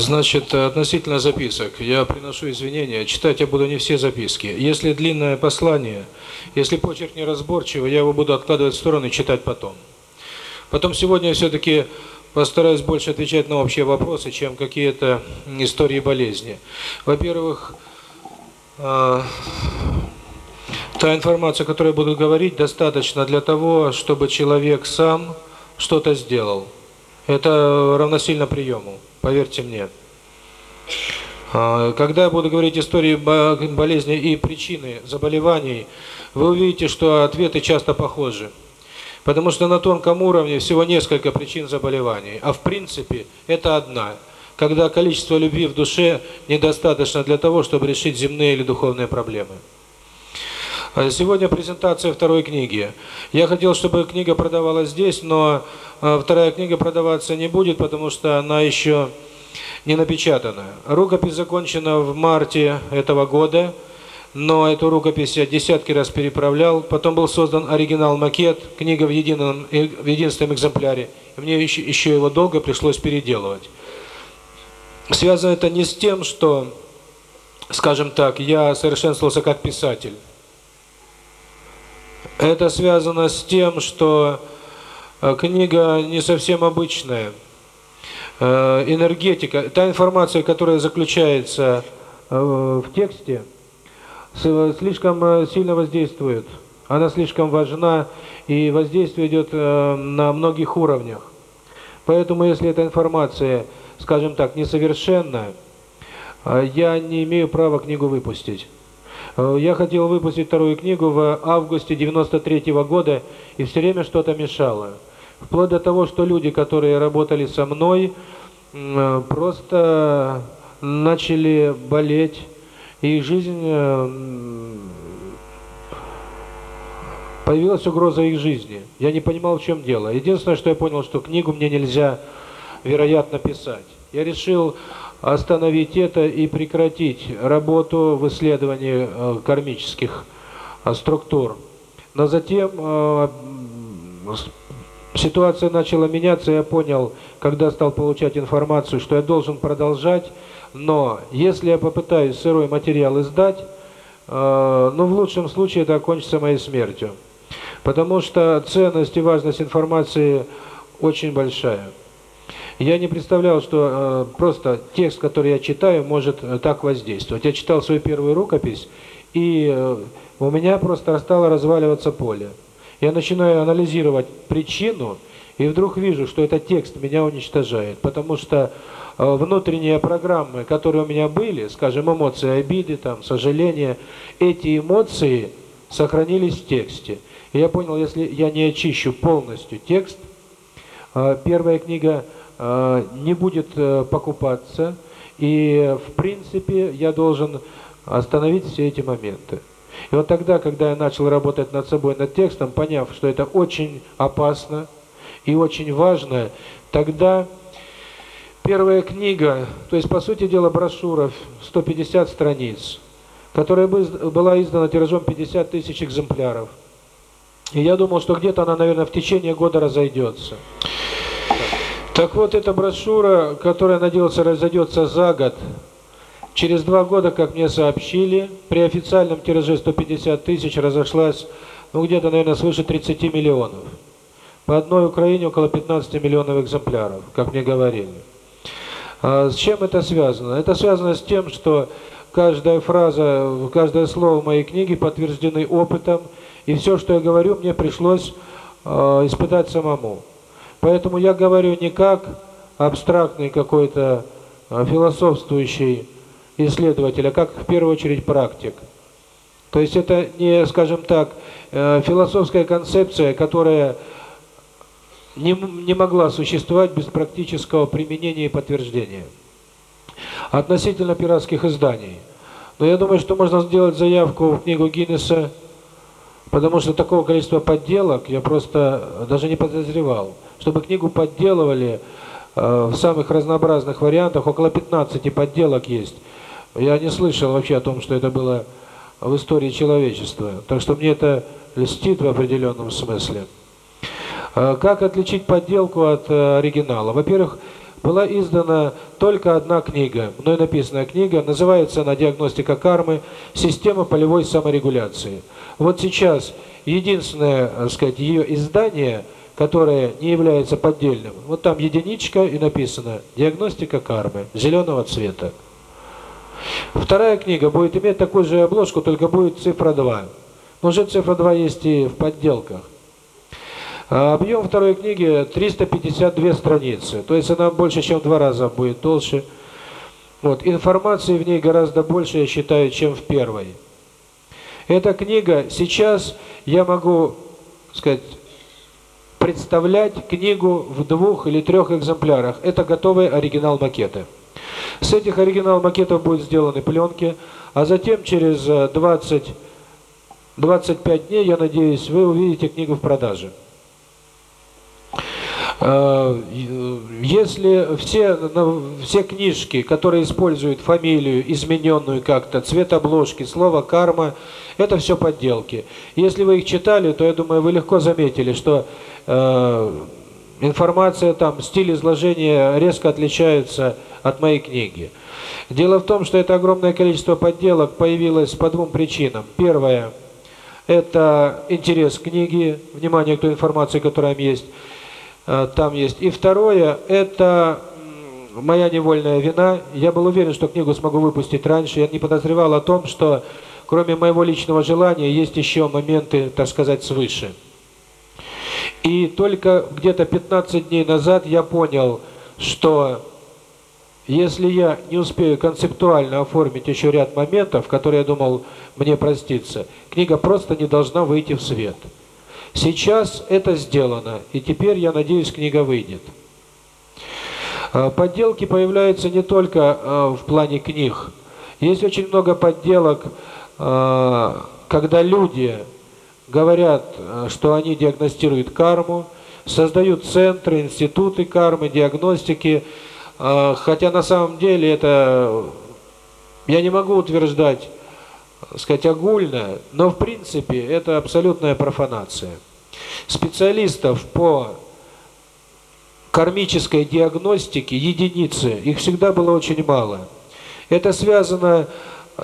Значит, относительно записок, я приношу извинения, читать я буду не все записки. Если длинное послание, если почерк неразборчивый, я его буду откладывать в сторону и читать потом. Потом сегодня я все-таки постараюсь больше отвечать на общие вопросы, чем какие-то истории болезни. Во-первых, э, та информация, которую я буду говорить, достаточно для того, чтобы человек сам что-то сделал. Это равносильно приему, поверьте мне. А, когда я буду говорить истории болезни и причины заболеваний, вы увидите, что ответы часто похожи. Потому что на тонком уровне всего несколько причин заболеваний, а в принципе это одна. Когда количество любви в душе недостаточно для того, чтобы решить земные или духовные проблемы. А сегодня презентация второй книги. Я хотел, чтобы книга продавалась здесь, но а, вторая книга продаваться не будет, потому что она еще не напечатана. Рукопись закончена в марте этого года, но эту рукопись я десятки раз переправлял. Потом был создан оригинал-макет, книга в едином в единственном экземпляре. Мне еще, еще его долго пришлось переделывать. Связано это не с тем, что, скажем так, я совершенствовался как писатель. Это связано с тем, что э, книга не совсем обычная. Э, энергетика, та информация, которая заключается э, в тексте, слишком сильно воздействует. Она слишком важна, и воздействие идет на многих уровнях. Поэтому, если эта информация, скажем так, несовершенна, я не имею права книгу выпустить. Э, я хотел выпустить вторую книгу в августе 93 -го года, и все время что-то мешало. Вплоть до того, что люди, которые работали со мной, э, просто начали болеть, и жизнь э, появилась угроза их жизни. Я не понимал, в чем дело. Единственное, что я понял, что книгу мне нельзя, вероятно, писать. Я решил остановить это и прекратить работу в исследовании э, кармических э, структур. Но затем э, ситуация начала меняться, я понял, когда стал получать информацию, что я должен продолжать, но если я попытаюсь сырой материал издать, ну, в лучшем случае это окончится моей смертью. Потому что ценность и важность информации очень большая. Я не представлял, что э, просто текст, который я читаю, может э, так воздействовать. Я читал свою первую рукопись, и э, у меня просто стало разваливаться поле. Я начинаю анализировать причину, и вдруг вижу, что этот текст меня уничтожает, потому что э, внутренние программы, которые у меня были, скажем, эмоции обиды, там, сожаления, эти эмоции сохранились в тексте. И я понял, если я не очищу полностью текст, э, первая книга не будет э, покупаться, и в принципе я должен остановить все эти моменты. И вот тогда, когда я начал работать над собой, над текстом, поняв, что это очень опасно и очень важно, тогда первая книга, то есть, по сути дела, брошюра 150 страниц, которая была издана тиражом 50 тысяч экземпляров. И я думал, что где-то она, наверное, в течение года разойдется. Так вот, эта брошюра, которая, надеялся, разойдется за год, через два года, как мне сообщили, при официальном тираже 150 тысяч разошлась, ну, где-то, наверное, свыше 30 миллионов. По одной Украине около 15 миллионов экземпляров, как мне говорили. А с чем это связано? Это связано с тем, что каждая фраза, каждое слово моей книге подтверждены опытом, и все, что я говорю, мне пришлось э, испытать самому. Поэтому я говорю не как абстрактный какой-то а, философствующий исследователь, а как в первую очередь практик. То есть это не, скажем так, э, философская концепция, которая не, не могла существовать без практического применения и подтверждения. Относительно пиратских изданий. Но я думаю, что можно сделать заявку в книгу Гиннесса, потому что такого количества подделок я просто даже не подозревал чтобы книгу подделывали э, в самых разнообразных вариантах, около 15 подделок есть. Я не слышал вообще о том, что это было в истории человечества. Так что мне это льстит в определенном смысле. Э, как отличить подделку от э, оригинала? Во-первых, была издана только одна книга, мной написанная книга, называется она «Диагностика кармы. Система полевой саморегуляции». Вот сейчас единственное, так сказать, ее издание, которое не является поддельным, вот там единичка и написано «Диагностика кармы» зеленого цвета. Вторая книга будет иметь такую же обложку, только будет цифра 2. Но уже цифра 2 есть и в подделках. А объем второй книги 352 страницы, то есть она больше, чем в два раза будет толще. Вот, информации в ней гораздо больше, я считаю, чем в первой. Эта книга, сейчас я могу, сказать, представлять книгу в двух или трех экземплярах. Это готовые оригинал макеты. С этих оригинал макетов будут сделаны пленки, а затем через 20 25 дней, я надеюсь, вы увидите книгу в продаже. Э, если все все книжки, которые используют фамилию, измененную как-то, цвет обложки, слово «карма», это все подделки. Если вы их читали, то, я думаю, вы легко заметили, что э, информация там, стиль изложения резко отличаются от моей книги. Дело в том, что это огромное количество подделок появилось по двум причинам. Первое – это интерес к книге, внимание к той информации, которая там есть – Э, там есть. И второе, это моя невольная вина. Я был уверен, что книгу смогу выпустить раньше. Я не подозревал о том, что кроме моего личного желания есть еще моменты, так сказать, свыше. И только где-то 15 дней назад я понял, что если я не успею концептуально оформить еще ряд моментов, которые я думал мне проститься, книга просто не должна выйти в свет. Сейчас это сделано, и теперь, я надеюсь, книга выйдет. А, подделки появляются не только а, в плане книг. Есть очень много подделок, а, когда люди говорят, что они диагностируют карму, создают центры, институты кармы, диагностики, хотя на самом деле это, я не могу утверждать, сказать, огульно, но в принципе это абсолютная профанация. Специалистов по кармической диагностике единицы, их всегда было очень мало. Это связано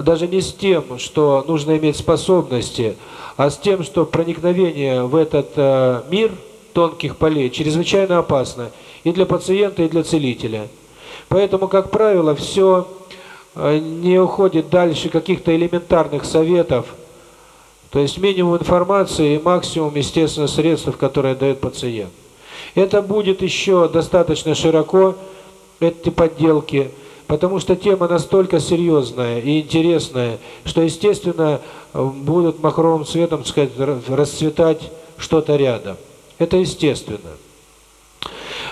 даже не с тем, что нужно иметь способности, а с тем, что проникновение в этот э, мир тонких полей чрезвычайно опасно и для пациента, и для целителя. Поэтому, как правило, все Э, не уходит дальше каких-то элементарных советов, то есть минимум информации и максимум, естественно, средств, которые дает пациент. Это будет еще достаточно широко, эти подделки, потому что тема настолько серьезная и интересная, что, естественно, будут махровым цветом, так сказать, расцветать что-то рядом. Это естественно.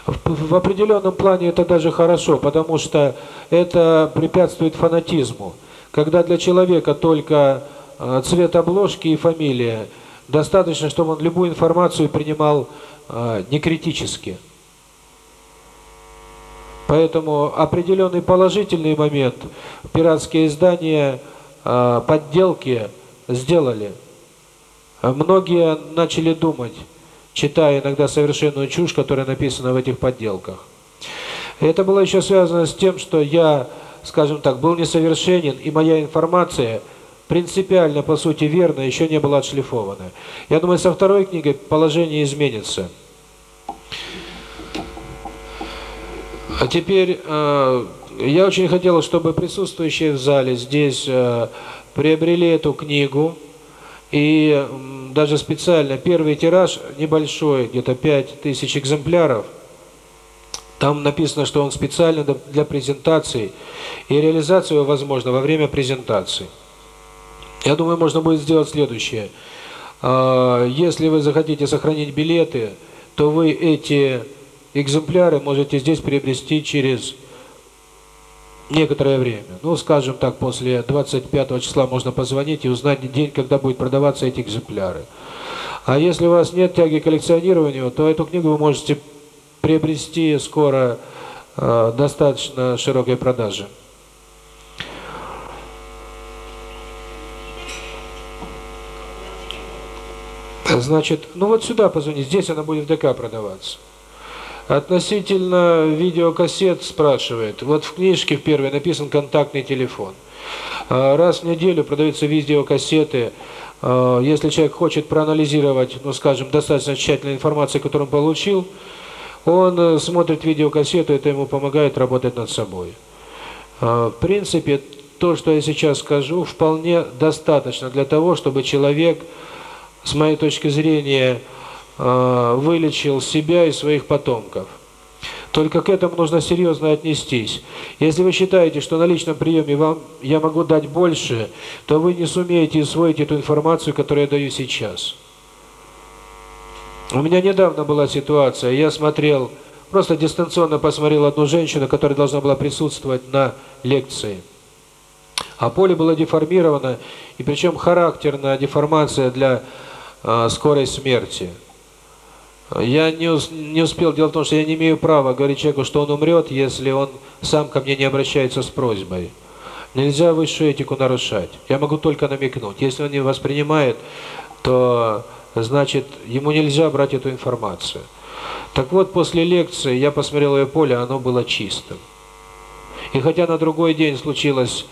В определенном плане это даже хорошо, потому что это препятствует фанатизму. Когда для человека только э, цвет обложки и фамилия, достаточно, чтобы он любую информацию принимал э, некритически. Поэтому определенный положительный момент пиратские издания, э, подделки сделали. Многие начали думать, читая иногда совершенную чушь, которая написана в этих подделках. это было еще связано с тем, что я, скажем так, был несовершенен, и моя информация принципиально, по сути, верна, еще не была отшлифована. Я думаю, со второй книгой положение изменится. А теперь э, я очень хотел, чтобы присутствующие в зале здесь э, приобрели эту книгу, и даже специально первый тираж небольшой, где-то 5000 экземпляров. Там написано, что он специально для презентации, и реализация его возможна во время презентации. Я думаю, можно будет сделать следующее. А, если вы захотите сохранить билеты, то вы эти экземпляры можете здесь приобрести через некоторое время. Ну, скажем так, после 25 числа можно позвонить и узнать день, когда будет продаваться эти экземпляры. А если у вас нет тяги к коллекционированию, то эту книгу вы можете приобрести скоро э, достаточно широкой продаже. Значит, ну вот сюда позвони, здесь она будет в ДК продаваться. Относительно видеокассет спрашивает. Вот в книжке в первой написан контактный телефон. А, раз в неделю продаются видеокассеты. А, если человек хочет проанализировать, ну скажем, достаточно тщательную информацию, которую он получил, он э, смотрит видеокассету, это ему помогает работать над собой. А, в принципе, то, что я сейчас скажу, вполне достаточно для того, чтобы человек, с моей точки зрения, вылечил себя и своих потомков. Только к этому нужно серьезно отнестись. Если вы считаете, что на личном приеме вам я могу дать больше, то вы не сумеете усвоить эту информацию, которую я даю сейчас. У меня недавно была ситуация, я смотрел, просто дистанционно посмотрел одну женщину, которая должна была присутствовать на лекции. А поле было деформировано, и причем характерная деформация для э, скорой смерти. Я не, не успел, дело в том, что я не имею права говорить человеку, что он умрет, если он сам ко мне не обращается с просьбой. Нельзя высшую этику нарушать. Я могу только намекнуть. Если он не воспринимает, то значит ему нельзя брать эту информацию. Так вот, после лекции я посмотрел ее поле, оно было чистым. И хотя на другой день случилась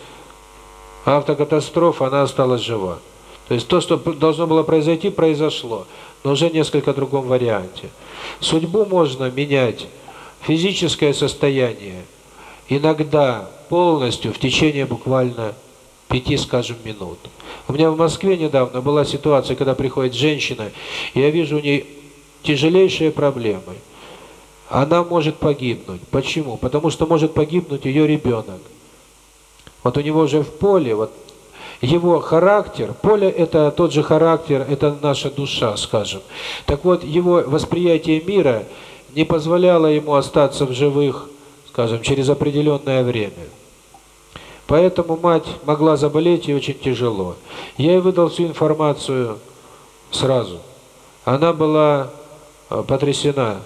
автокатастрофа, она осталась жива. То есть то, что должно было произойти, произошло но уже несколько другом варианте. Судьбу можно менять, физическое состояние, иногда полностью в течение буквально пяти, скажем, минут. У меня в Москве недавно была ситуация, когда приходит женщина, и я вижу у нее тяжелейшие проблемы. Она может погибнуть. Почему? Потому что может погибнуть ее ребенок. Вот у него уже в поле, вот его характер, поле это тот же характер, это наша душа, скажем. Так вот, его восприятие мира не позволяло ему остаться в живых, скажем, через определенное время. Поэтому мать могла заболеть и очень тяжело. Я ей выдал всю информацию сразу. Она была э, потрясена.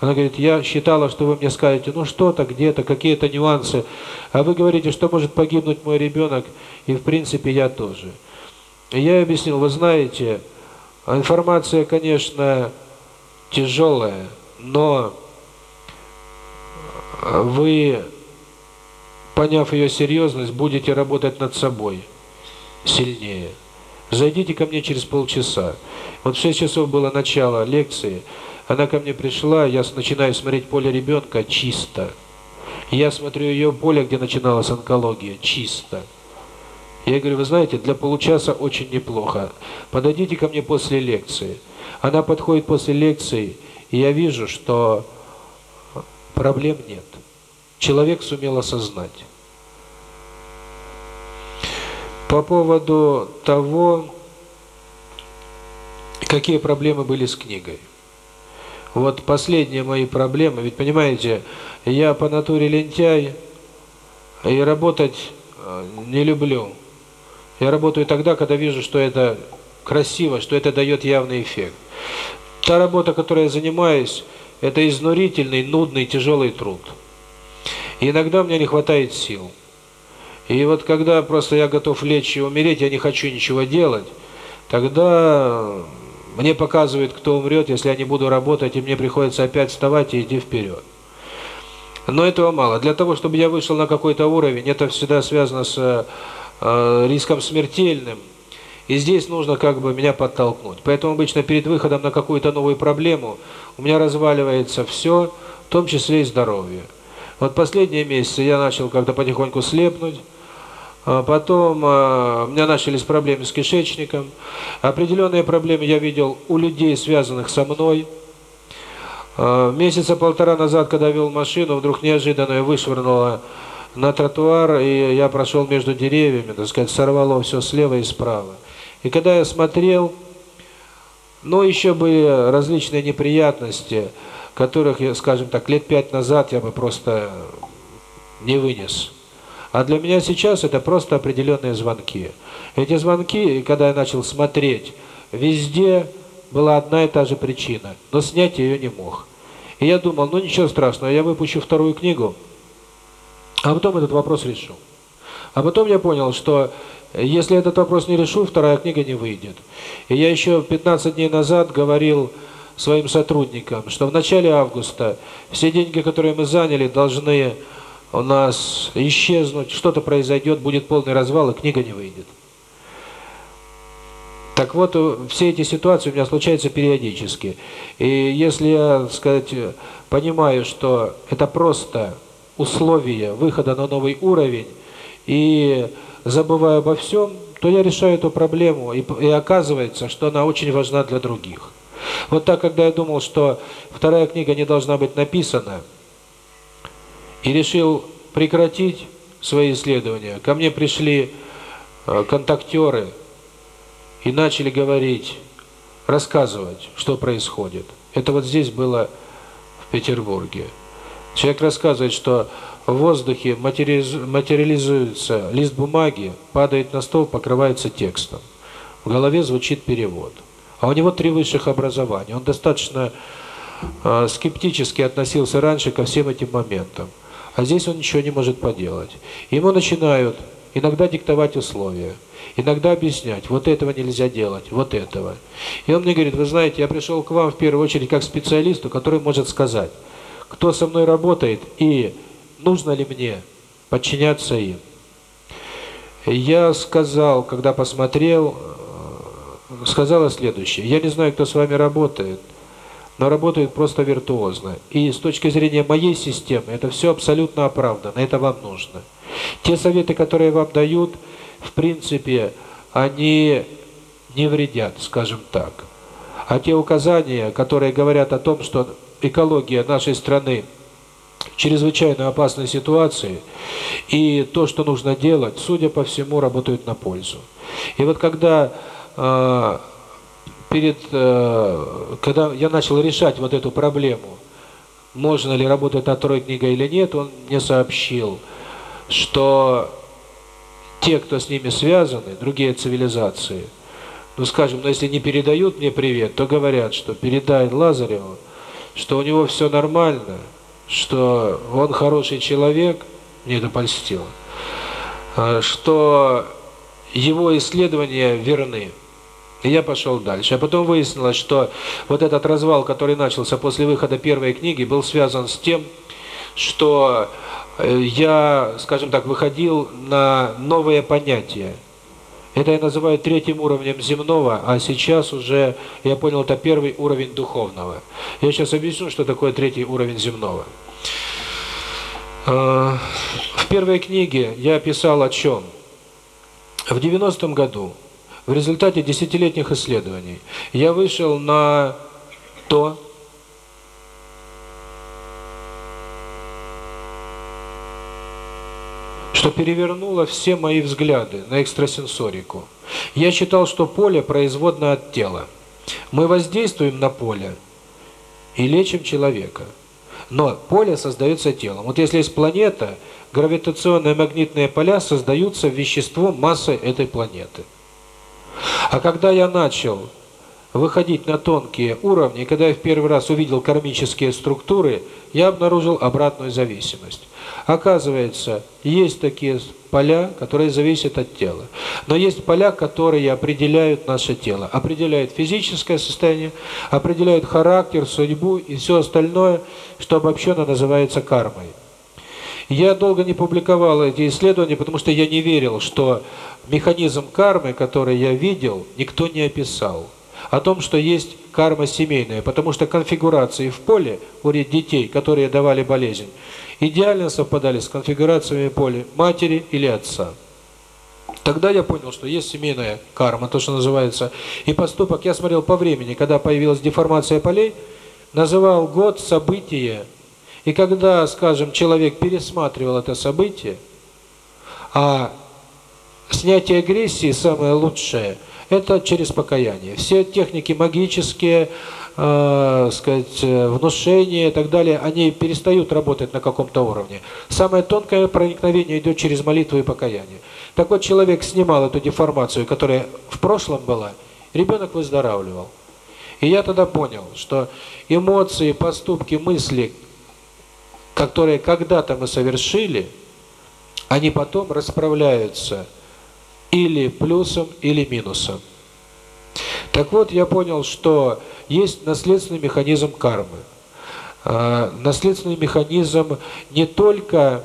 Она говорит, я считала, что вы мне скажете, ну что-то, где-то, какие-то нюансы, а вы говорите, что может погибнуть мой ребенок, и в принципе я тоже. И я объяснил, вы знаете, информация, конечно, тяжелая, но вы, поняв ее серьезность, будете работать над собой сильнее. Зайдите ко мне через полчаса. Вот в 6 часов было начало лекции, она ко мне пришла, я начинаю смотреть поле ребенка чисто. Я смотрю ее поле, где начиналась онкология, чисто. Я говорю, вы знаете, для получаса очень неплохо. Подойдите ко мне после лекции. Она подходит после лекции, и я вижу, что проблем нет. Человек сумел осознать. По поводу того, какие проблемы были с книгой. Вот последние мои проблемы, ведь понимаете, я по натуре лентяй и работать э, не люблю. Я работаю тогда, когда вижу, что это красиво, что это дает явный эффект. Та работа, которой я занимаюсь, это изнурительный, нудный, тяжелый труд. И иногда мне не хватает сил. И вот когда просто я готов лечь и умереть, я не хочу ничего делать, тогда мне показывают, кто умрет, если я не буду работать, и мне приходится опять вставать и идти вперед. Но этого мало. Для того, чтобы я вышел на какой-то уровень, это всегда связано с э, риском смертельным. И здесь нужно как бы меня подтолкнуть. Поэтому обычно перед выходом на какую-то новую проблему у меня разваливается все, в том числе и здоровье. Вот последние месяцы я начал как-то потихоньку слепнуть, потом э, у меня начались проблемы с кишечником. Определенные проблемы я видел у людей, связанных со мной. Э, месяца полтора назад, когда вел машину, вдруг неожиданно я вышвырнула на тротуар, и я прошел между деревьями, так сказать, сорвало все слева и справа. И когда я смотрел, ну, еще были различные неприятности, которых, скажем так, лет пять назад я бы просто не вынес. А для меня сейчас это просто определенные звонки. Эти звонки, когда я начал смотреть, везде была одна и та же причина, но снять ее не мог. И я думал, ну ничего страшного, я выпущу вторую книгу, а потом этот вопрос решу. А потом я понял, что если этот вопрос не решу, вторая книга не выйдет. И я еще 15 дней назад говорил своим сотрудникам, что в начале августа все деньги, которые мы заняли, должны у нас исчезнуть, что-то произойдет, будет полный развал, и книга не выйдет. Так вот, все эти ситуации у меня случаются периодически. И если я, так сказать, понимаю, что это просто условия выхода на новый уровень, и забываю обо всем, то я решаю эту проблему, и, и оказывается, что она очень важна для других. Вот так, когда я думал, что вторая книга не должна быть написана, и решил прекратить свои исследования, ко мне пришли э, контактеры и начали говорить, рассказывать, что происходит. Это вот здесь было в Петербурге. Человек рассказывает, что в воздухе материализуется лист бумаги, падает на стол, покрывается текстом. В голове звучит перевод. А у него три высших образования. Он достаточно э, скептически относился раньше ко всем этим моментам. А здесь он ничего не может поделать. Ему начинают иногда диктовать условия, иногда объяснять, вот этого нельзя делать, вот этого. И он мне говорит, вы знаете, я пришел к вам в первую очередь как специалисту, который может сказать, кто со мной работает и нужно ли мне подчиняться им. Я сказал, когда посмотрел, э, сказала следующее. Я не знаю, кто с вами работает, но работает просто виртуозно. И с точки зрения моей системы, это все абсолютно оправдано, это вам нужно. Те советы, которые вам дают, в принципе, они не вредят, скажем так. А те указания, которые говорят о том, что экология нашей страны чрезвычайно опасной ситуации, и то, что нужно делать, судя по всему, работают на пользу. И вот когда э, перед, э, когда я начал решать вот эту проблему, можно ли работать над второй книгой или нет, он мне сообщил, что те, кто с ними связаны, другие цивилизации, ну, скажем, ну, если не передают мне привет, то говорят, что передай Лазареву, что у него все нормально, что он хороший человек, мне это польстило, что его исследования верны. И я пошел дальше. А потом выяснилось, что вот этот развал, который начался после выхода первой книги, был связан с тем, что э, я, скажем так, выходил на новые понятия. Это я называю третьим уровнем земного, а сейчас уже, я понял, это первый уровень духовного. Я сейчас объясню, что такое третий уровень земного. А, в первой книге я писал о чем? В 90-м году, в результате десятилетних исследований, я вышел на то, что перевернуло все мои взгляды на экстрасенсорику. Я считал, что поле производно от тела. Мы воздействуем на поле и лечим человека. Но поле создается телом. Вот если есть планета, гравитационные магнитные поля создаются веществом массы этой планеты. А когда я начал выходить на тонкие уровни, когда я в первый раз увидел кармические структуры, я обнаружил обратную зависимость. Оказывается, есть такие поля, которые зависят от тела. Но есть поля, которые определяют наше тело. Определяют физическое состояние, определяют характер, судьбу и все остальное, что обобщенно называется кармой. Я долго не публиковал эти исследования, потому что я не верил, что механизм кармы, который я видел, никто не описал. О том, что есть карма семейная, потому что конфигурации в поле у детей, которые давали болезнь, идеально совпадали с конфигурациями поля матери или отца. Тогда я понял, что есть семейная карма, то, что называется, и поступок. Я смотрел по времени, когда появилась деформация полей, называл год, событие, и когда, скажем, человек пересматривал это событие, а снятие агрессии самое лучшее – это через покаяние. Все техники магические, э, сказать, внушения и так далее, они перестают работать на каком-то уровне. Самое тонкое проникновение идет через молитву и покаяние. Так вот, человек снимал эту деформацию, которая в прошлом была, ребенок выздоравливал. И я тогда понял, что эмоции, поступки, мысли, которые когда-то мы совершили, они потом расправляются или плюсом, или минусом. Так вот, я понял, что есть наследственный механизм кармы. А, наследственный механизм не только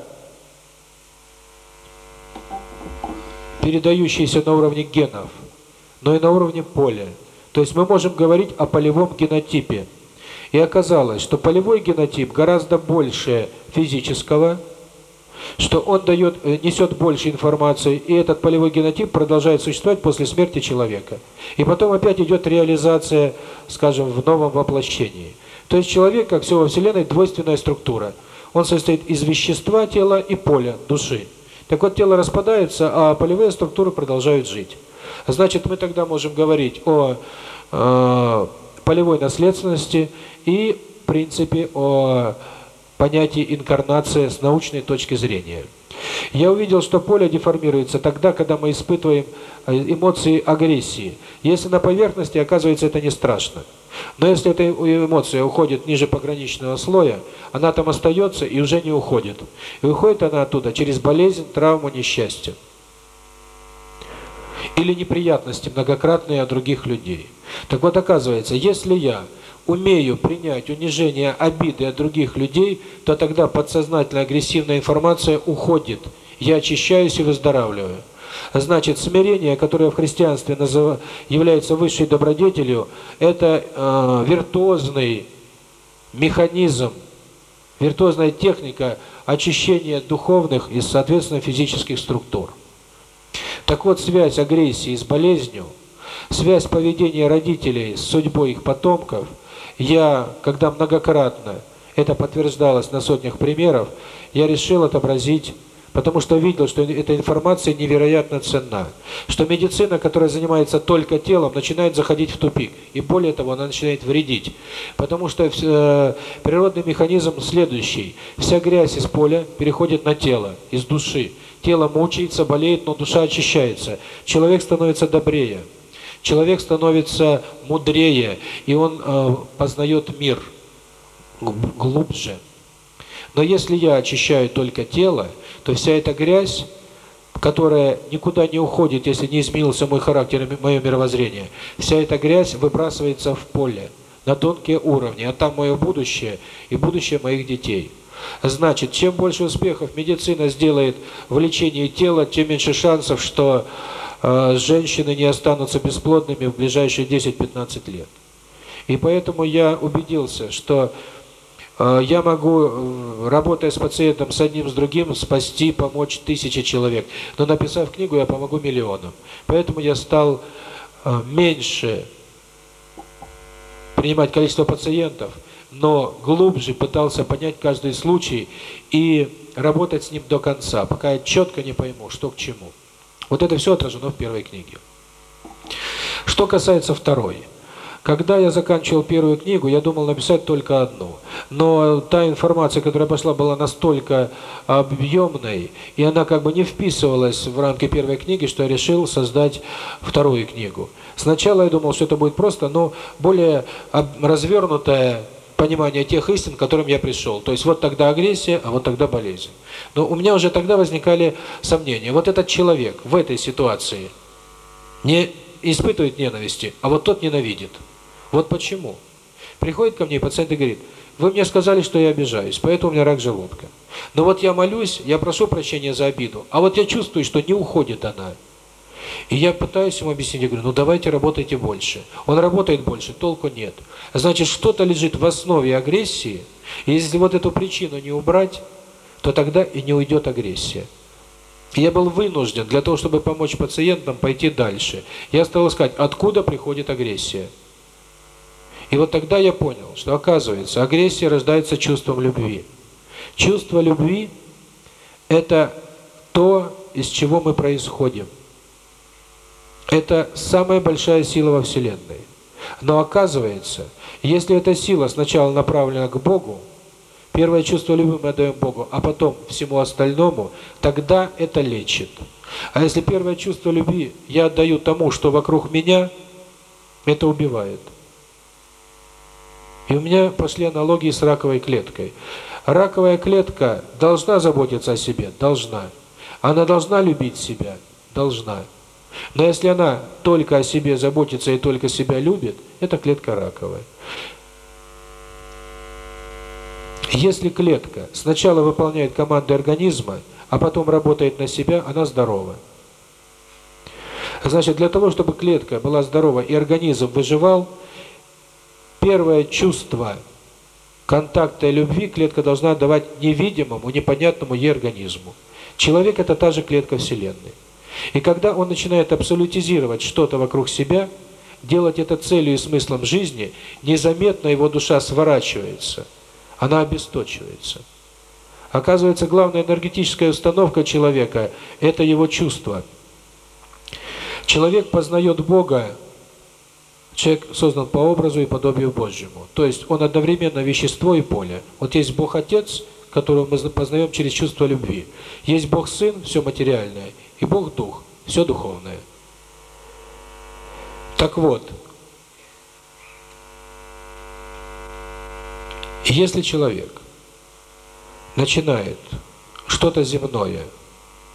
передающийся на уровне генов, но и на уровне поля. То есть мы можем говорить о полевом генотипе. И оказалось, что полевой генотип гораздо больше физического, что он дает, э, несет больше информации, и этот полевой генотип продолжает существовать после смерти человека. И потом опять идет реализация, скажем, в новом воплощении. То есть человек, как все во Вселенной, двойственная структура. Он состоит из вещества тела и поля, души. Так вот, тело распадается, а полевые структуры продолжают жить. Значит, мы тогда можем говорить о э, полевой наследственности и, в принципе, о понятии инкарнации с научной точки зрения. Я увидел, что поле деформируется тогда, когда мы испытываем э, эмоции агрессии. Если на поверхности, оказывается, это не страшно. Но если эта эмоция уходит ниже пограничного слоя, она там остается и уже не уходит. И уходит она оттуда через болезнь, травму, несчастье. Или неприятности многократные от других людей. Так вот, оказывается, если я умею принять унижение, обиды от других людей, то тогда подсознательная агрессивная информация уходит. Я очищаюсь и выздоравливаю. Значит, смирение, которое в христианстве назыв... является высшей добродетелью, это э, виртуозный механизм, виртуозная техника очищения духовных и, соответственно, физических структур. Так вот, связь агрессии с болезнью, связь поведения родителей с судьбой их потомков – я, когда многократно это подтверждалось на сотнях примеров, я решил отобразить, потому что видел, что эта информация невероятно ценна. Что медицина, которая занимается только телом, начинает заходить в тупик. И более того, она начинает вредить. Потому что э, природный механизм следующий. Вся грязь из поля переходит на тело, из души. Тело мучается, болеет, но душа очищается. Человек становится добрее человек становится мудрее, и он э, познает мир глубже. Но если я очищаю только тело, то вся эта грязь, которая никуда не уходит, если не изменился мой характер и мое мировоззрение, вся эта грязь выбрасывается в поле, на тонкие уровни, а там мое будущее и будущее моих детей. Значит, чем больше успехов медицина сделает в лечении тела, тем меньше шансов, что женщины не останутся бесплодными в ближайшие 10-15 лет. И поэтому я убедился, что а, я могу, э, работая с пациентом, с одним, с другим, спасти, помочь тысячи человек. Но написав книгу, я помогу миллионам. Поэтому я стал а, меньше принимать количество пациентов, но глубже пытался понять каждый случай и работать с ним до конца, пока я четко не пойму, что к чему. Вот это все отражено в первой книге. Что касается второй. Когда я заканчивал первую книгу, я думал написать только одну. Но та информация, которая пошла, была настолько объемной, и она как бы не вписывалась в рамки первой книги, что я решил создать вторую книгу. Сначала я думал, что это будет просто, но более развернутая понимание тех истин, к которым я пришел. То есть вот тогда агрессия, а вот тогда болезнь. Но у меня уже тогда возникали сомнения. Вот этот человек в этой ситуации не испытывает ненависти, а вот тот ненавидит. Вот почему. Приходит ко мне пациент и говорит, вы мне сказали, что я обижаюсь, поэтому у меня рак желудка. Но вот я молюсь, я прошу прощения за обиду, а вот я чувствую, что не уходит она. И я пытаюсь ему объяснить, я говорю, ну давайте работайте больше. Он работает больше, толку нет. Значит, что-то лежит в основе агрессии, и если вот эту причину не убрать, то тогда и не уйдет агрессия. Я был вынужден для того, чтобы помочь пациентам пойти дальше. Я стал искать, откуда приходит агрессия. И вот тогда я понял, что оказывается, агрессия рождается чувством любви. Чувство любви – это то, из чего мы происходим. Это самая большая сила во Вселенной. Но оказывается, если эта сила сначала направлена к Богу, первое чувство любви мы отдаем Богу, а потом всему остальному, тогда это лечит. А если первое чувство любви я отдаю тому, что вокруг меня, это убивает. И у меня пошли аналогии с раковой клеткой. Раковая клетка должна заботиться о себе? Должна. Она должна любить себя? Должна. Но если она только о себе заботится и только себя любит, это клетка раковая. Если клетка сначала выполняет команды организма, а потом работает на себя, она здорова. Значит, для того, чтобы клетка была здорова и организм выживал, первое чувство контакта и любви клетка должна давать невидимому, непонятному ей организму. Человек – это та же клетка Вселенной. И когда он начинает абсолютизировать что-то вокруг себя, делать это целью и смыслом жизни, незаметно его душа сворачивается, она обесточивается. Оказывается, главная энергетическая установка человека – это его чувство. Человек познает Бога, человек создан по образу и подобию Божьему. То есть он одновременно вещество и поле. Вот есть Бог-Отец, которого мы познаем через чувство любви. Есть Бог-Сын, все материальное, и Бог-Дух, все духовное. Так вот, если человек начинает что-то земное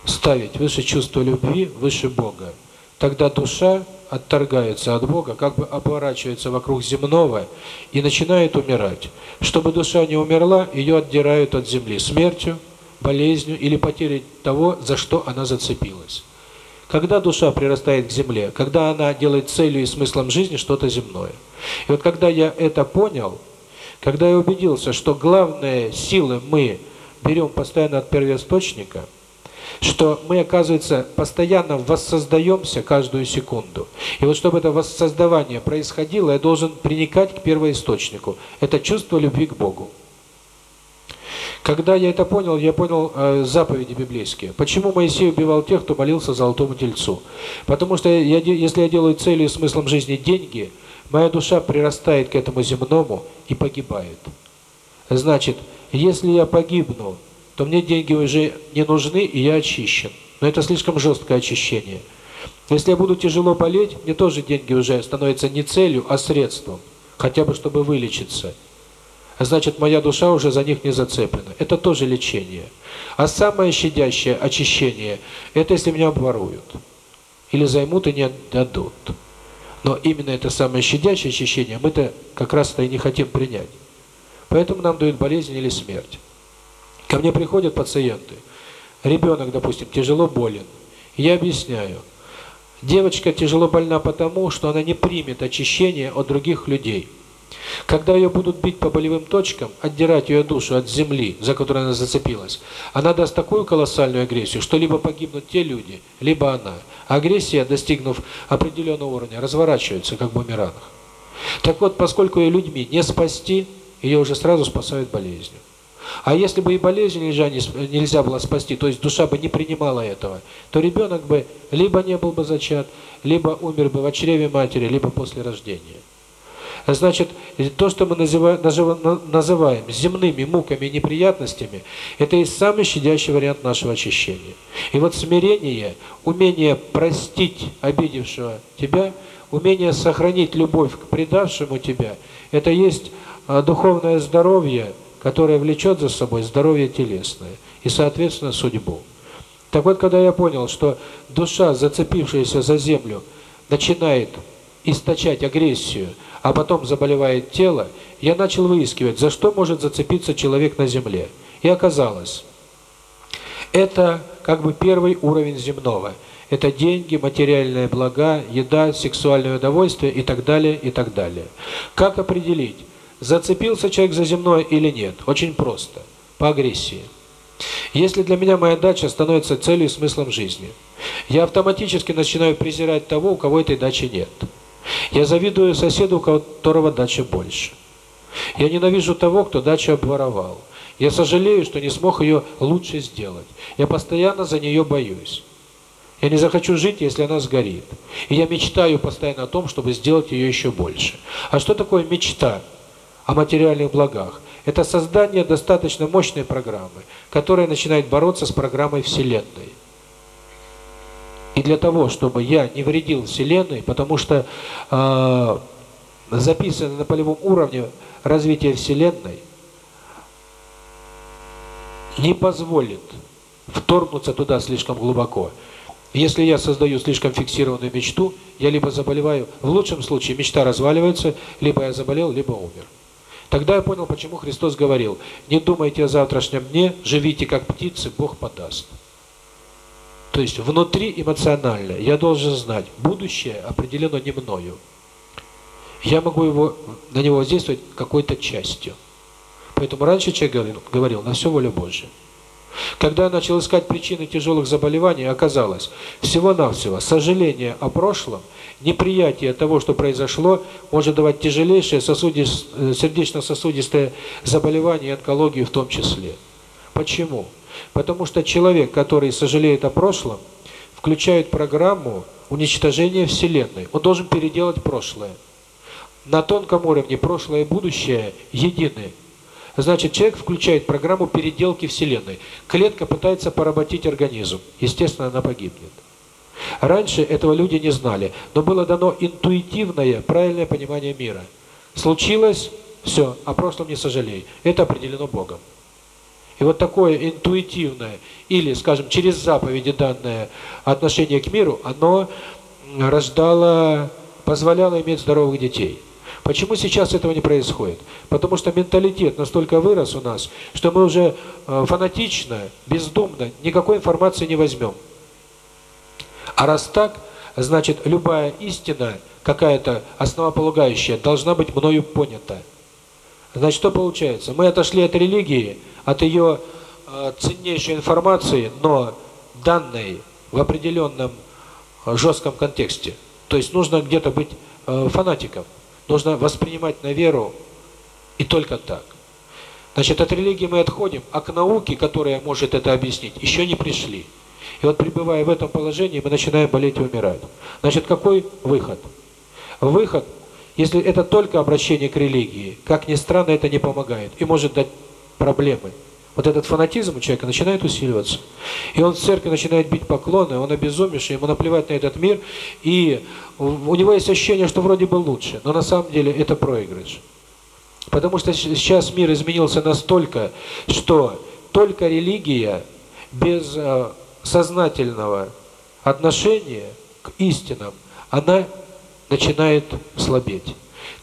ставить выше чувства любви, выше Бога, тогда душа отторгается от Бога, как бы оборачивается вокруг земного и начинает умирать. Чтобы душа не умерла, ее отдирают от земли смертью, болезнью или потерей того, за что она зацепилась. Когда душа прирастает к земле, когда она делает целью и смыслом жизни что-то земное. И вот когда я это понял, когда я убедился, что главные силы мы берем постоянно от первоисточника – что мы, оказывается, постоянно воссоздаемся каждую секунду. И вот чтобы это воссоздавание происходило, я должен приникать к первоисточнику. Это чувство любви к Богу. Когда я это понял, я понял э, заповеди библейские. Почему Моисей убивал тех, кто молился золотому тельцу? Потому что я, если я делаю целью и смыслом жизни деньги, моя душа прирастает к этому земному и погибает. Значит, если я погибну, то мне деньги уже не нужны, и я очищен. Но это слишком жесткое очищение. Если я буду тяжело болеть, мне тоже деньги уже становятся не целью, а средством, хотя бы чтобы вылечиться. Значит, моя душа уже за них не зацеплена. Это тоже лечение. А самое щадящее очищение – это если меня обворуют. Или займут и не отдадут. Но именно это самое щадящее очищение мы-то как раз-то и не хотим принять. Поэтому нам дают болезнь или смерть. Ко мне приходят пациенты, ребенок, допустим, тяжело болен. Я объясняю, девочка тяжело больна потому, что она не примет очищение от других людей. Когда ее будут бить по болевым точкам, отдирать ее душу от земли, за которую она зацепилась, она даст такую колоссальную агрессию, что либо погибнут те люди, либо она. Агрессия, достигнув определенного уровня, разворачивается, как бумеранг. Так вот, поскольку ее людьми не спасти, ее уже сразу спасают болезнью. А если бы и болезнь нельзя, нельзя было спасти, то есть душа бы не принимала этого, то ребенок бы либо не был бы зачат, либо умер бы в чреве матери, либо после рождения. Значит, то, что мы называем, называем земными муками и неприятностями, это и самый щадящий вариант нашего очищения. И вот смирение, умение простить обидевшего тебя, умение сохранить любовь к предавшему тебя, это есть а, духовное здоровье, которая влечет за собой здоровье телесное и, соответственно, судьбу. Так вот, когда я понял, что душа, зацепившаяся за землю, начинает источать агрессию, а потом заболевает тело, я начал выискивать, за что может зацепиться человек на земле. И оказалось, это как бы первый уровень земного. Это деньги, материальные блага, еда, сексуальное удовольствие и так далее, и так далее. Как определить? Зацепился человек за земное или нет? Очень просто. По агрессии. Если для меня моя дача становится целью и смыслом жизни, я автоматически начинаю презирать того, у кого этой дачи нет. Я завидую соседу, у которого дача больше. Я ненавижу того, кто дачу обворовал. Я сожалею, что не смог ее лучше сделать. Я постоянно за нее боюсь. Я не захочу жить, если она сгорит. И я мечтаю постоянно о том, чтобы сделать ее еще больше. А что такое мечта? о материальных благах. Это создание достаточно мощной программы, которая начинает бороться с программой Вселенной. И для того, чтобы я не вредил Вселенной, потому что э, записано на полевом уровне развитие Вселенной не позволит вторгнуться туда слишком глубоко. Если я создаю слишком фиксированную мечту, я либо заболеваю, в лучшем случае мечта разваливается, либо я заболел, либо умер. Тогда я понял, почему Христос говорил, не думайте о завтрашнем дне, живите как птицы, Бог подаст. То есть внутри эмоционально я должен знать, будущее определено не мною. Я могу его на него воздействовать какой-то частью. Поэтому раньше человек говорил, говорил на все воля Божья. Когда я начал искать причины тяжелых заболеваний, оказалось, всего-навсего сожаление о прошлом, неприятие того, что произошло, может давать тяжелейшее э, сердечно-сосудистое заболевание и онкологию в том числе. Почему? Потому что человек, который сожалеет о прошлом, включает программу уничтожения Вселенной. Он должен переделать прошлое. На тонком уровне прошлое и будущее едины. Значит, человек включает программу переделки Вселенной. Клетка пытается поработить организм. Естественно, она погибнет. Раньше этого люди не знали, но было дано интуитивное, правильное понимание мира. Случилось, все, о прошлом не сожалей. Это определено Богом. И вот такое интуитивное, или, скажем, через заповеди данное отношение к миру, оно рождало, позволяло иметь здоровых детей. Почему сейчас этого не происходит? Потому что менталитет настолько вырос у нас, что мы уже э, фанатично, бездумно никакой информации не возьмем. А раз так, значит, любая истина, какая-то основополагающая, должна быть мною понята. Значит, что получается? Мы отошли от религии, от ее э, ценнейшей информации, но данной в определенном э, жестком контексте. То есть нужно где-то быть фанатиком. Нужно воспринимать на веру и только так. Значит, от религии мы отходим, а к науке, которая может это объяснить, еще не пришли. И вот пребывая в этом положении, мы начинаем болеть и умирать. Значит, какой выход? Выход, если это только обращение к религии, как ни странно, это не помогает и может дать проблемы вот этот фанатизм у человека начинает усиливаться. И он в церкви начинает бить поклоны, он обезумевший, ему наплевать на этот мир, и у него есть ощущение, что вроде бы лучше, но на самом деле это проигрыш. Потому что сейчас мир изменился настолько, что только религия без э, сознательного отношения к истинам, она начинает слабеть.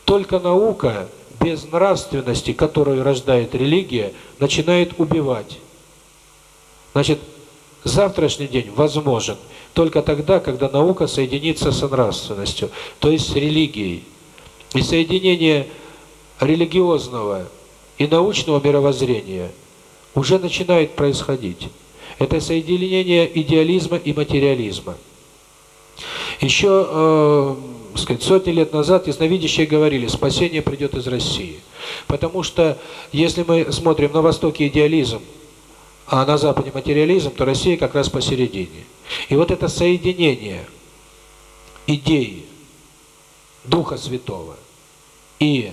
Только наука без нравственности, которую рождает религия, начинает убивать. Значит, завтрашний день возможен только тогда, когда наука соединится с нравственностью, то есть с религией. И соединение религиозного и научного мировоззрения уже начинает происходить. Это соединение идеализма и материализма. Еще э, сказать, сотни лет назад ясновидящие говорили, спасение придет из России. Потому что, если мы смотрим на Востоке идеализм, а на Западе материализм, то Россия как раз посередине. И вот это соединение идеи Духа Святого и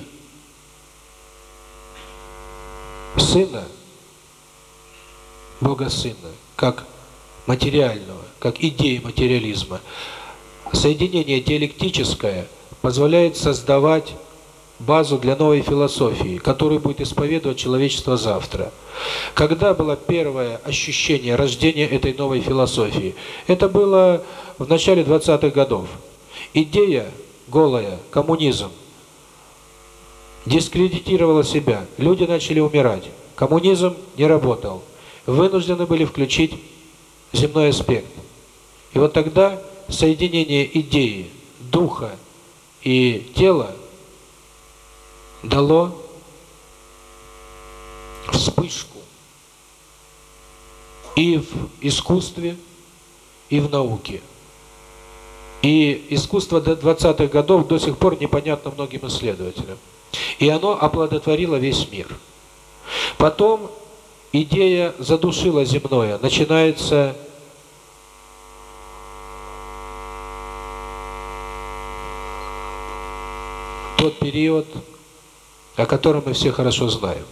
Сына, Бога Сына, как материального, как идеи материализма, соединение диалектическое позволяет создавать базу для новой философии, которую будет исповедовать человечество завтра. Когда было первое ощущение рождения этой новой философии? Это было в начале 20-х годов. Идея голая, коммунизм, дискредитировала себя. Люди начали умирать. Коммунизм не работал. Вынуждены были включить земной аспект. И вот тогда соединение идеи, духа и тела дало вспышку и в искусстве, и в науке. И искусство до 20-х годов до сих пор непонятно многим исследователям. И оно оплодотворило весь мир. Потом идея задушила земное. Начинается тот период, о котором мы все хорошо знаем.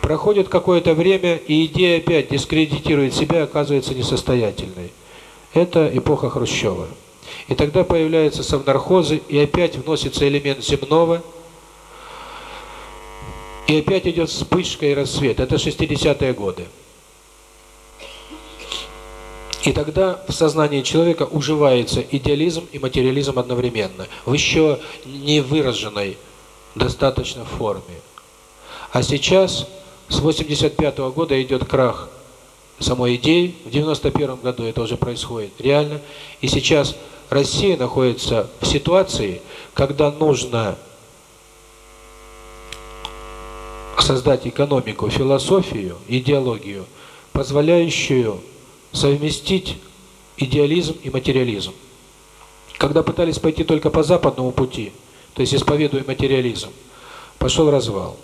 Проходит какое-то время, и идея опять дискредитирует себя, оказывается несостоятельной. Это эпоха Хрущева. И тогда появляются совнархозы, и опять вносится элемент земного, и опять идет вспышка и рассвет. Это 60-е годы. И тогда в сознании человека уживается идеализм и материализм одновременно, в еще не выраженной достаточно форме. А сейчас, с 85 -го года идет крах самой идеи, в 91 году это уже происходит реально, и сейчас Россия находится в ситуации, когда нужно создать экономику, философию, идеологию, позволяющую совместить идеализм и материализм. Когда пытались пойти только по западному пути, то есть исповедуя материализм, пошел развал.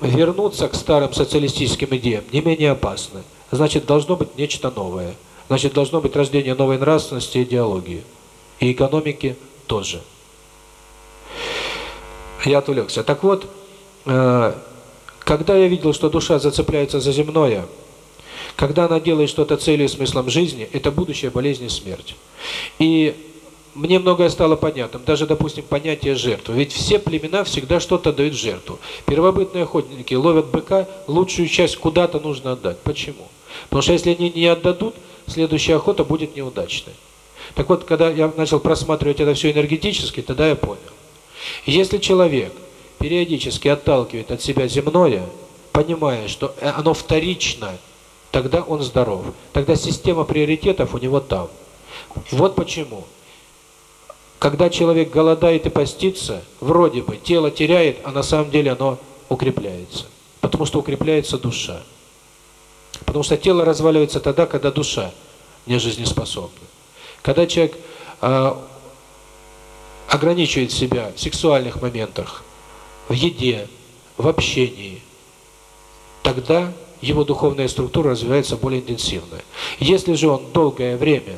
Вернуться к старым социалистическим идеям не менее опасно. Значит, должно быть нечто новое. Значит, должно быть рождение новой нравственности и идеологии. И экономики тоже. Я отвлекся. Так вот, э, когда я видел, что душа зацепляется за земное, когда она делает что-то целью и смыслом жизни, это будущая болезнь и смерть. И мне многое стало понятным, даже, допустим, понятие жертвы. Ведь все племена всегда что-то дают жертву. Первобытные охотники ловят быка, лучшую часть куда-то нужно отдать. Почему? Потому что если они не отдадут, следующая охота будет неудачной. Так вот, когда я начал просматривать это все энергетически, тогда я понял. Если человек периодически отталкивает от себя земное, понимая, что оно вторично тогда он здоров. Тогда система приоритетов у него там. Вот почему. Когда человек голодает и постится, вроде бы тело теряет, а на самом деле оно укрепляется. Потому что укрепляется душа. Потому что тело разваливается тогда, когда душа не жизнеспособна. Когда человек э, ограничивает себя в сексуальных моментах, в еде, в общении, тогда его духовная структура развивается более интенсивно. Если же он долгое время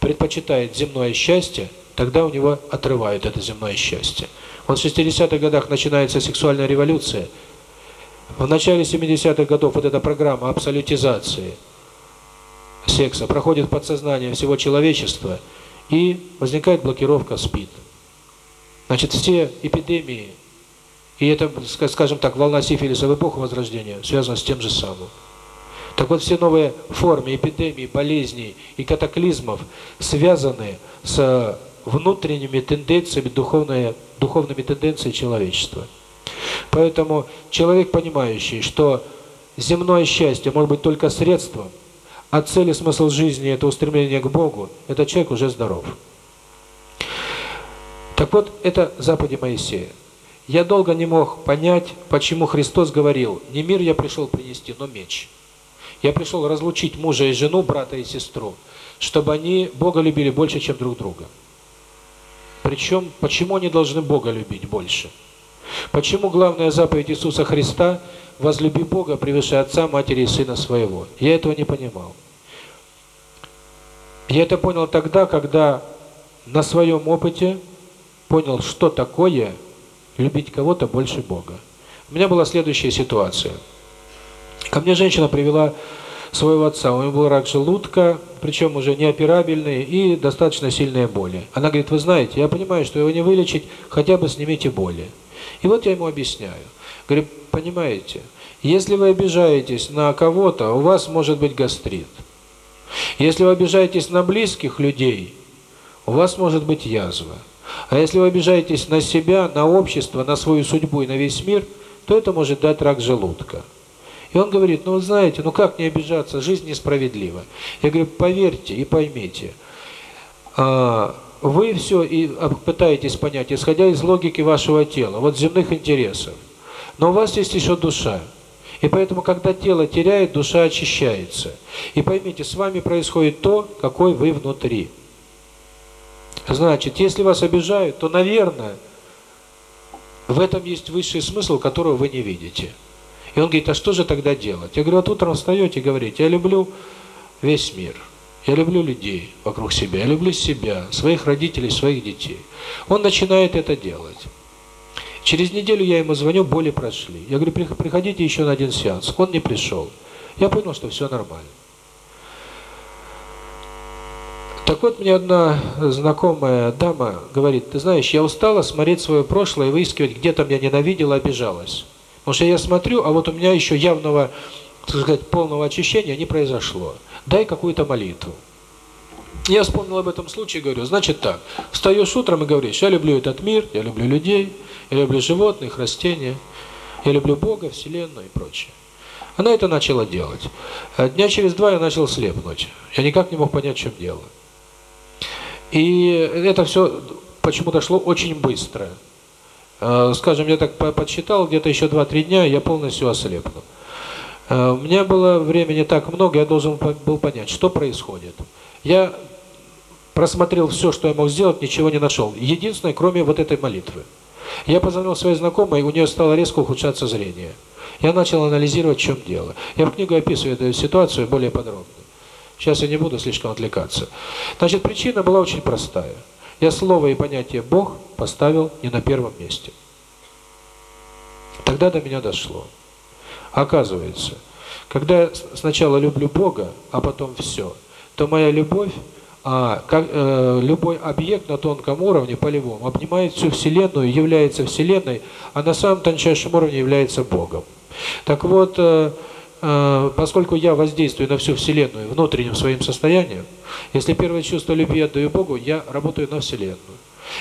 предпочитает земное счастье, тогда у него отрывают это земное счастье. Вот в 60-х годах начинается сексуальная революция. В начале 70-х годов вот эта программа абсолютизации секса проходит подсознание всего человечества, и возникает блокировка СПИД. Значит, все эпидемии и это, скажем так, волна сифилиса в эпоху Возрождения связана с тем же самым. Так вот, все новые формы эпидемий, болезней и катаклизмов связаны с внутренними тенденциями, духовные, духовными тенденциями человечества. Поэтому человек, понимающий, что земное счастье может быть только средством, а цель и смысл жизни – это устремление к Богу, этот человек уже здоров. Так вот, это заповеди Моисея. Я долго не мог понять, почему Христос говорил, не мир я пришел принести, но меч. Я пришел разлучить мужа и жену, брата и сестру, чтобы они Бога любили больше, чем друг друга. Причем, почему они должны Бога любить больше? Почему главная заповедь Иисуса Христа «возлюби Бога превыше отца, матери и сына своего»? Я этого не понимал. Я это понял тогда, когда на своем опыте понял, что такое любить кого-то больше Бога. У меня была следующая ситуация. Ко мне женщина привела своего отца, у него был рак желудка, причем уже неоперабельный и достаточно сильные боли. Она говорит, вы знаете, я понимаю, что его не вылечить, хотя бы снимите боли. И вот я ему объясняю. Говорю, понимаете, если вы обижаетесь на кого-то, у вас может быть гастрит. Если вы обижаетесь на близких людей, у вас может быть язва. А если вы обижаетесь на себя, на общество, на свою судьбу и на весь мир, то это может дать рак желудка. И он говорит, ну вы знаете, ну как не обижаться, жизнь несправедлива. Я говорю, поверьте и поймите, а, вы все и пытаетесь понять, исходя из логики вашего тела, вот земных интересов. Но у вас есть еще душа. И поэтому, когда тело теряет, душа очищается. И поймите, с вами происходит то, какой вы внутри. Значит, если вас обижают, то, наверное, в этом есть высший смысл, которого вы не видите. И он говорит, а что же тогда делать? Я говорю, вот утром встаете и говорите, я люблю весь мир, я люблю людей вокруг себя, я люблю себя, своих родителей, своих детей. Он начинает это делать. Через неделю я ему звоню, боли прошли. Я говорю, приходите еще на один сеанс. Он не пришел. Я понял, что все нормально. Так вот, мне одна знакомая дама говорит, ты знаешь, я устала смотреть свое прошлое и выискивать, где там я ненавидела, обижалась. Потому что я смотрю, а вот у меня еще явного, так сказать, полного очищения не произошло. дай какую-то молитву. Я вспомнил об этом случае, говорю, значит так, встаешь утром и говоришь, я люблю этот мир, я люблю людей, я люблю животных, растения, я люблю Бога, Вселенную и прочее. Она это начала делать. А дня через два я начал слепнуть. Я никак не мог понять, в чем дело. И это все почему-то шло очень быстро. А, скажем, я так подсчитал, где-то еще 2-3 дня я полностью ослепну. А, у меня было времени так много, я должен был понять, что происходит. Я просмотрел все, что я мог сделать, ничего не нашел. Единственное, кроме вот этой молитвы. Я позвонил своей знакомой, у нее стало резко ухудшаться зрение. Я начал анализировать, в чем дело. Я в книге описываю эту ситуацию более подробно. Сейчас я не буду слишком отвлекаться. Значит, причина была очень простая. Я слово и понятие «Бог» поставил не на первом месте. Тогда до меня дошло. Оказывается, когда я сначала люблю Бога, а потом все, то моя любовь а как, э, любой объект на тонком уровне, полевом, обнимает всю Вселенную, является Вселенной, а на самом тончайшем уровне является Богом. Так вот, э, поскольку я воздействую на всю Вселенную внутренним своим состоянием, если первое чувство любви отдаю Богу, я работаю на Вселенную.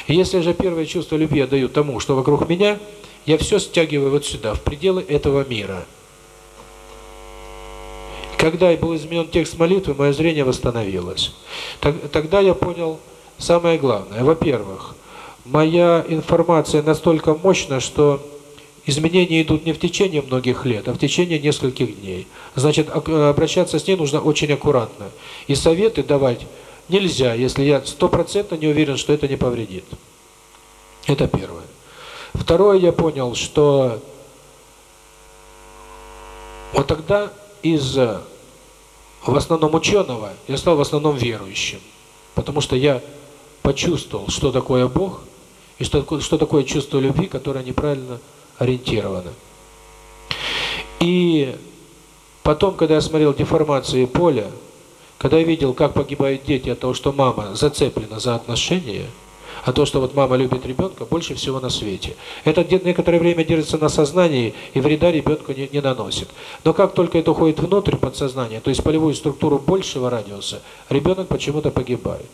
И если же первое чувство любви отдаю тому, что вокруг меня, я все стягиваю вот сюда, в пределы этого мира – когда был изменен текст молитвы, мое зрение восстановилось. Тогда я понял самое главное. Во-первых, моя информация настолько мощна, что изменения идут не в течение многих лет, а в течение нескольких дней. Значит, обращаться с ней нужно очень аккуратно. И советы давать нельзя, если я стопроцентно не уверен, что это не повредит. Это первое. Второе, я понял, что вот тогда из в основном ученого, я стал в основном верующим. Потому что я почувствовал, что такое Бог, и что, что такое чувство любви, которое неправильно ориентировано. И потом, когда я смотрел деформации поля, когда я видел, как погибают дети от того, что мама зацеплена за отношения, а то, что вот мама любит ребенка, больше всего на свете. Это некоторое время держится на сознании и вреда ребенку не, не наносит. Но как только это уходит внутрь подсознания, то есть полевую структуру большего радиуса, ребенок почему-то погибает.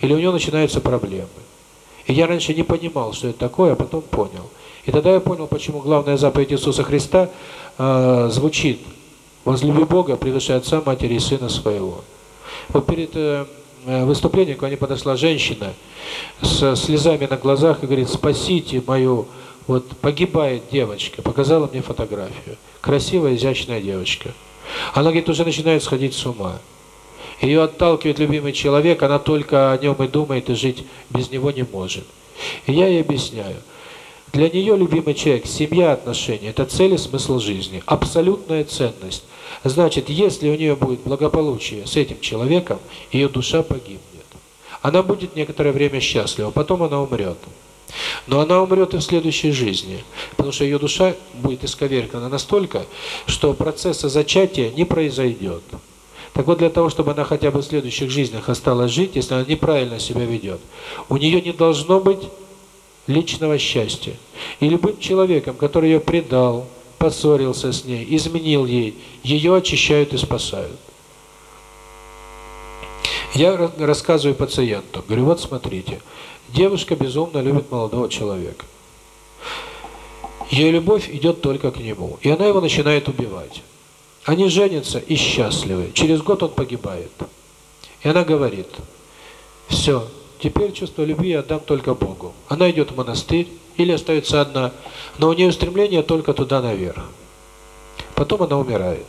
Или у него начинаются проблемы. И я раньше не понимал, что это такое, а потом понял. И тогда я понял, почему главная заповедь Иисуса Христа э, звучит «Возлюби Бога, превыше Отца, Матери и Сына Своего». Вот перед... Э, Э, выступление, ко мне подошла женщина с слезами на глазах и говорит, спасите мою, вот погибает девочка, показала мне фотографию. Красивая, изящная девочка. Она, говорит, уже начинает сходить с ума. Ее отталкивает любимый человек, она только о нем и думает, и жить без него не может. И я ей объясняю. Для нее любимый человек, семья, отношения – это цель и смысл жизни, абсолютная ценность. Значит, если у нее будет благополучие с этим человеком, ее душа погибнет. Она будет некоторое время счастлива, потом она умрет. Но она умрет и в следующей жизни, потому что ее душа будет исковеркана настолько, что процесса зачатия не произойдет. Так вот, для того, чтобы она хотя бы в следующих жизнях осталась жить, если она неправильно себя ведет, у нее не должно быть личного счастья. И любым человеком, который ее предал, поссорился с ней, изменил ей, ее очищают и спасают. Я рассказываю пациенту, говорю, вот смотрите, девушка безумно любит молодого человека. Ее любовь идет только к нему, и она его начинает убивать. Они женятся и счастливы. Через год он погибает. И она говорит, все, теперь чувство любви я отдам только Богу. Она идет в монастырь, или остается одна, но у нее стремление только туда наверх. Потом она умирает.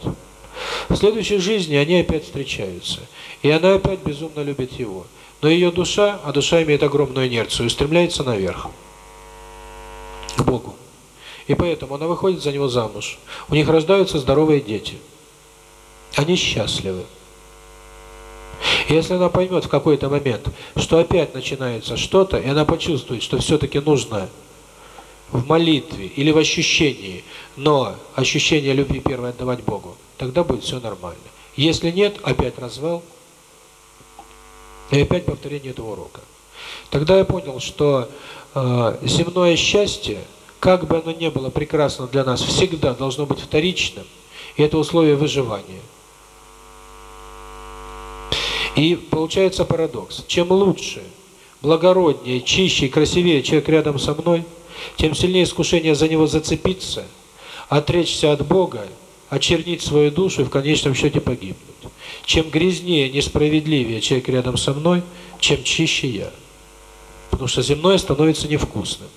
В следующей жизни они опять встречаются, и она опять безумно любит его. Но ее душа, а душа имеет огромную инерцию, устремляется наверх, к Богу. И поэтому она выходит за него замуж. У них рождаются здоровые дети. Они счастливы. И если она поймет в какой-то момент, что опять начинается что-то, и она почувствует, что все-таки нужно в молитве или в ощущении, но ощущение любви первое отдавать Богу, тогда будет все нормально. Если нет, опять развал и опять повторение этого урока. Тогда я понял, что э, земное счастье, как бы оно ни было прекрасно для нас, всегда должно быть вторичным, и это условие выживания. И получается парадокс. Чем лучше, благороднее, чище и красивее человек рядом со мной, тем сильнее искушение за него зацепиться, отречься от Бога, очернить свою душу и в конечном счете погибнуть. Чем грязнее, несправедливее человек рядом со мной, чем чище я. Потому что земное становится невкусным.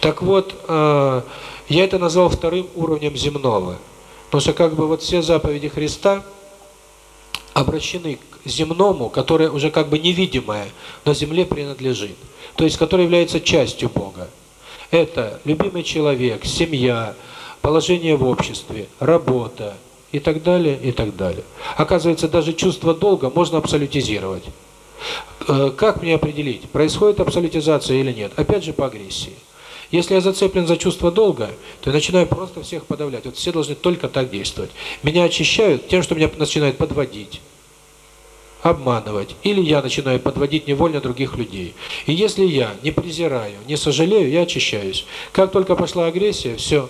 Так вот, э, я это назвал вторым уровнем земного. Потому что как бы вот все заповеди Христа обращены к земному, которое уже как бы невидимое, но земле принадлежит. То есть, которое является частью Бога. Это любимый человек, семья, положение в обществе, работа и так далее, и так далее. Оказывается, даже чувство долга можно абсолютизировать. Э, как мне определить, происходит абсолютизация или нет? Опять же по агрессии. Если я зацеплен за чувство долга, то я начинаю просто всех подавлять. Вот все должны только так действовать. Меня очищают тем, что меня начинают подводить, обманывать. Или я начинаю подводить невольно других людей. И если я не презираю, не сожалею, я очищаюсь. Как только пошла агрессия, все.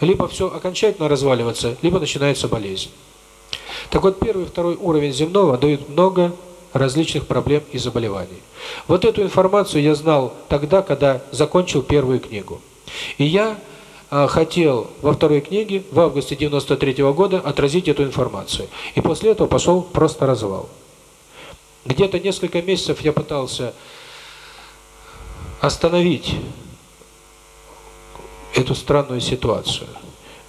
Либо все окончательно разваливается, либо начинается болезнь. Так вот, первый и второй уровень земного дают много различных проблем и заболеваний. Вот эту информацию я знал тогда, когда закончил первую книгу. И я э, хотел во второй книге в августе 93 -го года отразить эту информацию. И после этого пошел просто развал. Где-то несколько месяцев я пытался остановить эту странную ситуацию.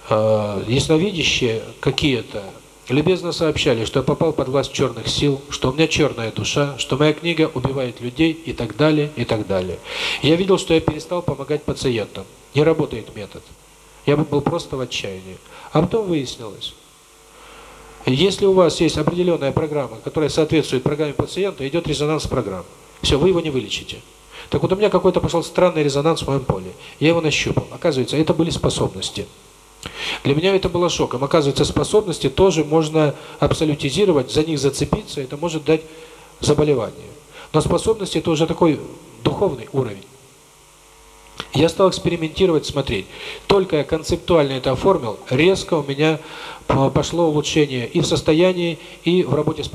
Э, ясновидящие какие-то любезно сообщали, что я попал под власть черных сил, что у меня черная душа, что моя книга убивает людей и так далее, и так далее. Я видел, что я перестал помогать пациентам. Не работает метод. Я был просто в отчаянии. А потом выяснилось, если у вас есть определенная программа, которая соответствует программе пациента, идет резонанс программы. Все, вы его не вылечите. Так вот у меня какой-то пошел странный резонанс в моем поле. Я его нащупал. Оказывается, это были способности. Для меня это было шоком. Оказывается, способности тоже можно абсолютизировать, за них зацепиться, это может дать заболевание. Но способности это уже такой духовный уровень. Я стал экспериментировать, смотреть. Только я концептуально это оформил, резко у меня пошло улучшение и в состоянии, и в работе с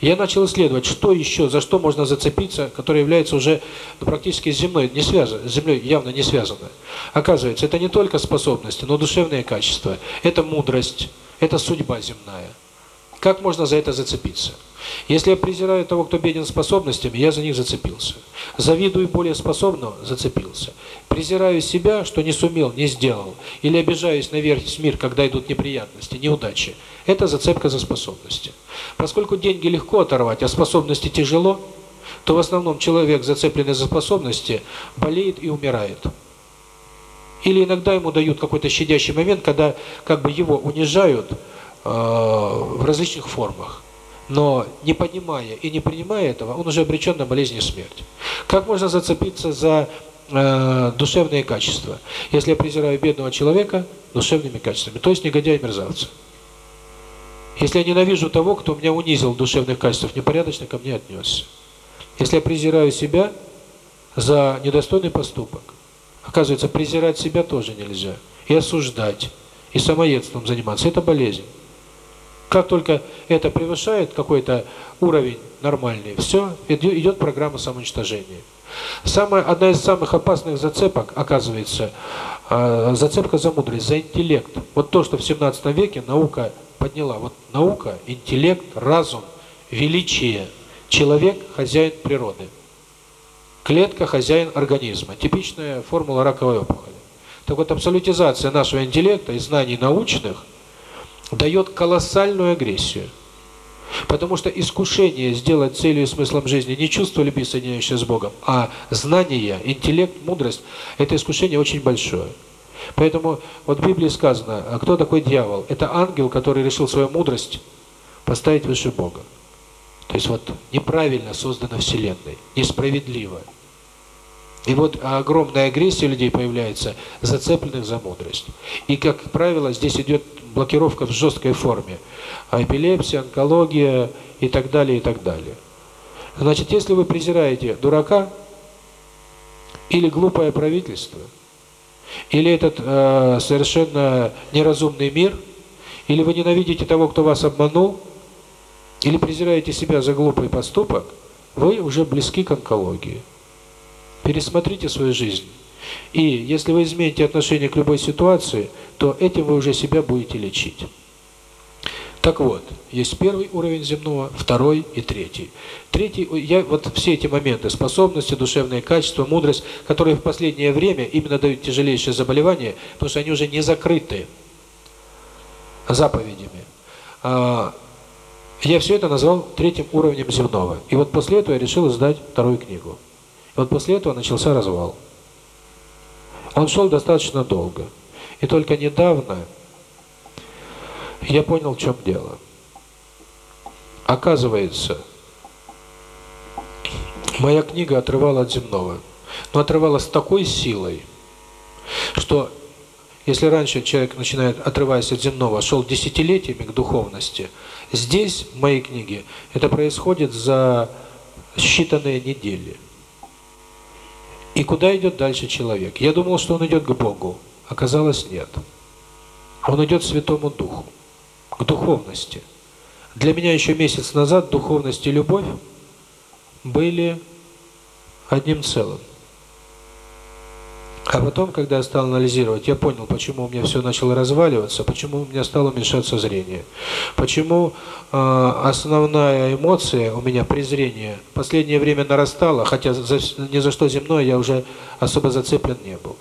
Я начал исследовать, что еще, за что можно зацепиться, которое является уже практически с земной, не связано, с землей явно не связано. Оказывается, это не только способности, но душевные качества. Это мудрость, это судьба земная. Как можно за это зацепиться? Если я презираю того, кто беден способностями, я за них зацепился. Завидую более способного – зацепился. Презираю себя, что не сумел, не сделал. Или обижаюсь на весь мир, когда идут неприятности, неудачи. Это зацепка за способности. Поскольку деньги легко оторвать, а способности тяжело, то в основном человек, зацепленный за способности, болеет и умирает. Или иногда ему дают какой-то щадящий момент, когда как бы его унижают э, в различных формах. Но не понимая и не принимая этого, он уже обречен на болезнь и смерть. Как можно зацепиться за э, душевные качества, если я презираю бедного человека душевными качествами, то есть негодяй мерзавца? Если я ненавижу того, кто меня унизил в душевных качествах, непорядочно ко мне отнесся. Если я презираю себя за недостойный поступок, оказывается, презирать себя тоже нельзя. И осуждать, и самоедством заниматься – это болезнь. Как только это превышает какой-то уровень нормальный, все, идет программа самоуничтожения. Самая, одна из самых опасных зацепок, оказывается, э, зацепка за мудрость, за интеллект. Вот то, что в 17 веке наука подняла. Вот наука, интеллект, разум, величие. Человек – хозяин природы. Клетка – хозяин организма. Типичная формула раковой опухоли. Так вот, абсолютизация нашего интеллекта и знаний научных дает колоссальную агрессию. Потому что искушение сделать целью и смыслом жизни не чувство любви, соединяющее с Богом, а знание, интеллект, мудрость – это искушение очень большое. Поэтому вот в Библии сказано, кто такой дьявол? Это ангел, который решил свою мудрость поставить выше Бога. То есть вот неправильно создана Вселенная, несправедливо. И вот огромная агрессия людей появляется, зацепленных за мудрость. И, как правило, здесь идет блокировка в жесткой форме. Эпилепсия, онкология и так далее, и так далее. Значит, если вы презираете дурака или глупое правительство – или этот э, совершенно неразумный мир, или вы ненавидите того, кто вас обманул, или презираете себя за глупый поступок, вы уже близки к онкологии. Пересмотрите свою жизнь. И если вы измените отношение к любой ситуации, то этим вы уже себя будете лечить. Так вот, есть первый уровень земного, второй и третий. Третий, я вот все эти моменты, способности, душевные качества, мудрость, которые в последнее время именно дают тяжелейшие заболевания, потому что они уже не закрыты заповедями. А, я все это назвал третьим уровнем земного. И вот после этого я решил издать вторую книгу. И вот после этого начался развал. Он шел достаточно долго. И только недавно я понял, в чем дело. Оказывается, моя книга отрывала от земного. Но отрывала с такой силой, что если раньше человек начинает, отрываясь от земного, шел десятилетиями к духовности, здесь, в моей книге, это происходит за считанные недели. И куда идет дальше человек? Я думал, что он идет к Богу. Оказалось, нет. Он идет к Святому Духу, к духовности. Для меня еще месяц назад духовность и любовь были одним целым. А потом, когда я стал анализировать, я понял, почему у меня все начало разваливаться, почему у меня стало уменьшаться зрение, почему э, основная эмоция у меня презрение последнее время нарастала, хотя за, ни за что земное я уже особо зацеплен не был.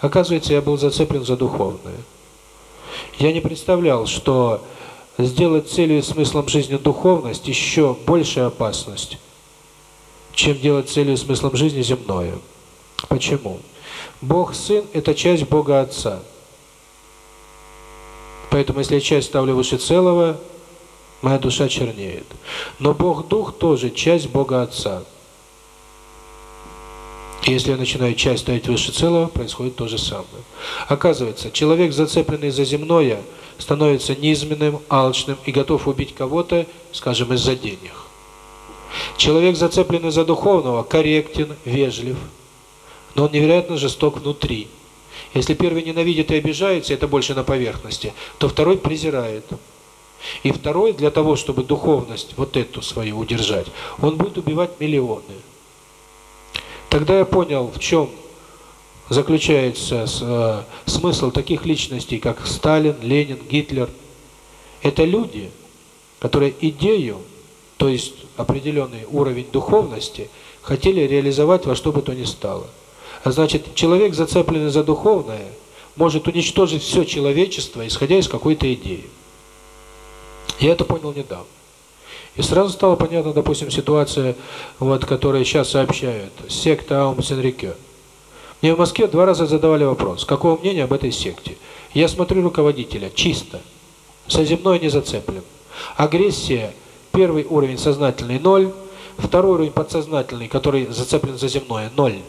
Оказывается, я был зацеплен за духовное. Я не представлял, что сделать целью и смыслом жизни духовность еще большая опасность, чем делать целью и смыслом жизни земное. Почему? Бог Сын – это часть Бога Отца. Поэтому, если я часть ставлю выше целого, моя душа чернеет. Но Бог Дух тоже часть Бога Отца. И если я начинаю часть ставить выше целого, происходит то же самое. Оказывается, человек, зацепленный за земное, становится низменным, алчным и готов убить кого-то, скажем, из-за денег. Человек, зацепленный за духовного, корректен, вежлив, но он невероятно жесток внутри. Если первый ненавидит и обижается, это больше на поверхности, то второй презирает. И второй, для того, чтобы духовность вот эту свою удержать, он будет убивать миллионы. Тогда я понял, в чем заключается э, смысл таких личностей, как Сталин, Ленин, Гитлер. Это люди, которые идею, то есть определенный уровень духовности, хотели реализовать во что бы то ни стало. А значит, человек, зацепленный за духовное, может уничтожить все человечество, исходя из какой-то идеи. Я это понял недавно. И сразу стало понятно, допустим, ситуация, вот, которая сейчас сообщают, секта Аум Сенрикё. Мне в Москве два раза задавали вопрос, какого мнения об этой секте. Я смотрю руководителя, чисто, соземной не зацеплен. Агрессия, первый уровень сознательный – ноль, второй уровень подсознательный, который зацеплен за земное – ноль.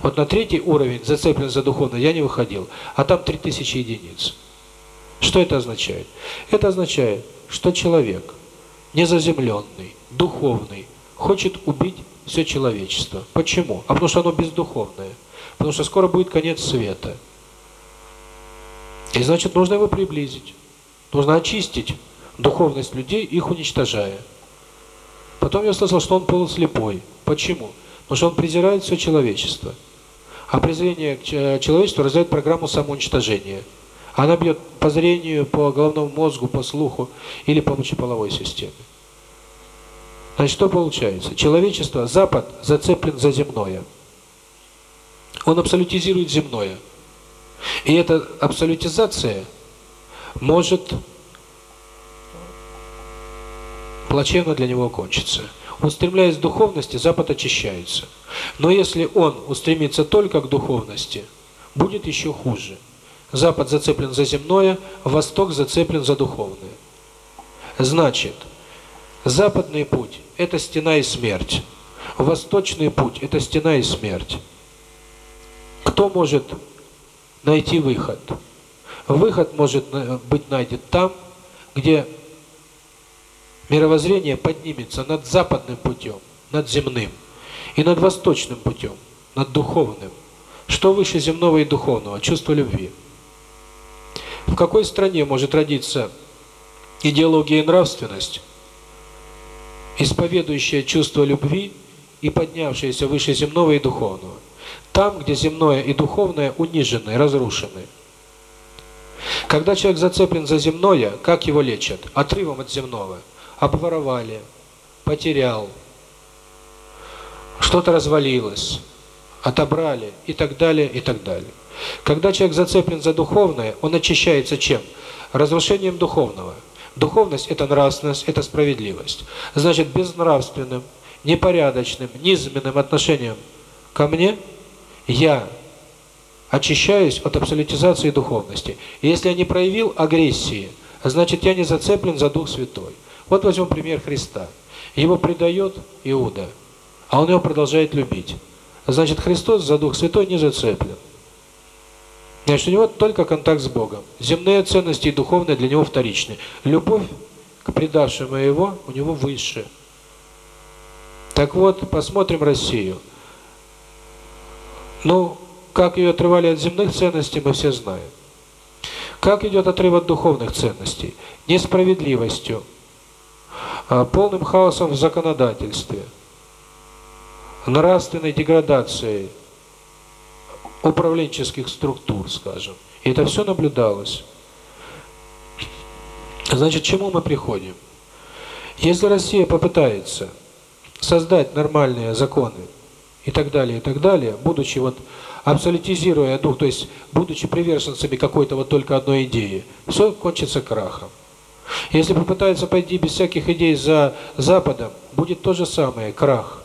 Вот на третий уровень, зацеплен за духовное, я не выходил, а там 3000 единиц. Что это означает? Это означает, что человек, незаземленный, духовный, хочет убить все человечество. Почему? А потому что оно бездуховное. Потому что скоро будет конец света. И значит, нужно его приблизить. Нужно очистить духовность людей, их уничтожая. Потом я слышал, что он полуслепой. Почему? Потому что он презирает все человечество. А презрение к человечеству рождает программу самоуничтожения. Она бьет по зрению, по головному мозгу, по слуху или по мочеполовой системе. Значит, что получается? Человечество, Запад зацеплен за земное. Он абсолютизирует земное. И эта абсолютизация может плачевно для него кончиться. Устремляясь к духовности, Запад очищается. Но если он устремится только к духовности, будет еще хуже. Запад зацеплен за земное, Восток зацеплен за духовное. Значит, западный путь – это стена и смерть. Восточный путь – это стена и смерть. Кто может найти выход? Выход может быть найден там, где мировоззрение поднимется над западным путем, над земным, и над восточным путем, над духовным. Что выше земного и духовного? Чувство любви. В какой стране может родиться идеология и нравственность, исповедующая чувство любви и поднявшаяся выше земного и духовного. Там, где земное и духовное унижены, разрушены. Когда человек зацеплен за земное, как его лечат? Отрывом от земного. Обворовали, потерял, что-то развалилось, отобрали и так далее, и так далее. Когда человек зацеплен за духовное, он очищается чем? Разрушением духовного. Духовность – это нравственность, это справедливость. Значит, безнравственным, непорядочным, низменным отношением ко мне я очищаюсь от абсолютизации духовности. И если я не проявил агрессии, значит, я не зацеплен за Дух Святой. Вот возьмем пример Христа. Его предает Иуда, а он его продолжает любить. Значит, Христос за Дух Святой не зацеплен. Значит, у него только контакт с Богом. Земные ценности и духовные для него вторичны. Любовь к предавшему его у него выше. Так вот, посмотрим Россию. Ну, как ее отрывали от земных ценностей, мы все знаем. Как идет отрыв от духовных ценностей? Несправедливостью, полным хаосом в законодательстве, нравственной деградацией, управленческих структур, скажем. И это все наблюдалось. Значит, к чему мы приходим? Если Россия попытается создать нормальные законы и так далее, и так далее, будучи вот абсолютизируя дух, то есть будучи приверженцами какой-то вот только одной идеи, все кончится крахом. Если попытается пойти без всяких идей за Западом, будет то же самое, крах.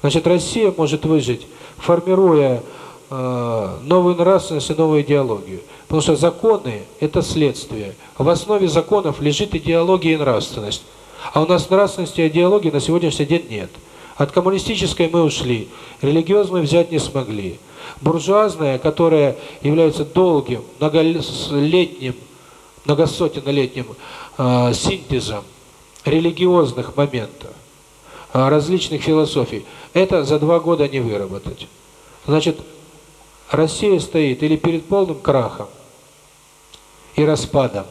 Значит, Россия может выжить, формируя э, новую нравственность и новую идеологию. Потому что законы – это следствие. В основе законов лежит идеология и нравственность. А у нас нравственности и идеологии на сегодняшний день нет. От коммунистической мы ушли, религиозную взять не смогли. Буржуазная, которая является долгим, многолетним, многосотеннолетним э, синтезом религиозных моментов, э, различных философий, это за два года не выработать. Значит, Россия стоит или перед полным крахом и распадом,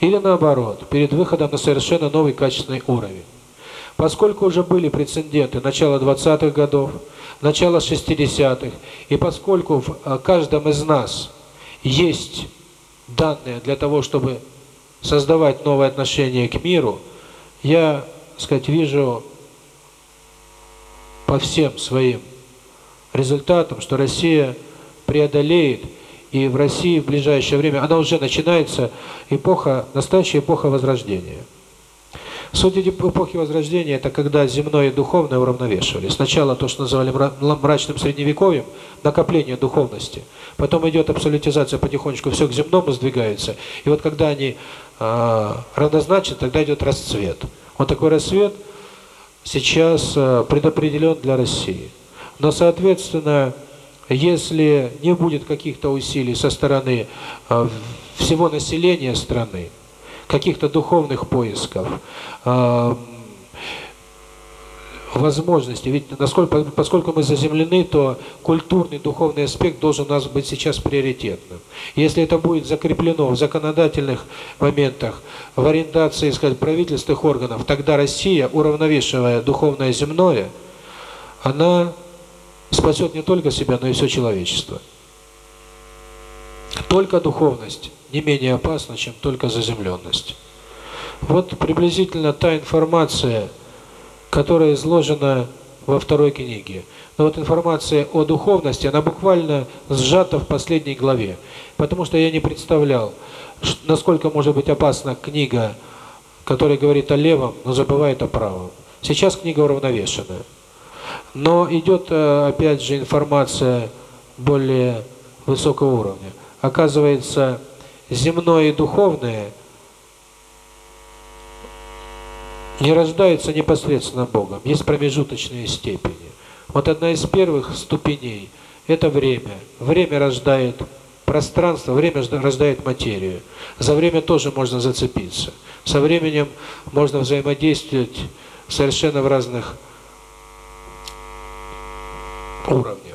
или наоборот, перед выходом на совершенно новый качественный уровень. Поскольку уже были прецеденты начала 20-х годов, начала 60-х, и поскольку в э, каждом из нас есть данные для того, чтобы создавать новые отношения к миру, я, так сказать, вижу по всем своим результатом, что Россия преодолеет, и в России в ближайшее время, она уже начинается, эпоха, настоящая эпоха Возрождения. Суть эпохи Возрождения – это когда земное и духовное уравновешивали. Сначала то, что называли мрачным средневековьем, накопление духовности. Потом идет абсолютизация потихонечку, все к земному сдвигается. И вот когда они э, равнозначны, тогда идет расцвет. Вот такой расцвет сейчас э, предопределен для России. Но, соответственно, если не будет каких-то усилий со стороны э, всего населения страны, каких-то духовных поисков, э, возможностей. Ведь насколько, поскольку мы заземлены, то культурный, духовный аспект должен у нас быть сейчас приоритетным. Если это будет закреплено в законодательных моментах, в ориентации, сказать, правительственных органов, тогда Россия, уравновешивая духовное земное, она спасет не только себя, но и все человечество. Только духовность не менее опасна, чем только заземленность. Вот приблизительно та информация, которая изложена во второй книге. Но вот информация о духовности, она буквально сжата в последней главе. Потому что я не представлял, насколько может быть опасна книга, которая говорит о левом, но забывает о правом. Сейчас книга уравновешенная. Но идет, э, опять же, информация более высокого уровня. Оказывается, земное и духовное не рождаются непосредственно Богом. Есть промежуточные степени. Вот одна из первых ступеней – это время. Время рождает пространство, время рождает материю. За время тоже можно зацепиться. Со временем можно взаимодействовать совершенно в разных уровнях.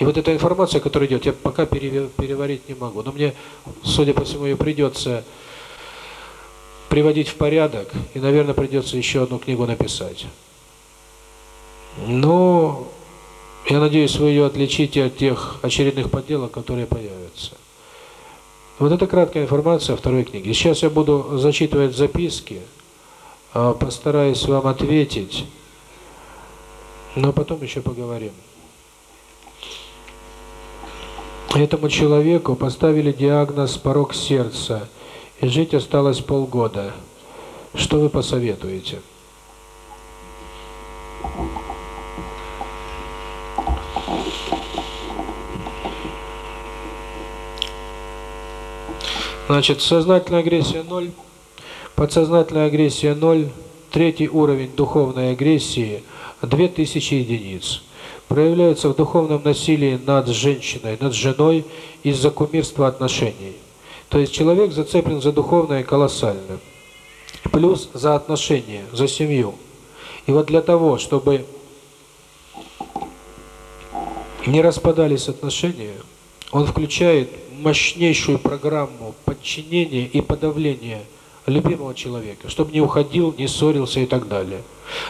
И вот эта информация, которая идет, я пока переварить не могу. Но мне, судя по всему, ее придется приводить в порядок, и, наверное, придется еще одну книгу написать. Но я надеюсь, вы ее отличите от тех очередных подделок, которые появятся. Вот это краткая информация о второй книге. Сейчас я буду зачитывать записки, а, постараюсь вам ответить, но потом еще поговорим. Этому человеку поставили диагноз порог сердца, и жить осталось полгода. Что вы посоветуете? Значит, сознательная агрессия 0, подсознательная агрессия 0, третий уровень духовной агрессии 2000 единиц проявляются в духовном насилии над женщиной, над женой из-за кумирства отношений. То есть человек зацеплен за духовное колоссально. Плюс за отношения, за семью. И вот для того, чтобы не распадались отношения, он включает мощнейшую программу подчинения и подавления любимого человека, чтобы не уходил, не ссорился и так далее.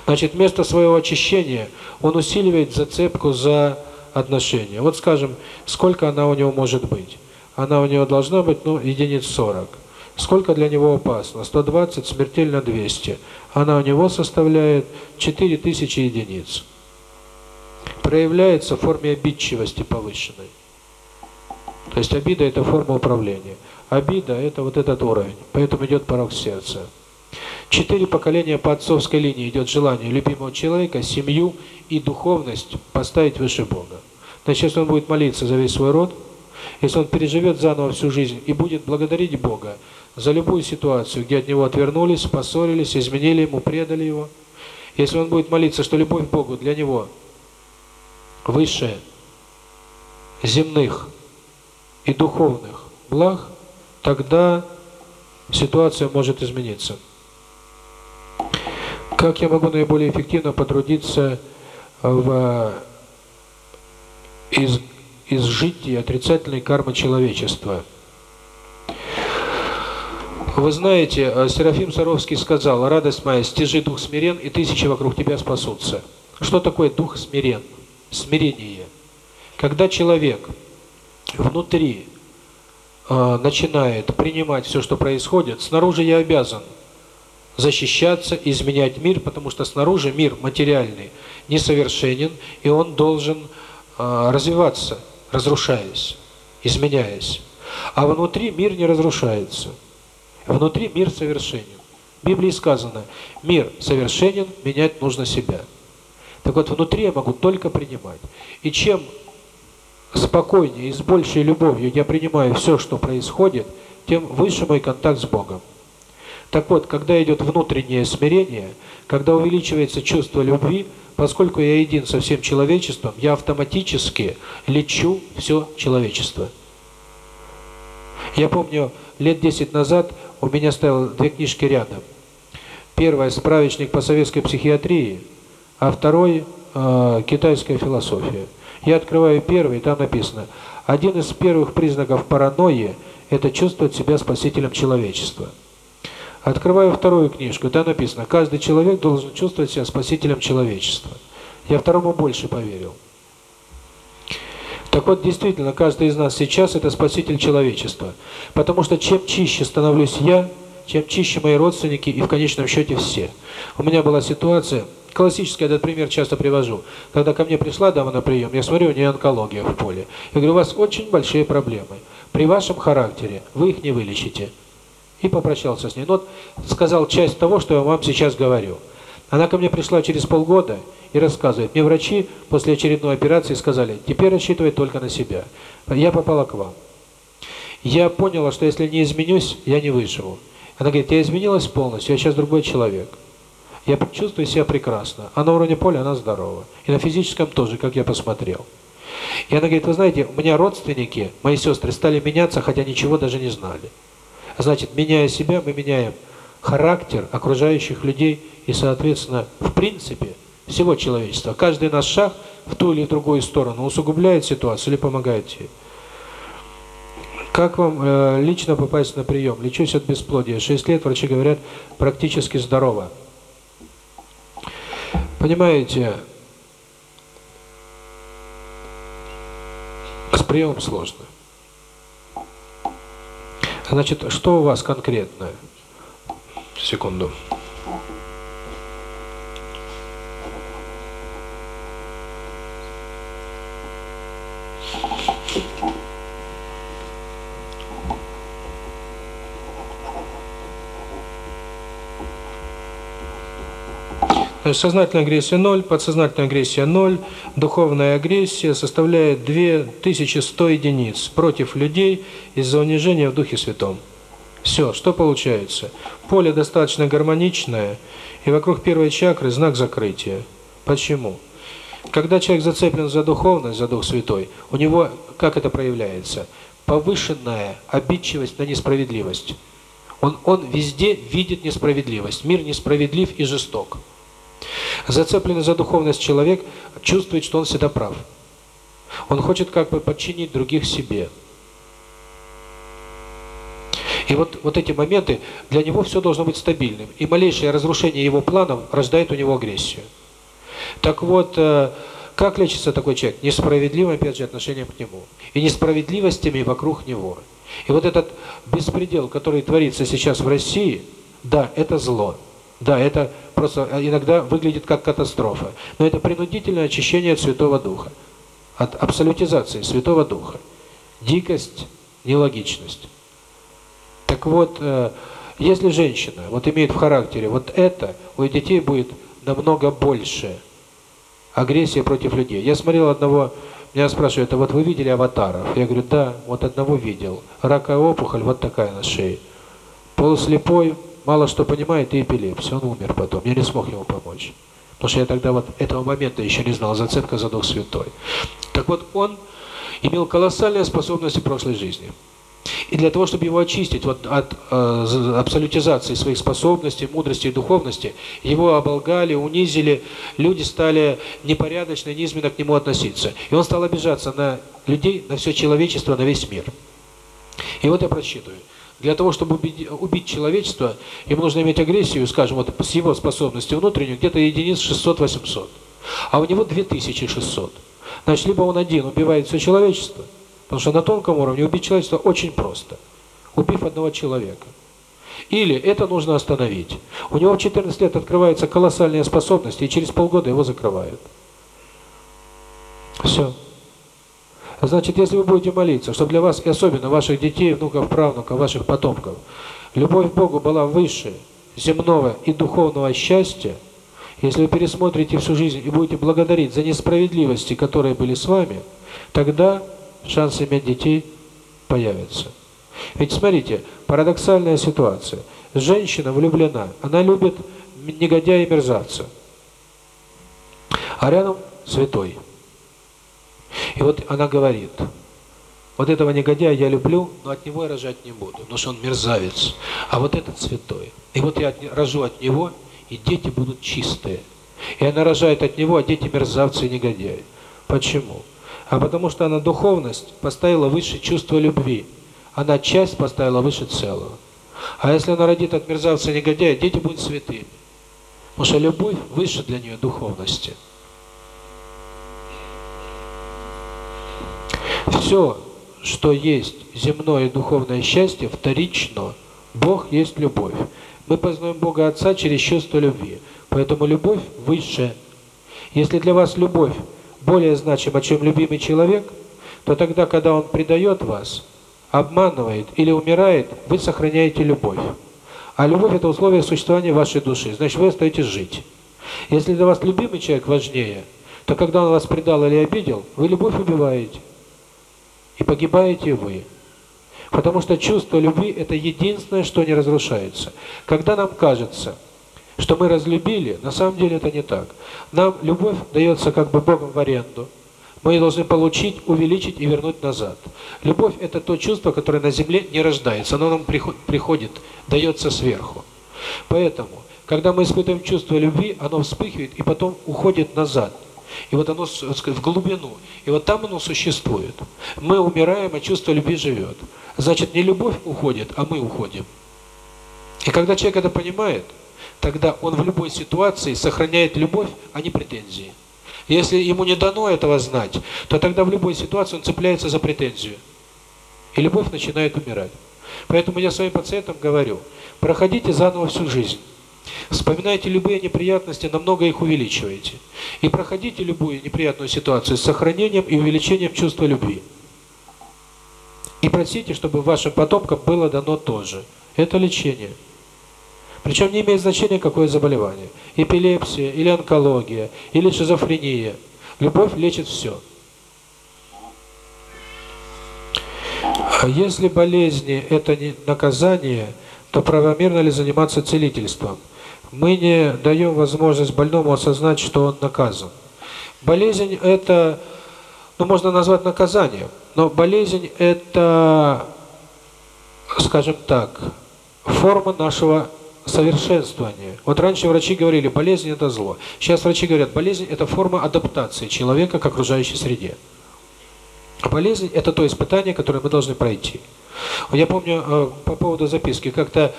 Значит, вместо своего очищения он усиливает зацепку за отношения. Вот скажем, сколько она у него может быть? Она у него должна быть, ну, единиц 40. Сколько для него опасно? 120, смертельно 200. Она у него составляет 4000 единиц. Проявляется в форме обидчивости повышенной. То есть обида – это форма управления. Обида – это вот этот уровень, поэтому идет порог сердца. Четыре поколения по отцовской линии идет желание любимого человека, семью и духовность поставить выше Бога. Значит, если он будет молиться за весь свой род, если он переживет заново всю жизнь и будет благодарить Бога за любую ситуацию, где от него отвернулись, поссорились, изменили ему, предали его, если он будет молиться, что любовь к Богу для него выше земных и духовных благ, тогда ситуация может измениться. Как я могу наиболее эффективно потрудиться в из, изжитии отрицательной кармы человечества? Вы знаете, э, Серафим Саровский сказал, «Радость моя, стяжи дух смирен, и тысячи вокруг тебя спасутся». Что такое дух смирен? Смирение. Когда человек внутри э, начинает принимать все, что происходит, снаружи я обязан – защищаться, изменять мир, потому что снаружи мир материальный несовершенен, и он должен э, развиваться, разрушаясь, изменяясь. А внутри мир не разрушается. Внутри мир совершенен. В Библии сказано, мир совершенен, менять нужно себя. Так вот, внутри я могу только принимать. И чем спокойнее и с большей любовью я принимаю все, что происходит, тем выше мой контакт с Богом. Так вот, когда идет внутреннее смирение, когда увеличивается чувство любви, поскольку я един со всем человечеством, я автоматически лечу все человечество. Я помню, лет 10 назад у меня стояло две книжки рядом. Первая – справочник по советской психиатрии, а второй э, – китайская философия. Я открываю первый, и там написано, один из первых признаков паранойи – это чувствовать себя спасителем человечества. Открываю вторую книжку, там написано, каждый человек должен чувствовать себя спасителем человечества. Я второму больше поверил. Так вот, действительно, каждый из нас сейчас – это спаситель человечества. Потому что чем чище становлюсь я, чем чище мои родственники и в конечном счете все. У меня была ситуация, классический этот пример часто привожу. Когда ко мне пришла дама на прием, я смотрю, у нее онкология в поле. Я говорю, у вас очень большие проблемы. При вашем характере вы их не вылечите и попрощался с ней. Но вот сказал часть того, что я вам сейчас говорю. Она ко мне пришла через полгода и рассказывает. Мне врачи после очередной операции сказали, теперь рассчитывай только на себя. Я попала к вам. Я поняла, что если не изменюсь, я не выживу. Она говорит, я изменилась полностью, я сейчас другой человек. Я чувствую себя прекрасно. А на уровне поля она здорова. И на физическом тоже, как я посмотрел. И она говорит, вы знаете, у меня родственники, мои сестры, стали меняться, хотя ничего даже не знали. Значит, меняя себя, мы меняем характер окружающих людей и, соответственно, в принципе, всего человечества. Каждый наш шаг в ту или другую сторону усугубляет ситуацию или помогает ей. Как вам э, лично попасть на прием? Лечусь от бесплодия. 6 лет, врачи говорят, практически здорово. Понимаете, с приемом сложно. Значит, что у вас конкретно? Секунду. Сознательная агрессия 0, подсознательная агрессия 0, духовная агрессия составляет 2100 единиц против людей из-за унижения в Духе Святом. Все, что получается? Поле достаточно гармоничное, и вокруг первой чакры знак закрытия. Почему? Когда человек зацеплен за духовность, за Дух Святой, у него, как это проявляется? Повышенная обидчивость на несправедливость. Он, он везде видит несправедливость. Мир несправедлив и жесток. Зацепленный за духовность человек чувствует, что он всегда прав. Он хочет как бы подчинить других себе. И вот, вот эти моменты, для него все должно быть стабильным. И малейшее разрушение его планов рождает у него агрессию. Так вот, э, как лечится такой человек? Несправедливым, опять же, отношением к нему. И несправедливостями вокруг него. И вот этот беспредел, который творится сейчас в России, да, это зло. Да, это просто иногда выглядит как катастрофа. Но это принудительное очищение от Святого Духа. От абсолютизации Святого Духа. Дикость, нелогичность. Так вот, э, если женщина вот имеет в характере вот это, у детей будет намного больше агрессия против людей. Я смотрел одного, меня спрашивают, а вот вы видели аватаров? Я говорю, да, вот одного видел. Раковая опухоль вот такая на шее. Полуслепой, мало что понимает и эпилепсия. Он умер потом, я не смог ему помочь. Потому что я тогда вот этого момента еще не знал, зацепка за Дух Святой. Так вот, он имел колоссальные способности прошлой жизни. И для того, чтобы его очистить вот от э, абсолютизации своих способностей, мудрости и духовности, его оболгали, унизили, люди стали непорядочно, низменно к нему относиться. И он стал обижаться на людей, на все человечество, на весь мир. И вот я просчитываю. Для того, чтобы убить, убить человечество, ему нужно иметь агрессию, скажем, вот с его способностью внутренней, где-то единиц 600-800. А у него 2600. Значит, либо он один убивает все человечество, потому что на тонком уровне убить человечество очень просто, убив одного человека. Или это нужно остановить. У него в 14 лет открываются колоссальные способности, и через полгода его закрывают. Все. Значит, если вы будете молиться, чтобы для вас, и особенно ваших детей, внуков, правнуков, ваших потомков, любовь к Богу была выше земного и духовного счастья, если вы пересмотрите всю жизнь и будете благодарить за несправедливости, которые были с вами, тогда шанс иметь детей появится. Ведь смотрите, парадоксальная ситуация. Женщина влюблена, она любит негодяя и мерзавца, а рядом святой. И вот она говорит, вот этого негодяя я люблю, но от него я рожать не буду, потому что он мерзавец. А вот этот святой. И вот я рожу от него, и дети будут чистые. И она рожает от него, а дети мерзавцы и негодяи. Почему? А потому что она духовность поставила выше чувства любви. Она часть поставила выше целого. А если она родит от мерзавца и негодяя, дети будут святыми. Потому что любовь выше для нее духовности. Все, что есть земное и духовное счастье, вторично. Бог есть любовь. Мы познаем Бога Отца через чувство любви. Поэтому любовь выше. Если для вас любовь более значима, чем любимый человек, то тогда, когда он предает вас, обманывает или умирает, вы сохраняете любовь. А любовь – это условие существования вашей души. Значит, вы остаетесь жить. Если для вас любимый человек важнее, то когда он вас предал или обидел, вы любовь убиваете и погибаете вы. Потому что чувство любви – это единственное, что не разрушается. Когда нам кажется, что мы разлюбили, на самом деле это не так. Нам любовь дается как бы Богом в аренду. Мы ее должны получить, увеличить и вернуть назад. Любовь – это то чувство, которое на земле не рождается, оно нам приходит, дается сверху. Поэтому, когда мы испытываем чувство любви, оно вспыхивает и потом уходит назад – и вот оно в глубину. И вот там оно существует. Мы умираем, а чувство любви живет. значит не любовь уходит, а мы уходим. И когда человек это понимает, тогда он в любой ситуации сохраняет любовь, а не претензии. Если ему не дано этого знать, то тогда в любой ситуации он цепляется за претензию. И любовь начинает умирать. Поэтому я своим пациентам говорю, проходите заново всю жизнь. Вспоминайте любые неприятности, намного их увеличиваете. И проходите любую неприятную ситуацию с сохранением и увеличением чувства любви. И просите, чтобы вашим потомкам было дано тоже. Это лечение. Причем не имеет значения, какое заболевание. Эпилепсия, или онкология, или шизофрения. Любовь лечит все. А если болезни – это не наказание, то правомерно ли заниматься целительством? Мы не даем возможность больному осознать, что он наказан. Болезнь – это, ну, можно назвать наказанием, но болезнь – это, скажем так, форма нашего совершенствования. Вот раньше врачи говорили, болезнь – это зло. Сейчас врачи говорят, болезнь – это форма адаптации человека к окружающей среде. Болезнь – это то испытание, которое мы должны пройти. Я помню э, по поводу записки, как-то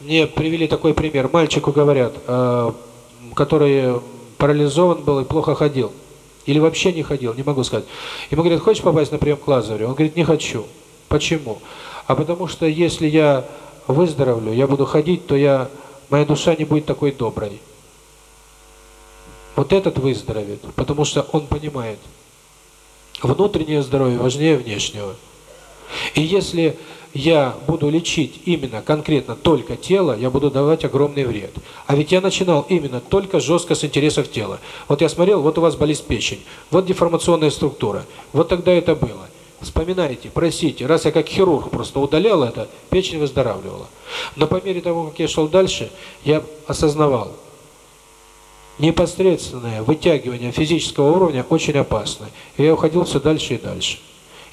мне привели такой пример. Мальчику говорят, э, который парализован был и плохо ходил. Или вообще не ходил, не могу сказать. Ему говорят, хочешь попасть на прием к Лазарю? Он говорит, не хочу. Почему? А потому что если я выздоровлю, я буду ходить, то я моя душа не будет такой доброй. Вот этот выздоровеет, потому что он понимает, Внутреннее здоровье важнее внешнего. И если я буду лечить именно конкретно только тело, я буду давать огромный вред. А ведь я начинал именно только жестко с интересов тела. Вот я смотрел, вот у вас болит печень, вот деформационная структура, вот тогда это было. Вспоминайте, просите. Раз я как хирург просто удалял это, печень выздоравливала. Но по мере того, как я шел дальше, я осознавал, непосредственное вытягивание физического уровня очень опасно. И я уходил все дальше и дальше.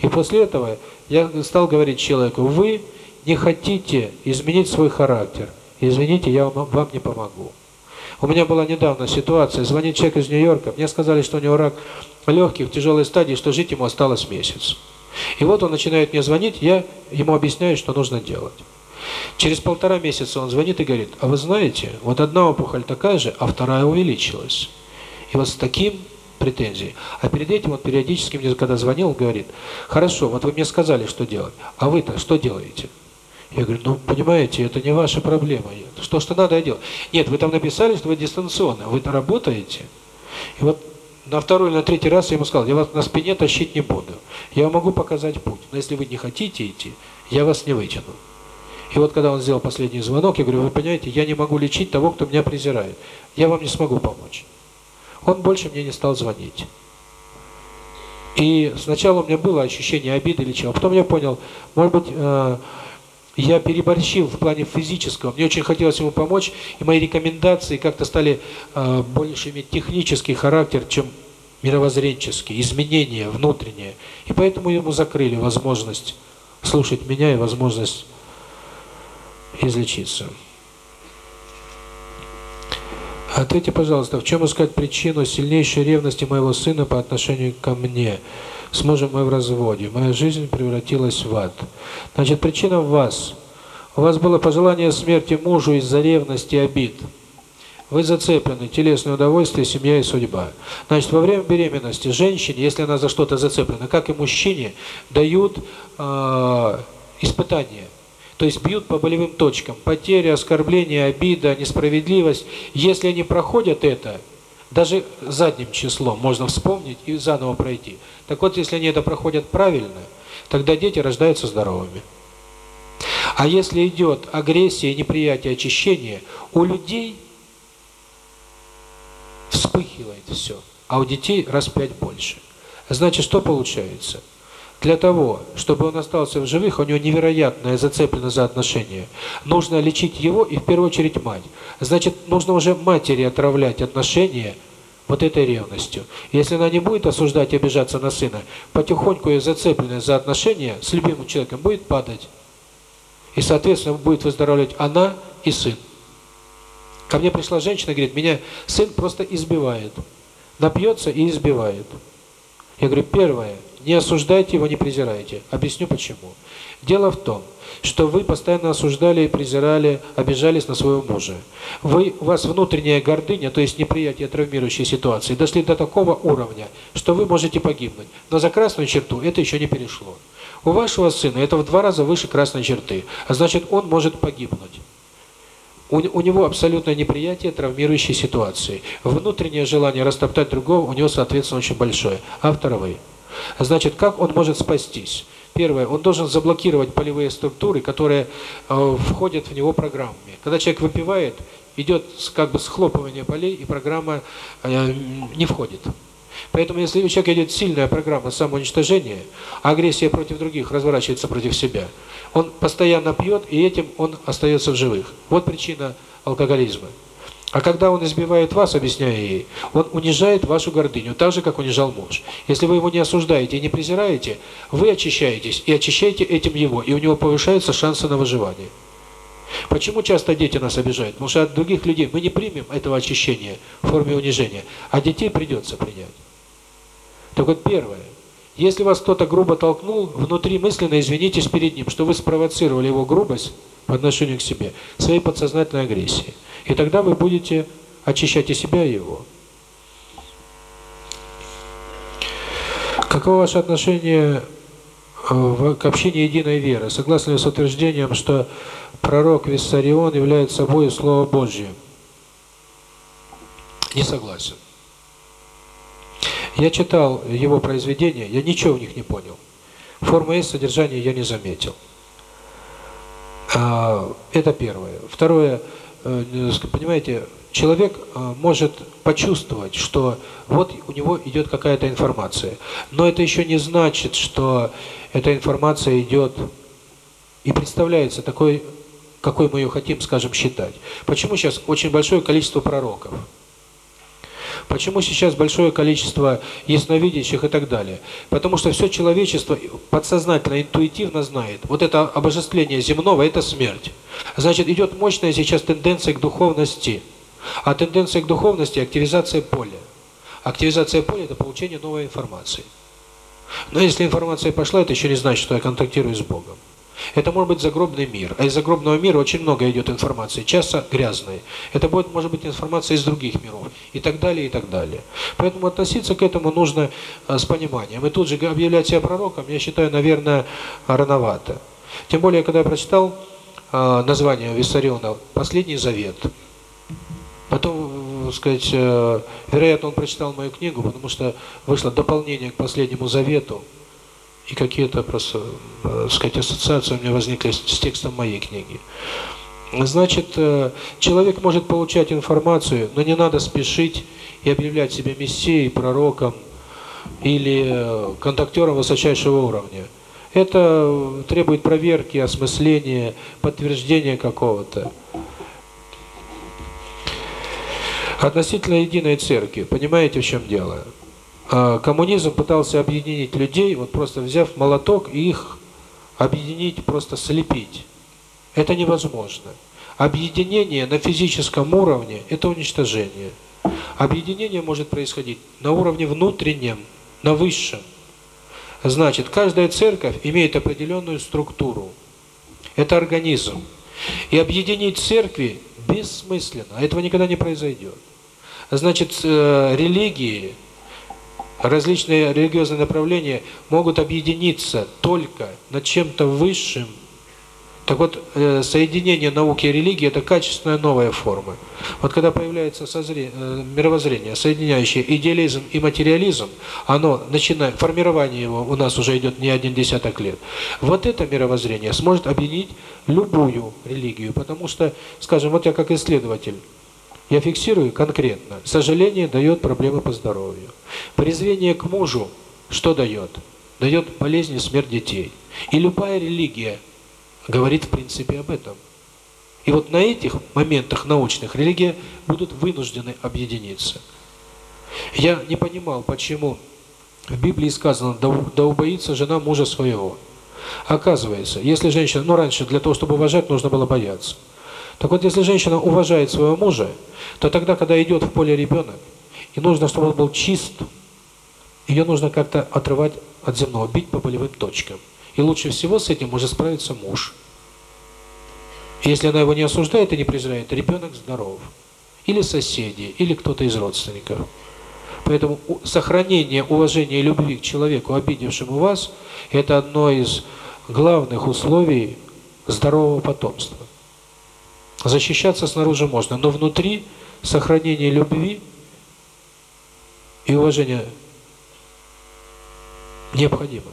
И после этого я стал говорить человеку, вы не хотите изменить свой характер, извините, я вам, вам не помогу. У меня была недавно ситуация, звонит человек из Нью-Йорка, мне сказали, что у него рак легких тяжелой стадии, что жить ему осталось месяц. И вот он начинает мне звонить, я ему объясняю, что нужно делать. Через полтора месяца он звонит и говорит, а вы знаете, вот одна опухоль такая же, а вторая увеличилась. И вот с таким претензией. А перед этим он периодически мне, когда звонил, он говорит, хорошо, вот вы мне сказали, что делать, а вы-то что делаете? Я говорю, ну, понимаете, это не ваша проблема. Что, что надо делать? Нет, вы там написали, что вы дистанционно, вы-то работаете. И вот на второй или на третий раз я ему сказал, я вас на спине тащить не буду. Я могу показать путь, но если вы не хотите идти, я вас не вытяну. И вот когда он сделал последний звонок, я говорю, вы понимаете, я не могу лечить того, кто меня презирает. Я вам не смогу помочь. Он больше мне не стал звонить. И сначала у меня было ощущение обиды или чего. Потом я понял, может быть, э, я переборщил в плане физического. Мне очень хотелось ему помочь, и мои рекомендации как-то стали э, больше иметь технический характер, чем мировоззренческий, изменения внутренние. И поэтому ему закрыли возможность слушать меня и возможность излечиться. Ответьте, пожалуйста, в чем искать причину сильнейшей ревности моего сына по отношению ко мне? С мужем мы в разводе. Моя жизнь превратилась в ад. Значит, причина в вас. У вас было пожелание смерти мужу из-за ревности и обид. Вы зацеплены, телесное удовольствие, семья и судьба. Значит, во время беременности женщине, если она за что-то зацеплена, как и мужчине, дают э, испытания. То есть бьют по болевым точкам. Потеря, оскорбление, обида, несправедливость. Если они проходят это, даже задним числом можно вспомнить и заново пройти. Так вот, если они это проходят правильно, тогда дети рождаются здоровыми. А если идет агрессия, неприятие, очищение, у людей вспыхивает все, а у детей раз пять больше. Значит, что получается? Для того, чтобы он остался в живых, у него невероятная зацепленность за отношения. Нужно лечить его и в первую очередь мать. Значит, нужно уже матери отравлять отношения вот этой ревностью. Если она не будет осуждать и обижаться на сына, потихоньку ее зацепленность за отношения с любимым человеком будет падать. И, соответственно, будет выздоравливать она и сын. Ко мне пришла женщина, говорит, меня сын просто избивает. Напьется и избивает. Я говорю, первое, не осуждайте его, не презирайте. Объясню почему. Дело в том, что вы постоянно осуждали, презирали, обижались на своего мужа. Вы, у вас внутренняя гордыня, то есть неприятие травмирующей ситуации, дошли до такого уровня, что вы можете погибнуть. Но за красную черту это еще не перешло. У вашего сына это в два раза выше красной черты, а значит он может погибнуть. У, него абсолютное неприятие травмирующей ситуации. Внутреннее желание растоптать другого у него, соответственно, очень большое. А второе. Значит, как он может спастись? Первое, он должен заблокировать полевые структуры, которые э, входят в него программами. Когда человек выпивает, идет как бы схлопывание полей, и программа э, не входит. Поэтому если у человека идет сильная программа самоуничтожения, а агрессия против других разворачивается против себя, он постоянно пьет, и этим он остается в живых. Вот причина алкоголизма. А когда он избивает вас, объясняя ей, он унижает вашу гордыню, так же, как унижал муж. Если вы его не осуждаете и не презираете, вы очищаетесь и очищаете этим его, и у него повышаются шансы на выживание. Почему часто дети нас обижают? Потому что от других людей мы не примем этого очищения в форме унижения, а детей придется принять. Так вот, первое. Если вас кто-то грубо толкнул, внутри мысленно извинитесь перед ним, что вы спровоцировали его грубость по отношению к себе, своей подсознательной агрессией. И тогда вы будете очищать и себя, и его. Каково ваше отношение э, к общению единой веры? Согласны ли с утверждением, что пророк Виссарион является собой Слово Божье? Не согласен. Я читал его произведения, я ничего в них не понял. Формы есть, содержание я не заметил. А, это первое. Второе – Э, понимаете, человек э, может почувствовать, что вот у него идет какая-то информация. Но это еще не значит, что эта информация идет и представляется такой, какой мы ее хотим, скажем, считать. Почему сейчас очень большое количество пророков? Почему сейчас большое количество ясновидящих и так далее? Потому что все человечество подсознательно, интуитивно знает, вот это обожествление земного – это смерть. Значит, идет мощная сейчас тенденция к духовности. А тенденция к духовности – активизация поля. Активизация поля – это получение новой информации. Но если информация пошла, это еще не значит, что я контактирую с Богом. Это может быть загробный мир. А из загробного мира очень много идет информации, часто грязной. Это будет, может быть, информация из других миров. И так далее, и так далее. Поэтому относиться к этому нужно а, с пониманием. И тут же объявлять себя пророком, я считаю, наверное, рановато. Тем более, когда я прочитал а, название Виссариона «Последний завет», Потом, сказать, э, вероятно, он прочитал мою книгу, потому что вышло дополнение к последнему завету, и какие-то просто, э, сказать, ассоциации у меня возникли с, с текстом моей книги. Значит, э, человек может получать информацию, но не надо спешить и объявлять себя мессией, пророком или э, контактером высочайшего уровня. Это требует проверки, осмысления, подтверждения какого-то. Относительно единой церкви, понимаете, в чем дело? А, коммунизм пытался объединить людей, вот просто взяв молоток и их объединить, просто слепить. Это невозможно. Объединение на физическом уровне – это уничтожение. Объединение может происходить на уровне внутреннем, на высшем. Значит, каждая церковь имеет определенную структуру. Это организм. И объединить церкви бессмысленно, этого никогда не произойдет. Значит, э, религии различные религиозные направления могут объединиться только над чем-то высшим. Так вот, э, соединение науки и религии – это качественная новая форма. Вот когда появляется созре... э, мировоззрение, соединяющее идеализм и материализм, оно, начинает, формирование его у нас уже идет не один десяток лет, вот это мировоззрение сможет объединить любую религию, потому что, скажем, вот я как исследователь, я фиксирую конкретно. Сожаление дает проблемы по здоровью. Презрение к мужу что дает? Дает болезни, смерть детей. И любая религия говорит в принципе об этом. И вот на этих моментах научных религии будут вынуждены объединиться. Я не понимал, почему в Библии сказано «да убоится жена мужа своего». Оказывается, если женщина, ну раньше для того, чтобы уважать, нужно было бояться. Так вот, если женщина уважает своего мужа, то тогда, когда идет в поле ребенок, и нужно, чтобы он был чист, ее нужно как-то отрывать от земного, бить по болевым точкам. И лучше всего с этим может справиться муж. Если она его не осуждает и не презирает, ребенок здоров. Или соседи, или кто-то из родственников. Поэтому сохранение уважения и любви к человеку, обидевшему вас, это одно из главных условий здорового потомства. Защищаться снаружи можно, но внутри сохранение любви и уважения необходимо.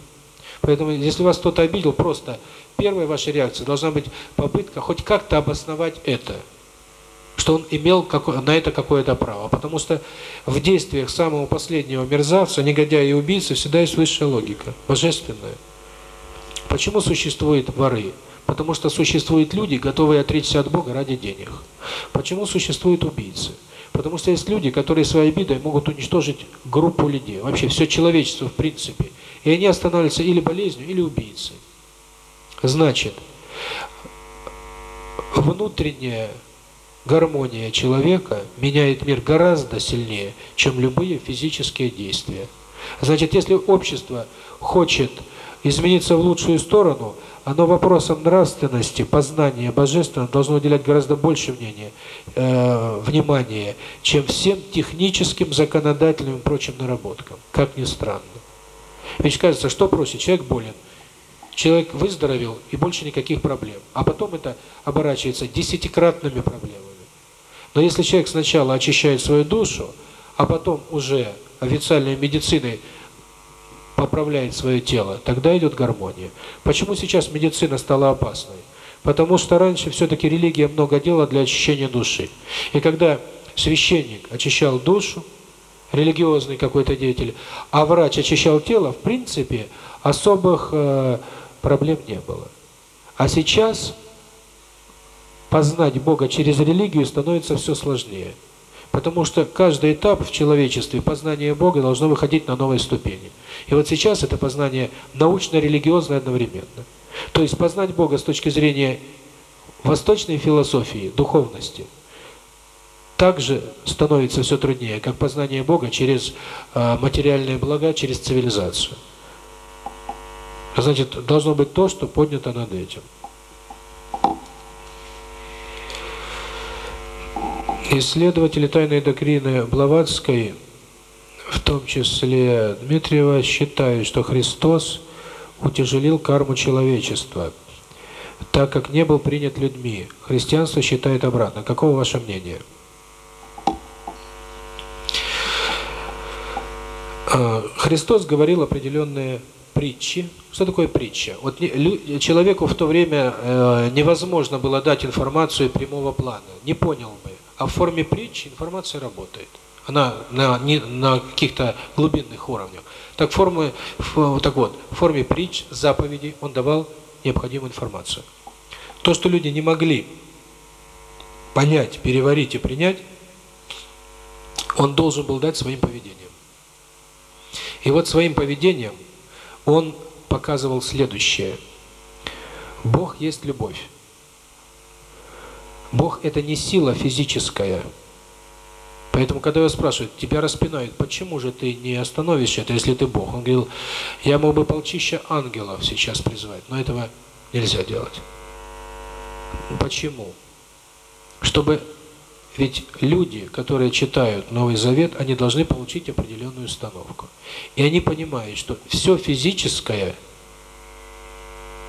Поэтому, если вас кто-то обидел, просто первая ваша реакция должна быть попытка хоть как-то обосновать это, что он имел на это какое-то право. Потому что в действиях самого последнего мерзавца, негодяя и убийцы всегда есть высшая логика, божественная. Почему существуют воры? Потому что существуют люди, готовые отречься от Бога ради денег. Почему существуют убийцы? Потому что есть люди, которые своей обидой могут уничтожить группу людей, вообще все человечество в принципе. И они останавливаются или болезнью, или убийцей. Значит, внутренняя гармония человека меняет мир гораздо сильнее, чем любые физические действия. Значит, если общество хочет измениться в лучшую сторону, оно вопросам нравственности, познания божественного должно уделять гораздо больше внимания, э, внимания, чем всем техническим, законодательным и прочим наработкам. Как ни странно. Ведь кажется, что проще, человек болен, человек выздоровел и больше никаких проблем, а потом это оборачивается десятикратными проблемами. Но если человек сначала очищает свою душу, а потом уже официальной медициной поправляет свое тело, тогда идет гармония. Почему сейчас медицина стала опасной? Потому что раньше все-таки религия много делала для очищения души. И когда священник очищал душу, религиозный какой-то деятель, а врач очищал тело, в принципе, особых э, проблем не было. А сейчас познать Бога через религию становится все сложнее. Потому что каждый этап в человечестве познания Бога должно выходить на новые ступени. И вот сейчас это познание научно-религиозное одновременно. То есть познать Бога с точки зрения восточной философии, духовности, также становится все труднее, как познание Бога через э, материальные блага, через цивилизацию. Значит, должно быть то, что поднято над этим. Исследователи тайной доктрины Блаватской, в том числе Дмитриева, считают, что Христос утяжелил карму человечества, так как не был принят людьми. Христианство считает обратно. Каково ваше мнение? А, Христос говорил определенные притчи. Что такое притча? Вот человеку в то время э, невозможно было дать информацию прямого плана, не понял бы. А в форме притчи информация работает. Она на, не, на каких-то глубинных уровнях. Так, формы, в, так вот, в форме притч, заповедей он давал необходимую информацию. То, что люди не могли понять, переварить и принять, он должен был дать своим поведением. И вот своим поведением он показывал следующее. Бог есть любовь. Бог – это не сила физическая. Поэтому, когда его спрашивают, тебя распинают, почему же ты не остановишь это, если ты Бог? Он говорил, я мог бы полчища ангелов сейчас призвать, но этого нельзя делать. Почему? Чтобы, ведь люди, которые читают Новый Завет, они должны получить определенную установку. И они понимают, что все физическое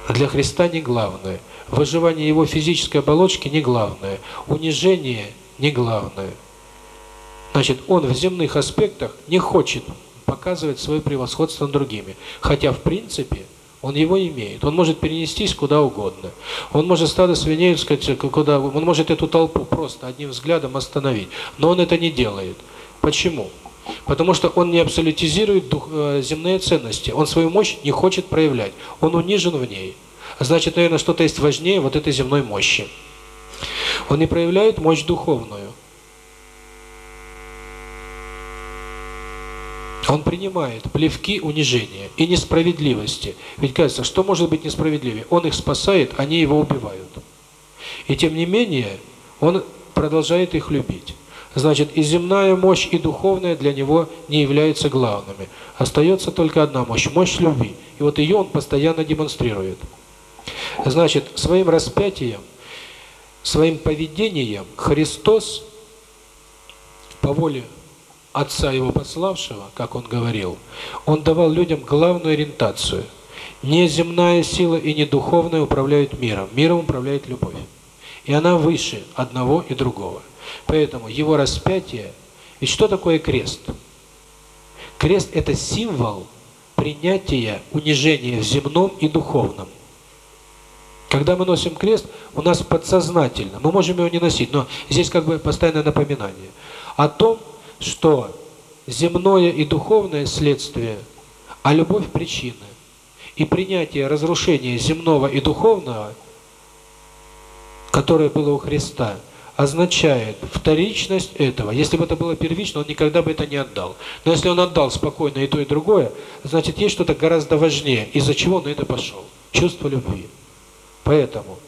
для Христа не главное – Выживание его физической оболочки не главное, унижение не главное. Значит, он в земных аспектах не хочет показывать свое превосходство над другими, хотя в принципе он его имеет. Он может перенестись куда угодно. Он может стадо свиней, сказать, куда он может эту толпу просто одним взглядом остановить, но он это не делает. Почему? Потому что он не абсолютизирует дух, э, земные ценности. Он свою мощь не хочет проявлять. Он унижен в ней. Значит, наверное, что-то есть важнее вот этой земной мощи. Он не проявляет мощь духовную. Он принимает плевки унижения и несправедливости. Ведь кажется, что может быть несправедливее? Он их спасает, они его убивают. И тем не менее, он продолжает их любить. Значит, и земная мощь, и духовная для него не являются главными. Остается только одна мощь – мощь любви. И вот ее он постоянно демонстрирует. Значит, своим распятием, своим поведением Христос по воле Отца Его пославшего, как Он говорил, Он давал людям главную ориентацию. Не земная сила и не духовная управляют миром. Миром управляет любовь. И она выше одного и другого. Поэтому его распятие... Ведь что такое крест? Крест – это символ принятия унижения в земном и духовном. Когда мы носим крест, у нас подсознательно, мы можем его не носить, но здесь как бы постоянное напоминание о том, что земное и духовное следствие, а любовь – причины. И принятие разрушения земного и духовного, которое было у Христа – означает вторичность этого. Если бы это было первично, он никогда бы это не отдал. Но если он отдал спокойно и то, и другое, значит, есть что-то гораздо важнее, из-за чего он это пошел. Чувство любви. Поэтому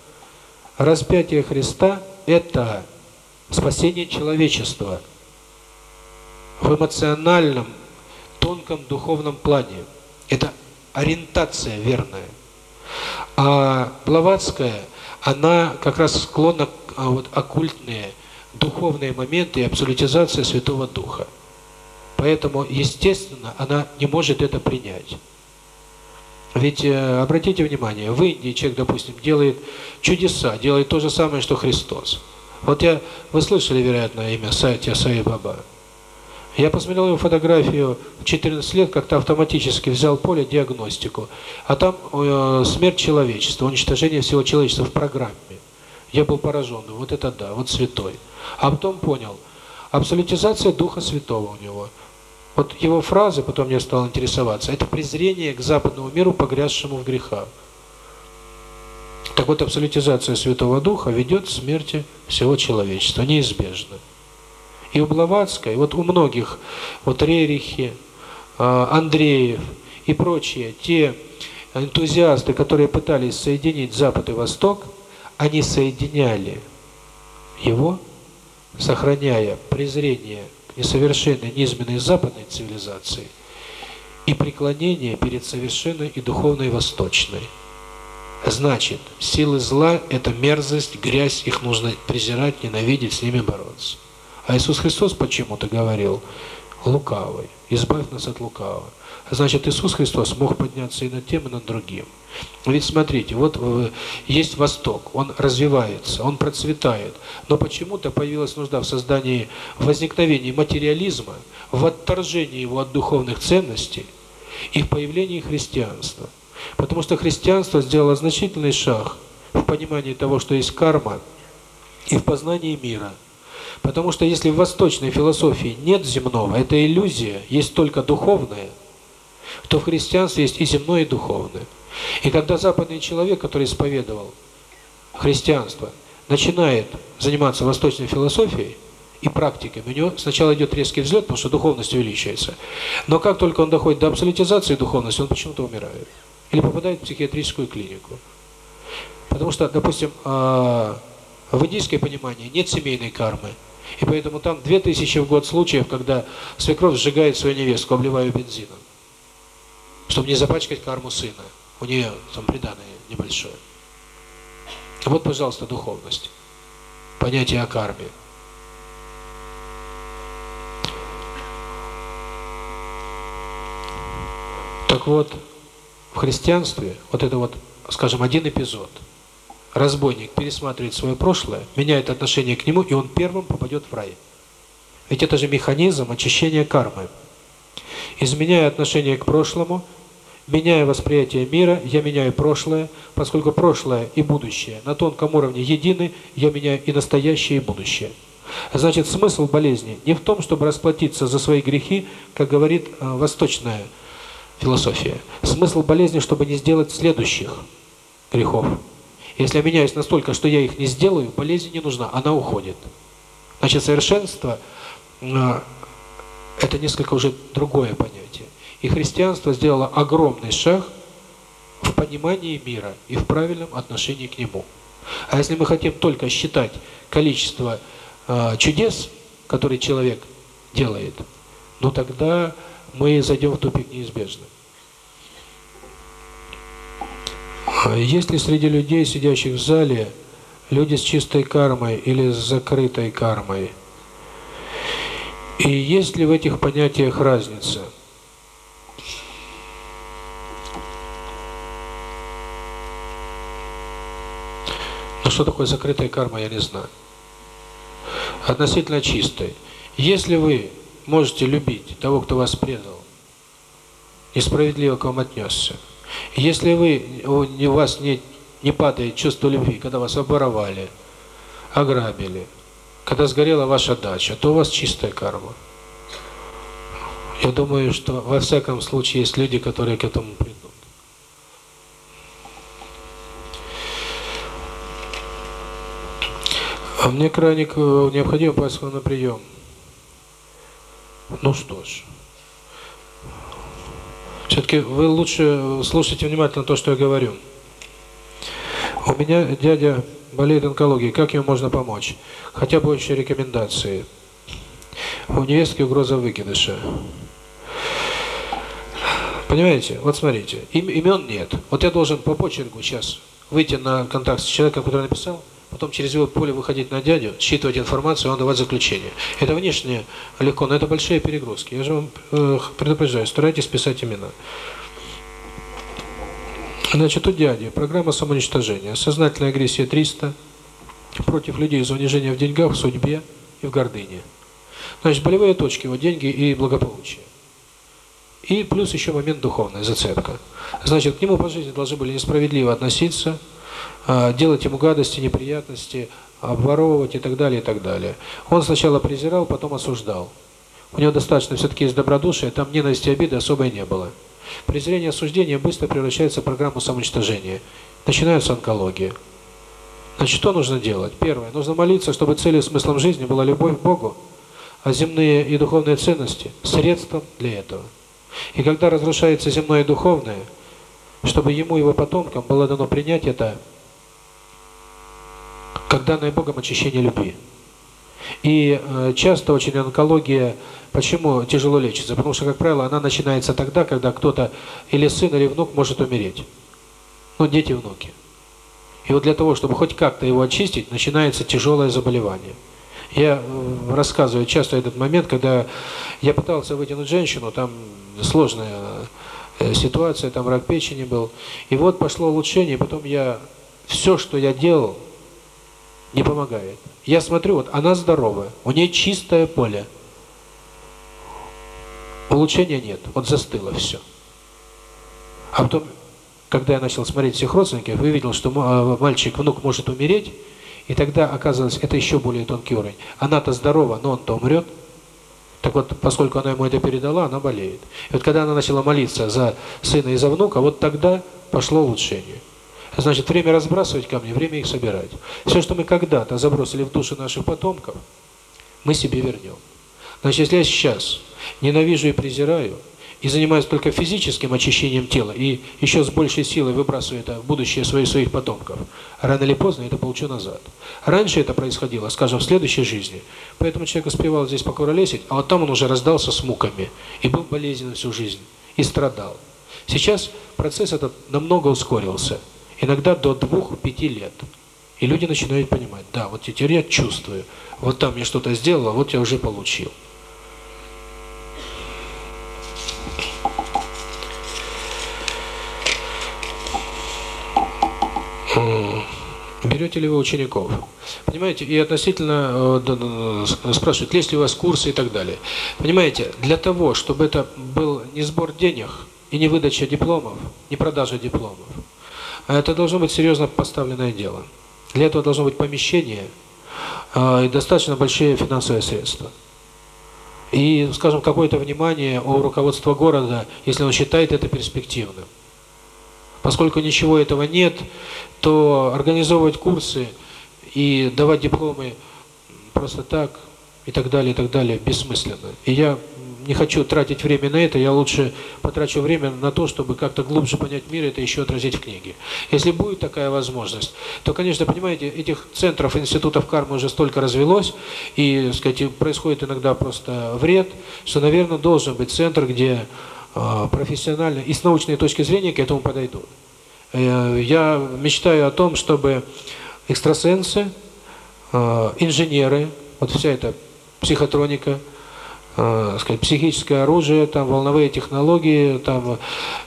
распятие Христа – это спасение человечества в эмоциональном, тонком духовном плане. Это ориентация верная. А Блаватская, она как раз склонна а вот оккультные, духовные моменты и абсолютизация Святого Духа. Поэтому, естественно, она не может это принять. Ведь э, обратите внимание, в Индии человек, допустим, делает чудеса, делает то же самое, что Христос. Вот я, вы слышали, вероятно, имя Сатья Саи Баба. Я посмотрел его фотографию в 14 лет, как-то автоматически взял поле диагностику, а там э, смерть человечества, уничтожение всего человечества в программе. Я был поражен, вот это да, вот святой. А потом понял, абсолютизация Духа Святого у него. Вот его фразы, потом я стал интересоваться, это презрение к западному миру, погрязшему в грехах. Так вот, абсолютизация Святого Духа ведет к смерти всего человечества, неизбежно. И у Блаватской, вот у многих, вот Рерихи, а, Андреев и прочие, те энтузиасты, которые пытались соединить Запад и Восток, они соединяли его, сохраняя презрение к несовершенной, низменной западной цивилизации и преклонение перед совершенной и духовной восточной. Значит, силы зла – это мерзость, грязь, их нужно презирать, ненавидеть, с ними бороться. А Иисус Христос почему-то говорил «лукавый, избавь нас от лукавого». Значит, Иисус Христос мог подняться и над тем, и над другим. Ведь смотрите, вот э, есть Восток, он развивается, он процветает, но почему-то появилась нужда в создании, в возникновении материализма, в отторжении его от духовных ценностей и в появлении христианства. Потому что христианство сделало значительный шаг в понимании того, что есть карма, и в познании мира. Потому что если в восточной философии нет земного, это иллюзия, есть только духовное, то в христианстве есть и земное, и духовное. И когда западный человек, который исповедовал христианство, начинает заниматься восточной философией и практикой, у него сначала идет резкий взлет, потому что духовность увеличивается. Но как только он доходит до абсолютизации духовности, он почему-то умирает. Или попадает в психиатрическую клинику. Потому что, допустим, а, в индийское понимание нет семейной кармы. И поэтому там 2000 в год случаев, когда свекровь сжигает свою невестку, обливая бензином, чтобы не запачкать карму сына у нее там преданное небольшое. Вот, пожалуйста, духовность. Понятие о карме. Так вот, в христианстве вот это вот, скажем, один эпизод. Разбойник пересматривает свое прошлое, меняет отношение к нему, и он первым попадет в рай. Ведь это же механизм очищения кармы. Изменяя отношение к прошлому, Меняя восприятие мира, я меняю прошлое, поскольку прошлое и будущее на тонком уровне едины, я меняю и настоящее, и будущее. Значит, смысл болезни не в том, чтобы расплатиться за свои грехи, как говорит э, восточная философия. Смысл болезни, чтобы не сделать следующих грехов. Если я меняюсь настолько, что я их не сделаю, болезнь не нужна, она уходит. Значит, совершенство э, – это несколько уже другое понятие. И христианство сделало огромный шаг в понимании мира и в правильном отношении к нему. А если мы хотим только считать количество э, чудес, который человек делает, ну тогда мы зайдем в тупик неизбежно. А есть ли среди людей, сидящих в зале, люди с чистой кармой или с закрытой кармой? И есть ли в этих понятиях разница? Ну что такое закрытая карма, я не знаю. Относительно чистой. Если вы можете любить того, кто вас предал, несправедливо к вам отнесся, если вы у вас не не падает чувство любви, когда вас оборовали, ограбили, когда сгорела ваша дача, то у вас чистая карма. Я думаю, что во всяком случае есть люди, которые к этому придут. А мне крайне необходимо попасть на прием. Ну что ж. Все-таки вы лучше слушайте внимательно то, что я говорю. У меня дядя болеет онкологией, как ему можно помочь? Хотя бы общие рекомендации. У невестки угроза выкидыша. Понимаете? Вот смотрите, им, имен нет. Вот я должен по почерку сейчас выйти на контакт с человеком, который написал, потом через его поле выходить на дядю, считывать информацию, он давать заключение. Это внешне легко, но это большие перегрузки. Я же вам э, предупреждаю, старайтесь писать имена. Значит, у дяди программа самоуничтожения, сознательная агрессия 300 против людей за унижение в деньгах, в судьбе и в гордыне. Значит, болевые точки, вот деньги и благополучие. И плюс еще момент духовная зацепка. Значит, к нему по жизни должны были несправедливо относиться, делать ему гадости, неприятности, обворовывать и так далее, и так далее. Он сначала презирал, потом осуждал. У него достаточно все-таки есть добродушия, там ненависти и обиды особой не было. Презрение и осуждение быстро превращается в программу самоуничтожения. Начинается онкология. Значит, что нужно делать? Первое. Нужно молиться, чтобы целью и смыслом жизни была любовь к Богу, а земные и духовные ценности – средством для этого. И когда разрушается земное и духовное, чтобы ему и его потомкам было дано принять это, как данное Богом очищение любви. И э, часто очень онкология Почему тяжело лечится? Потому что, как правило, она начинается тогда, когда кто-то, или сын, или внук может умереть. Ну, дети, внуки. И вот для того, чтобы хоть как-то его очистить, начинается тяжелое заболевание. Я э, рассказываю часто этот момент, когда я пытался вытянуть женщину, там сложная э, ситуация, там рак печени был. И вот пошло улучшение, потом я все, что я делал, не помогает. Я смотрю, вот она здоровая, у нее чистое поле. Улучшения нет, вот застыло все. А потом, когда я начал смотреть всех родственников, увидел, что а, мальчик, внук может умереть, и тогда оказалось, это еще более тонкий уровень. Она-то здорова, но он-то умрет. Так вот, поскольку она ему это передала, она болеет. И вот когда она начала молиться за сына и за внука, вот тогда пошло улучшение. Значит, время разбрасывать камни, время их собирать. Все, что мы когда-то забросили в душу наших потомков, мы себе вернем. Значит, если я сейчас ненавижу и презираю, и занимаюсь только физическим очищением тела, и еще с большей силой выбрасываю это в будущее своих своих потомков, рано или поздно это получу назад. Раньше это происходило, скажем, в следующей жизни, поэтому человек успевал здесь покуролесить, а вот там он уже раздался с муками, и был болезнен всю жизнь, и страдал. Сейчас процесс этот намного ускорился, иногда до двух-пяти лет. И люди начинают понимать, да, вот теперь я чувствую, вот там я что-то сделал, а вот я уже получил. Берете ли вы учеников? Понимаете, и относительно э, спрашивают, есть ли у вас курсы и так далее. Понимаете, для того, чтобы это был не сбор денег и не выдача дипломов, не продажа дипломов, а это должно быть серьезно поставленное дело. Для этого должно быть помещение э, и достаточно большие финансовые средства. И, скажем, какое-то внимание у руководства города, если он считает это перспективным. Поскольку ничего этого нет, то организовывать курсы и давать дипломы просто так, и так далее, и так далее, бессмысленно. И я не хочу тратить время на это, я лучше потрачу время на то, чтобы как-то глубже понять мир, это еще отразить в книге. Если будет такая возможность, то, конечно, понимаете, этих центров, институтов кармы уже столько развелось, и, сказать, происходит иногда просто вред, что, наверное, должен быть центр, где э, профессионально и с научной точки зрения к этому подойдут. Э, я мечтаю о том, чтобы экстрасенсы, э, инженеры, вот вся эта психотроника, э, сказать, психическое оружие, там волновые технологии, там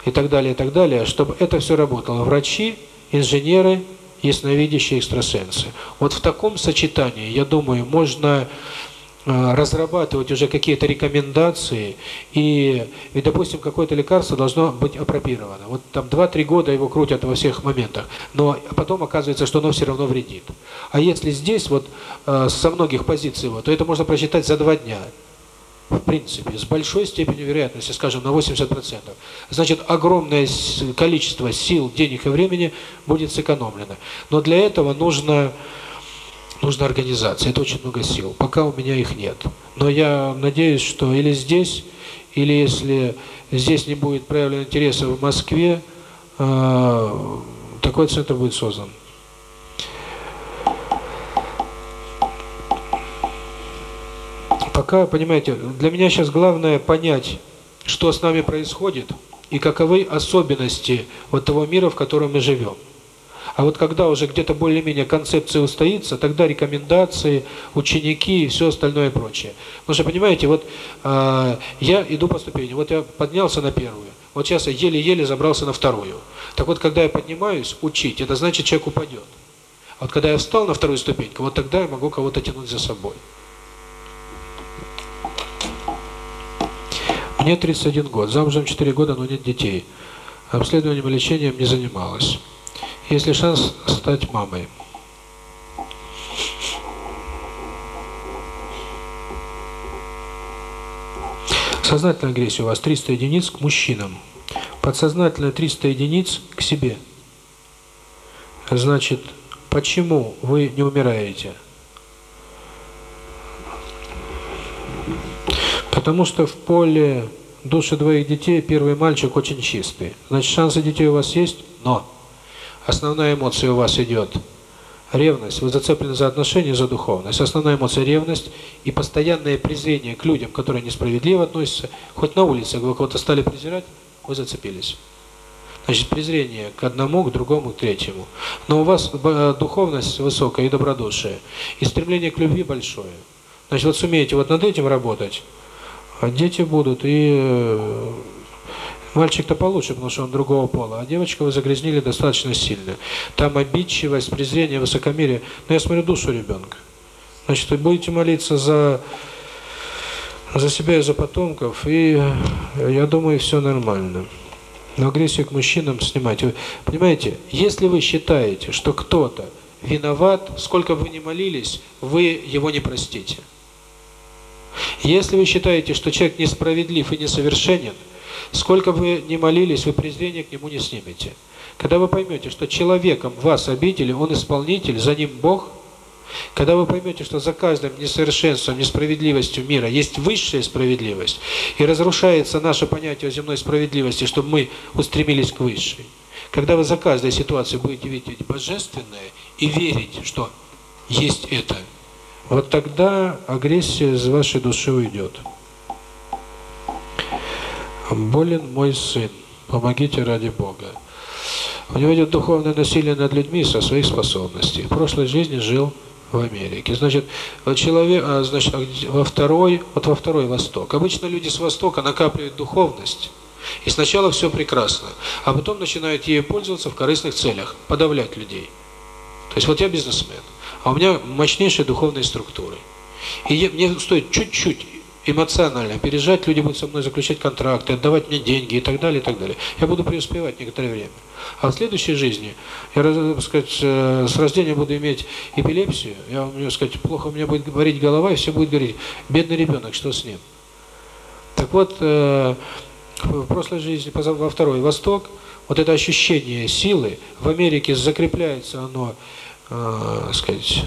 и так далее, и так далее, чтобы это все работало. Врачи, инженеры, ясновидящие экстрасенсы. Вот в таком сочетании, я думаю, можно э, разрабатывать уже какие-то рекомендации, и, и допустим, какое-то лекарство должно быть апробировано. Вот там 2-3 года его крутят во всех моментах, но потом оказывается, что оно все равно вредит. А если здесь вот э, со многих позиций, вот, то это можно прочитать за два дня в принципе, с большой степенью вероятности, скажем, на 80%. Значит, огромное количество сил, денег и времени будет сэкономлено. Но для этого нужно нужна организация, это очень много сил. Пока у меня их нет. Но я надеюсь, что или здесь, или если здесь не будет проявлен интереса в Москве, э, такой центр будет создан. Пока, понимаете, для меня сейчас главное понять, что с нами происходит и каковы особенности вот того мира, в котором мы живем. А вот когда уже где-то более-менее концепция устоится, тогда рекомендации, ученики и все остальное прочее. Потому что, понимаете, вот э, я иду по ступени, вот я поднялся на первую, вот сейчас я еле-еле забрался на вторую. Так вот, когда я поднимаюсь учить, это значит, человек упадет. А вот когда я встал на вторую ступеньку, вот тогда я могу кого-то тянуть за собой. Мне 31 год, замужем 4 года, но нет детей. Обследованием и лечением не занималась. Есть ли шанс стать мамой? Сознательная агрессия у вас 300 единиц к мужчинам. Подсознательная 300 единиц к себе. Значит, почему вы не умираете? Потому что в поле души двоих детей первый мальчик очень чистый. Значит, шансы детей у вас есть, но основная эмоция у вас идет ревность. Вы зацеплены за отношения, за духовность. Основная эмоция – ревность и постоянное презрение к людям, которые несправедливо относятся. Хоть на улице вы кого-то стали презирать, вы зацепились. Значит, презрение к одному, к другому, к третьему. Но у вас э, духовность высокая и добродушие, и стремление к любви большое. Значит, вот сумеете вот над этим работать – а дети будут, и э, мальчик-то получше, потому что он другого пола, а девочка вы загрязнили достаточно сильно. Там обидчивость, презрение, высокомерие. Но я смотрю душу ребенка. Значит, вы будете молиться за за себя и за потомков, и э, я думаю, все нормально. Но агрессию к мужчинам снимать. Вы понимаете, если вы считаете, что кто-то виноват, сколько бы вы ни молились, вы его не простите. Если вы считаете, что человек несправедлив и несовершенен, сколько бы ни молились, вы презрение к нему не снимете. Когда вы поймете, что человеком вас обидели, он исполнитель, за ним Бог, когда вы поймете, что за каждым несовершенством, несправедливостью мира есть высшая справедливость, и разрушается наше понятие о земной справедливости, чтобы мы устремились к высшей, когда вы за каждой ситуацией будете видеть божественное и верить, что есть это – вот тогда агрессия из вашей души уйдет. Болен мой сын, помогите ради Бога. У него идет духовное насилие над людьми со своих способностей. В прошлой жизни жил в Америке. Значит, человек, а, значит, а во второй, вот во второй Восток. Обычно люди с Востока накапливают духовность, и сначала все прекрасно, а потом начинают ею пользоваться в корыстных целях, подавлять людей. То есть вот я бизнесмен а у меня мощнейшие духовные структуры. И мне стоит чуть-чуть эмоционально пережать, люди будут со мной заключать контракты, отдавать мне деньги и так далее, и так далее. Я буду преуспевать некоторое время. А в следующей жизни, я, так сказать, э, с рождения буду иметь эпилепсию, я могу сказать, плохо у меня будет говорить голова, и все будет говорить, бедный ребенок, что с ним? Так вот, э, в прошлой жизни, во второй, Восток, вот это ощущение силы, в Америке закрепляется оно э, сказать,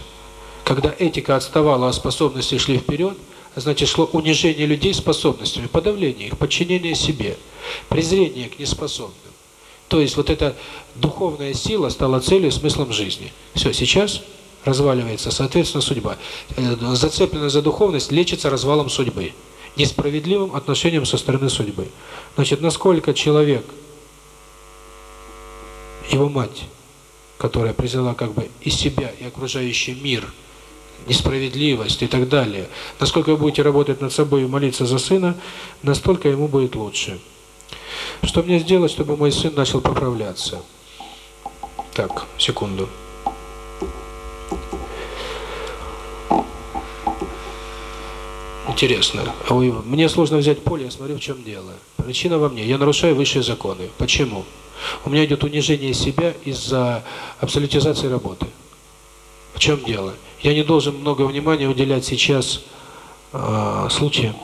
Когда этика отставала, а способности шли вперед, значит, шло унижение людей способностями, подавление их, подчинение себе, презрение к неспособным. То есть вот эта духовная сила стала целью, смыслом жизни. Все, сейчас разваливается, соответственно, судьба. Э, зацепленность за духовность лечится развалом судьбы, несправедливым отношением со стороны судьбы. Значит, насколько человек, его мать, которая признала как бы и себя, и окружающий мир, несправедливость и так далее, насколько вы будете работать над собой и молиться за сына, настолько ему будет лучше. Что мне сделать, чтобы мой сын начал поправляться? Так, секунду. Интересно. А мне сложно взять поле, я смотрю, в чем дело. Причина во мне. Я нарушаю высшие законы. Почему? У меня идет унижение себя из-за абсолютизации работы. В чем дело? Я не должен много внимания уделять сейчас э, случаям.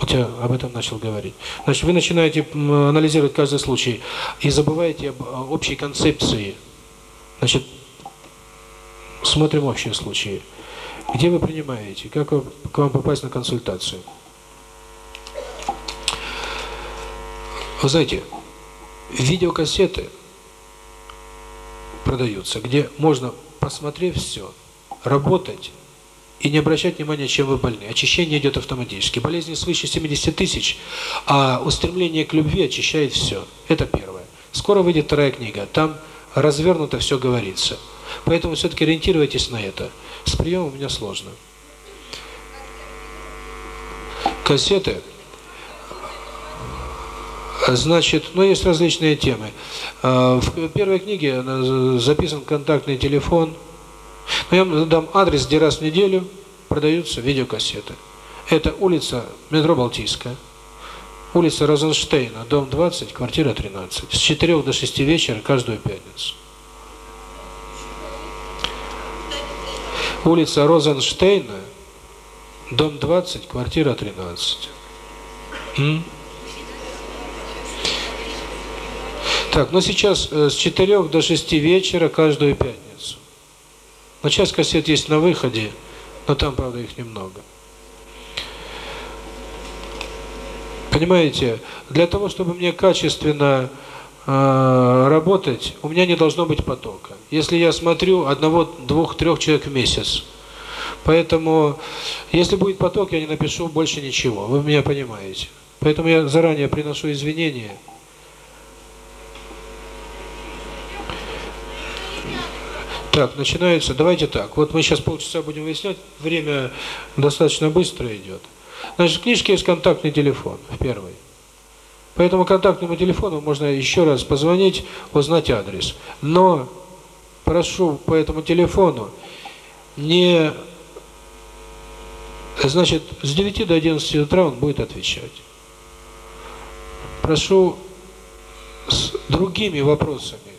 Вот я об этом начал говорить. Значит, вы начинаете анализировать каждый случай и забываете об общей концепции. Значит, смотрим общие случаи. Где вы принимаете? Как к вам попасть на консультацию? Вы знаете, видеокассеты продаются, где можно, посмотрев все, работать и не обращать внимания, чем вы больны. Очищение идет автоматически. Болезни свыше 70 тысяч, а устремление к любви очищает все. Это первое. Скоро выйдет вторая книга. Там развернуто все говорится. Поэтому все-таки ориентируйтесь на это. С приемом у меня сложно. Кассеты. Значит, ну есть различные темы. А, в первой книге записан контактный телефон. Но я вам дам адрес, где раз в неделю продаются видеокассеты. Это улица метро Балтийская. Улица Розенштейна, дом 20, квартира 13. С 4 до 6 вечера каждую пятницу. Улица Розенштейна, дом 20, квартира 13. М? Так, ну сейчас э, с 4 до 6 вечера каждую пятницу. Но сейчас кассет есть на выходе, но там, правда, их немного. Понимаете, для того, чтобы мне качественно э, работать, у меня не должно быть потока. Если я смотрю одного, двух, трех человек в месяц, поэтому, если будет поток, я не напишу больше ничего. Вы меня понимаете. Поэтому я заранее приношу извинения. Так, начинается. Давайте так. Вот мы сейчас полчаса будем выяснять. Время достаточно быстро идет. Значит, в книжке есть контактный телефон в первой. По этому контактному телефону можно еще раз позвонить, узнать адрес. Но прошу по этому телефону не... Значит, с 9 до 11 утра он будет отвечать. Прошу с другими вопросами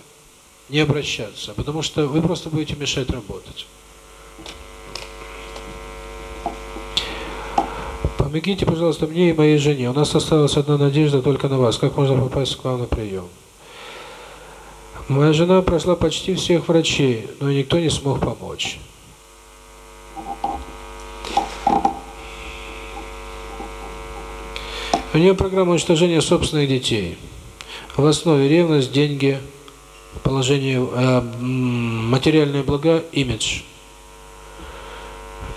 не обращаться, потому что вы просто будете мешать работать. Помогите, пожалуйста, мне и моей жене. У нас осталась одна надежда только на вас. Как можно попасть к вам на прием? Моя жена прошла почти всех врачей, но никто не смог помочь. У нее программа уничтожения собственных детей. В основе ревность, деньги, положение, э, материальные блага, имидж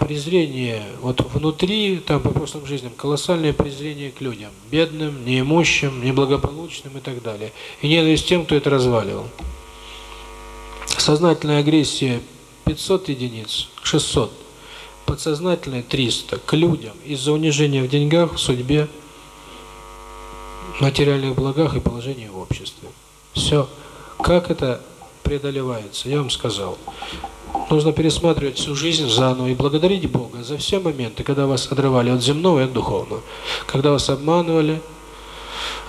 презрение вот внутри, там по прошлым жизням, колоссальное презрение к людям, бедным, неимущим, неблагополучным и так далее. И ненависть тем, кто это разваливал. Сознательная агрессия 500 единиц, 600. Подсознательная 300 к людям из-за унижения в деньгах, в судьбе, материальных благах и положении в обществе. Все. Как это преодолевается, я вам сказал. Нужно пересматривать всю жизнь заново и благодарить Бога за все моменты, когда вас отрывали от земного и от духовного, когда вас обманывали,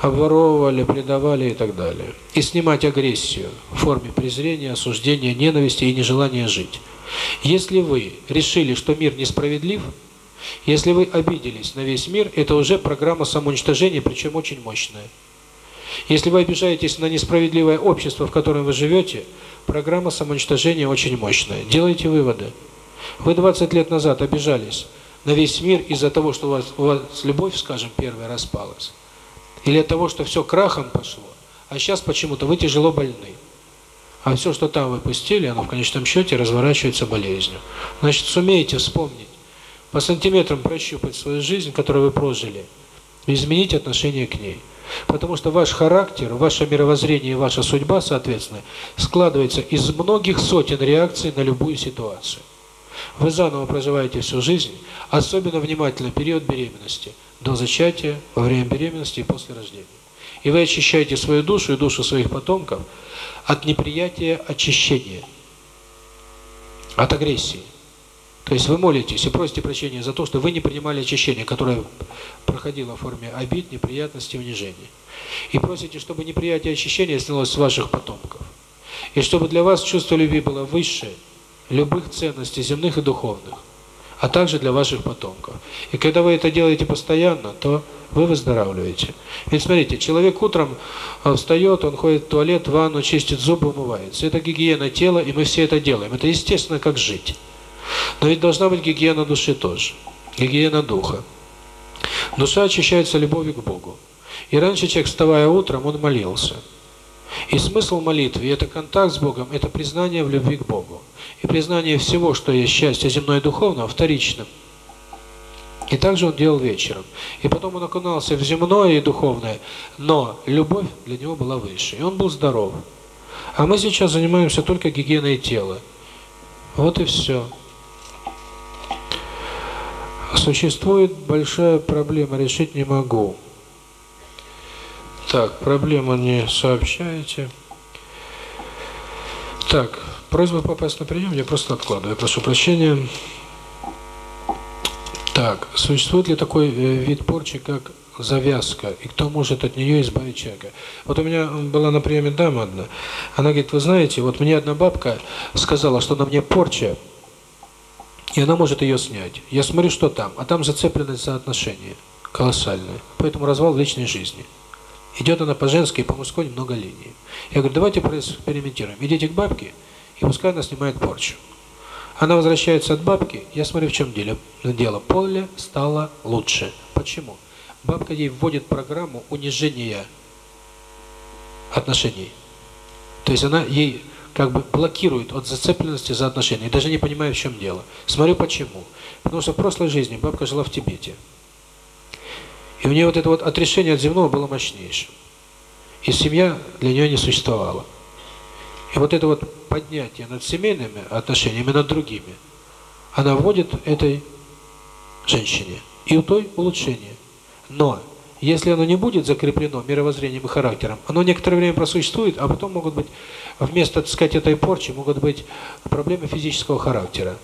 обворовывали, предавали и так далее. И снимать агрессию в форме презрения, осуждения, ненависти и нежелания жить. Если вы решили, что мир несправедлив, если вы обиделись на весь мир, это уже программа самоуничтожения, причем очень мощная. Если вы обижаетесь на несправедливое общество, в котором вы живете, программа самоуничтожения очень мощная. Делайте выводы. Вы 20 лет назад обижались на весь мир из-за того, что у вас, у вас любовь, скажем, первая распалась. Или от того, что все крахом пошло. А сейчас почему-то вы тяжело больны. А все, что там вы пустили, оно в конечном счете разворачивается болезнью. Значит, сумеете вспомнить, по сантиметрам прощупать свою жизнь, которую вы прожили, изменить отношение к ней. Потому что ваш характер, ваше мировоззрение и ваша судьба, соответственно, складывается из многих сотен реакций на любую ситуацию. Вы заново проживаете всю жизнь, особенно внимательно период беременности, до зачатия, во время беременности и после рождения. И вы очищаете свою душу и душу своих потомков от неприятия очищения, от агрессии. То есть вы молитесь и просите прощения за то, что вы не принимали очищение, которое проходило в форме обид, неприятностей, унижений. И просите, чтобы неприятие очищения снялось с ваших потомков. И чтобы для вас чувство любви было выше любых ценностей земных и духовных, а также для ваших потомков. И когда вы это делаете постоянно, то вы выздоравливаете. Ведь смотрите, человек утром э, встает, он ходит в туалет, в ванну, чистит зубы, умывается. Это гигиена тела, и мы все это делаем. Это естественно, как жить. Но ведь должна быть гигиена души тоже, гигиена духа. Душа очищается любовью к Богу. И раньше человек, вставая утром, он молился. И смысл молитвы – это контакт с Богом, это признание в любви к Богу. И признание всего, что есть счастье земное и духовное, вторичным. И также он делал вечером. И потом он окунался в земное и духовное, но любовь для него была выше, и он был здоров. А мы сейчас занимаемся только гигиеной тела. Вот и все. Существует большая проблема, решить не могу. Так, проблему не сообщаете. Так, просьба попасть на прием, я просто откладываю, прошу прощения. Так, существует ли такой э, вид порчи, как завязка, и кто может от нее избавить человека? Вот у меня была на приеме дама одна, она говорит, вы знаете, вот мне одна бабка сказала, что на мне порча, и она может ее снять. Я смотрю, что там, а там зацепленность за отношения колоссальная, поэтому развал в личной жизни. Идет она по женской и по мужской много линий. Я говорю, давайте проэкспериментируем. Идите к бабке, и пускай она снимает порчу. Она возвращается от бабки, я смотрю, в чем дело. Дело Поле стало лучше. Почему? Бабка ей вводит программу унижения отношений. То есть она ей как бы блокирует от зацепленности за отношения, даже не понимая, в чем дело. Смотрю почему. Потому что в прошлой жизни бабка жила в Тибете. И у нее вот это вот отрешение от земного было мощнейшим. И семья для нее не существовала. И вот это вот поднятие над семейными отношениями, над другими, она вводит этой женщине. И у той улучшение. Но если оно не будет закреплено мировоззрением и характером, оно некоторое время просуществует, а потом могут быть, вместо, так сказать, этой порчи, могут быть проблемы физического характера.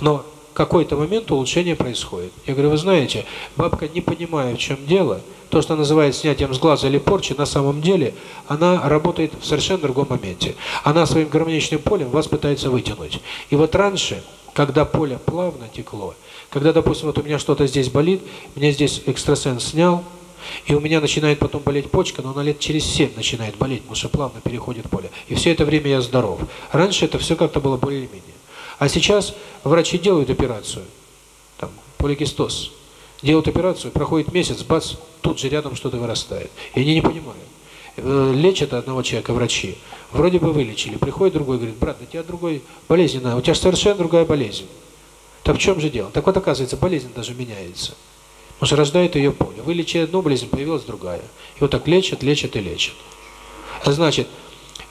Но какой-то момент улучшение происходит. Я говорю, вы знаете, бабка, не понимая, в чем дело, то, что называют снятием с глаза или порчи, на самом деле, она работает в совершенно другом моменте. Она своим гармоничным полем вас пытается вытянуть. И вот раньше, когда поле плавно текло, когда, допустим, вот у меня что-то здесь болит, меня здесь экстрасенс снял, и у меня начинает потом болеть почка, но она лет через 7 начинает болеть, потому что плавно переходит поле. И все это время я здоров. Раньше это все как-то было более-менее. А сейчас врачи делают операцию, там, поликистоз. Делают операцию, проходит месяц, бац, тут же рядом что-то вырастает. И они не понимают. Э, лечат одного человека врачи, вроде бы вылечили. Приходит другой, говорит, брат, у тебя другой болезнь, у тебя совершенно другая болезнь. Так в чем же дело? Так вот, оказывается, болезнь даже меняется. Потому что рождает ее поле. Вылечили одну болезнь, появилась другая. И вот так лечат, лечат и лечат. Значит,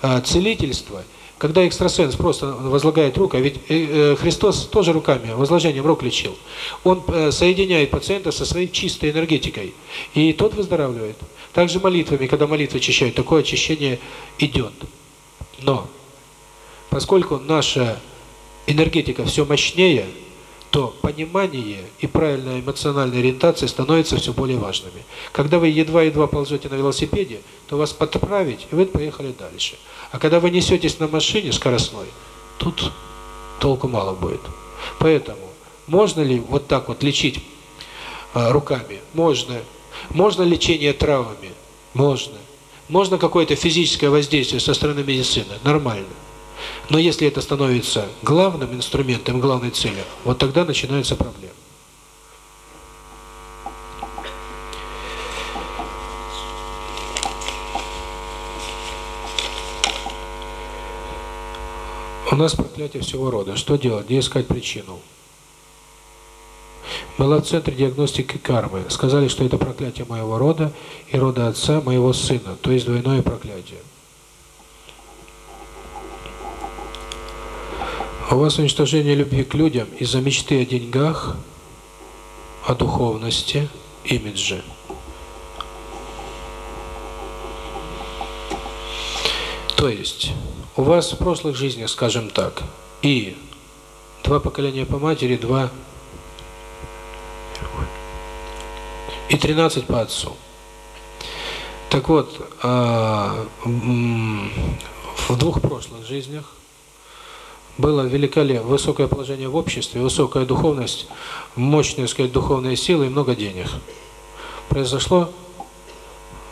э, целительство, когда экстрасенс просто возлагает руку, а ведь э, э, Христос тоже руками, возложением рук лечил, он соединяет пациента со своей чистой энергетикой, и тот выздоравливает. Также молитвами, когда молитвы очищают, такое очищение идет. Но, поскольку наша энергетика все мощнее, то понимание и правильная эмоциональная ориентация становятся все более важными. Когда вы едва-едва ползете на велосипеде, то вас подправить, и вы поехали дальше. А когда вы несетесь на машине скоростной, тут толку мало будет. Поэтому, можно ли вот так вот лечить а, руками? Можно. Можно лечение травмами? Можно. Можно какое-то физическое воздействие со стороны медицины? Нормально. Но если это становится главным инструментом, главной целью, вот тогда начинаются проблемы. У нас проклятие всего рода. Что делать? Где искать причину? Была в центре диагностики кармы. Сказали, что это проклятие моего рода и рода отца моего сына, то есть двойное проклятие. У вас уничтожение любви к людям из-за мечты о деньгах, о духовности, имидже. То есть, у вас в прошлых жизнях, скажем так, и два поколения по матери, два и 13 по отцу. Так вот, а, в двух прошлых жизнях было великолепно, высокое положение в обществе, высокая духовность, мощные, сказать, духовные силы и много денег. Произошло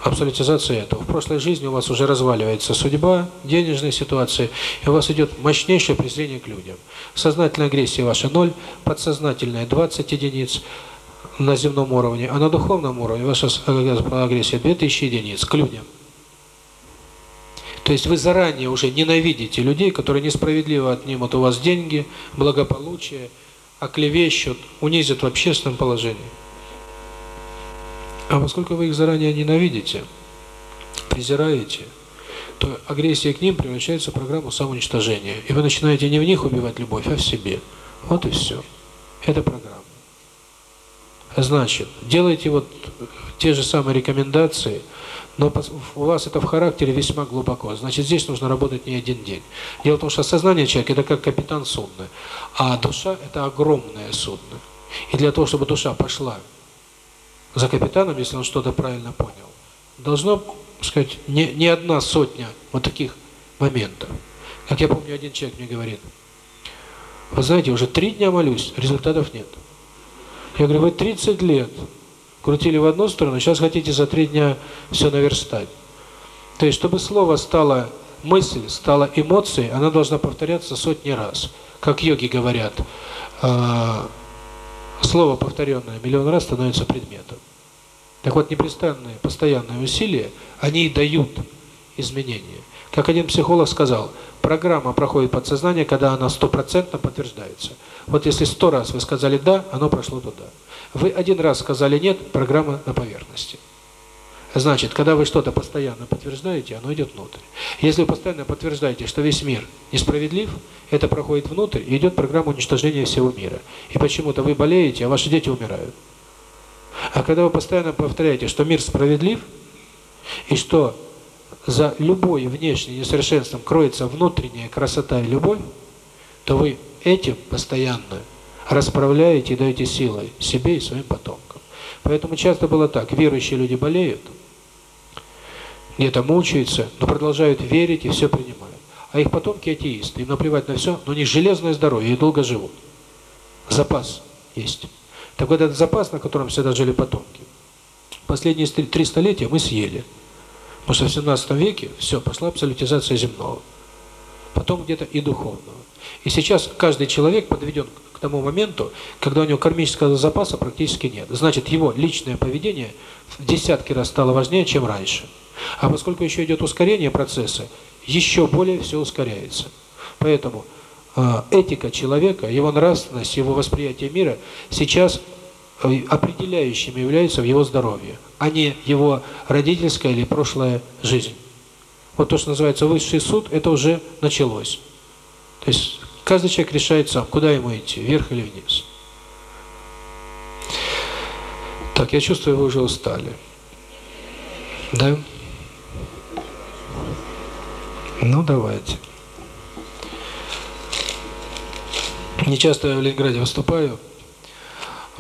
абсолютизация этого. В прошлой жизни у вас уже разваливается судьба, денежная ситуация, и у вас идет мощнейшее презрение к людям. Сознательная агрессия ваша ноль, подсознательная 20 единиц на земном уровне, а на духовном уровне ваша агрессия 2000 единиц к людям. То есть вы заранее уже ненавидите людей, которые несправедливо отнимут у вас деньги, благополучие, оклевещут, унизят в общественном положении. А поскольку вы их заранее ненавидите, презираете, то агрессия к ним превращается в программу самоуничтожения. И вы начинаете не в них убивать любовь, а в себе. Вот и все. Это программа. Значит, делайте вот те же самые рекомендации – но у вас это в характере весьма глубоко. Значит, здесь нужно работать не один день. Дело в том, что сознание человека – это как капитан судна, а душа – это огромное судно. И для того, чтобы душа пошла за капитаном, если он что-то правильно понял, должно, сказать, не, не одна сотня вот таких моментов. Как я помню, один человек мне говорит, вы знаете, уже три дня молюсь, результатов нет. Я говорю, вы 30 лет крутили в одну сторону, сейчас хотите за три дня все наверстать. То есть, чтобы слово стало мысль, стало эмоцией, она должна повторяться сотни раз. Как йоги говорят, э, слово, повторенное миллион раз, становится предметом. Так вот, непрестанные, постоянные усилия, они и дают изменения. Как один психолог сказал, программа проходит подсознание, когда она стопроцентно подтверждается. Вот если сто раз вы сказали «да», оно прошло туда. Вы один раз сказали «нет», программа на поверхности. Значит, когда вы что-то постоянно подтверждаете, оно идет внутрь. Если вы постоянно подтверждаете, что весь мир несправедлив, это проходит внутрь, и идет программа уничтожения всего мира. И почему-то вы болеете, а ваши дети умирают. А когда вы постоянно повторяете, что мир справедлив, и что за любой внешним несовершенством кроется внутренняя красота и любовь, то вы этим постоянно расправляете и даете силой себе и своим потомкам. Поэтому часто было так, верующие люди болеют, где-то мучаются, но продолжают верить и все принимают. А их потомки атеисты, им наплевать на все, но у них железное здоровье и долго живут. Запас есть. Так вот этот запас, на котором всегда жили потомки, последние три столетия мы съели. Потому что в 17 веке все, пошла абсолютизация земного. Потом где-то и духовного. И сейчас каждый человек подведен к тому моменту, когда у него кармического запаса практически нет. Значит, его личное поведение в десятки раз стало важнее, чем раньше. А поскольку еще идет ускорение процесса, еще более все ускоряется. Поэтому э, этика человека, его нравственность, его восприятие мира сейчас э, определяющими являются в его здоровье, а не его родительская или прошлая жизнь. Вот то, что называется высший суд, это уже началось. То есть Каждый человек решает сам, куда ему идти, вверх или вниз. Так, я чувствую, вы уже устали. Да? Ну, давайте. Не часто я в Ленинграде выступаю.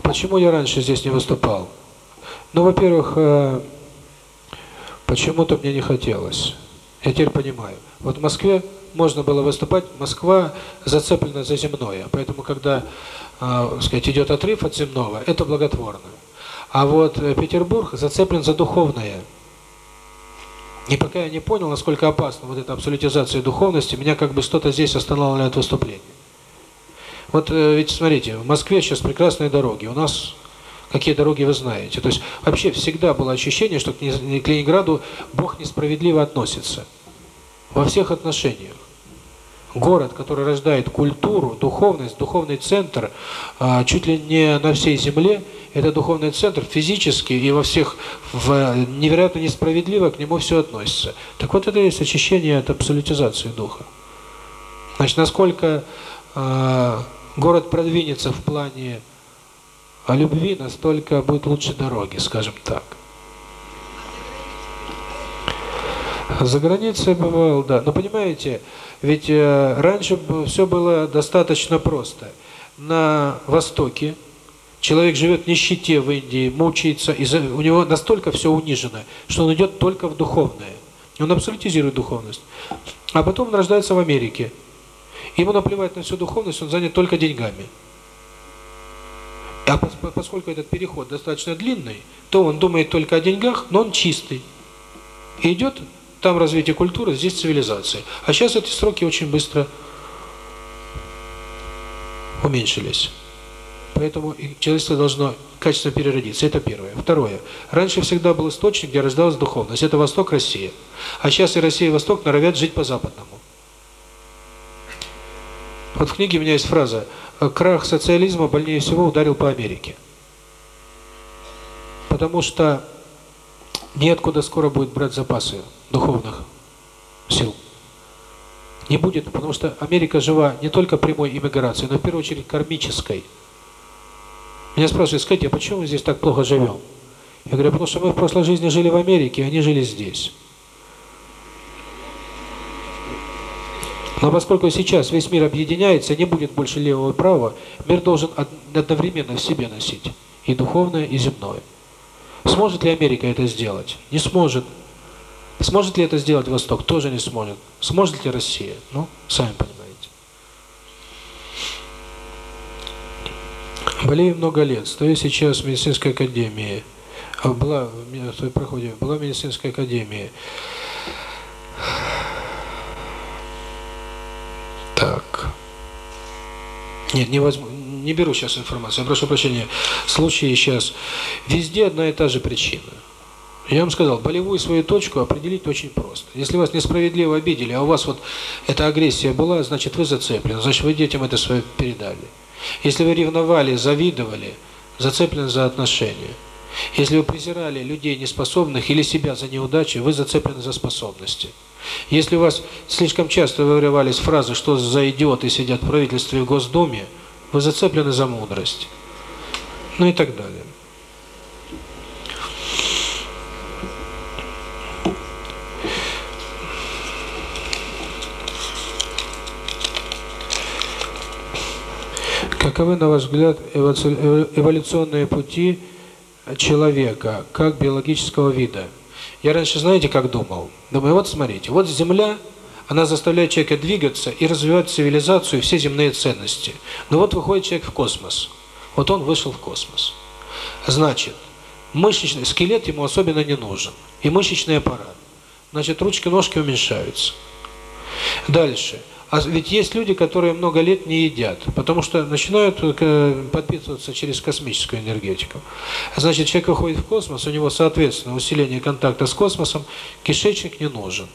Почему я раньше здесь не выступал? Ну, во-первых, э, почему-то мне не хотелось. Я теперь понимаю. Вот в Москве можно было выступать, Москва зацеплена за земное. Поэтому, когда, э, сказать, идет отрыв от земного, это благотворно. А вот э, Петербург зацеплен за духовное. И пока я не понял, насколько опасна вот эта абсолютизация духовности, меня как бы что-то здесь останавливает выступление. Вот э, ведь смотрите, в Москве сейчас прекрасные дороги. У нас какие дороги вы знаете. То есть вообще всегда было ощущение, что к Ленинграду Бог несправедливо относится. Во всех отношениях. Город, который рождает культуру, духовность, духовный центр, а, чуть ли не на всей земле – это духовный центр физически и во всех в невероятно несправедливо к нему все относится. Так вот это есть очищение от абсолютизации духа. Значит, насколько э, город продвинется в плане любви, настолько будет лучше дороги, скажем так. За границей бывал, да. Но понимаете, ведь э, раньше все было достаточно просто. На Востоке Человек живет в нищете в Индии, мучается, и у него настолько все унижено, что он идет только в духовное. Он абсолютизирует духовность. А потом он рождается в Америке. Ему наплевать на всю духовность, он занят только деньгами. А поскольку этот переход достаточно длинный, то он думает только о деньгах, но он чистый. И идет там развитие культуры, здесь цивилизация. А сейчас эти сроки очень быстро уменьшились. Поэтому человечество должно качественно переродиться. Это первое. Второе. Раньше всегда был источник, где рождалась духовность. Это Восток, Россия. А сейчас и Россия, и Восток норовят жить по-западному. Вот в книге у меня есть фраза «Крах социализма больнее всего ударил по Америке». Потому что неоткуда скоро будет брать запасы духовных сил. Не будет, потому что Америка жива не только прямой иммиграцией, но в первую очередь кармической. Меня спрашивают, скажите, а почему мы здесь так плохо живем? Я говорю, потому что мы в прошлой жизни жили в Америке, а они жили здесь. Но поскольку сейчас весь мир объединяется, не будет больше левого и правого, мир должен одновременно в себе носить и духовное, и земное. Сможет ли Америка это сделать? Не сможет. Сможет ли это сделать Восток? Тоже не сможет. Сможет ли Россия? Ну, сами понимаете. Болею много лет, стою сейчас в медицинской академии. А была в проходе, была в медицинской академии. Так. Нет, не возьму, не беру сейчас информацию. Я прошу прощения. Случаи сейчас везде одна и та же причина. Я вам сказал, болевую свою точку определить очень просто. Если вас несправедливо обидели, а у вас вот эта агрессия была, значит вы зацеплены, значит вы детям это свое передали. Если вы ревновали, завидовали, зацеплены за отношения. Если вы презирали людей неспособных или себя за неудачи, вы зацеплены за способности. Если у вас слишком часто вырывались фразы, что за идиоты сидят в правительстве в Госдуме, вы зацеплены за мудрость. Ну и так далее. Каковы, на ваш взгляд, эволюционные пути человека, как биологического вида? Я раньше, знаете, как думал? Думаю, вот смотрите, вот Земля, она заставляет человека двигаться и развивать цивилизацию все земные ценности. Но вот выходит человек в космос. Вот он вышел в космос. Значит, мышечный скелет ему особенно не нужен. И мышечный аппарат. Значит, ручки-ножки уменьшаются. Дальше. А ведь есть люди, которые много лет не едят, потому что начинают э, подпитываться через космическую энергетику. Значит, человек выходит в космос, у него, соответственно, усиление контакта с космосом, кишечник не нужен.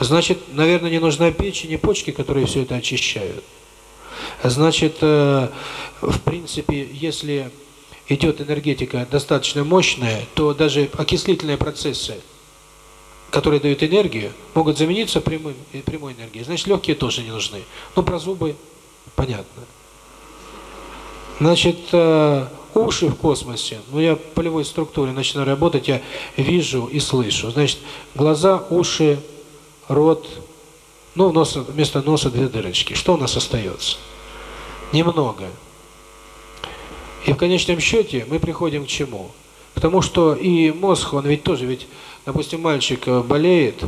Значит, наверное, не нужна печень и почки, которые все это очищают. Значит, э, в принципе, если идет энергетика достаточно мощная, то даже окислительные процессы которые дают энергию, могут замениться прямой, прямой энергией. Значит, легкие тоже не нужны. Ну, про зубы понятно. Значит, э, уши в космосе. Ну, я в полевой структуре начинаю работать, я вижу и слышу. Значит, глаза, уши, рот, ну, нос, вместо носа две дырочки. Что у нас остается? Немного. И в конечном счете мы приходим к чему? К тому, что и мозг, он ведь тоже ведь Допустим, мальчик э, болеет,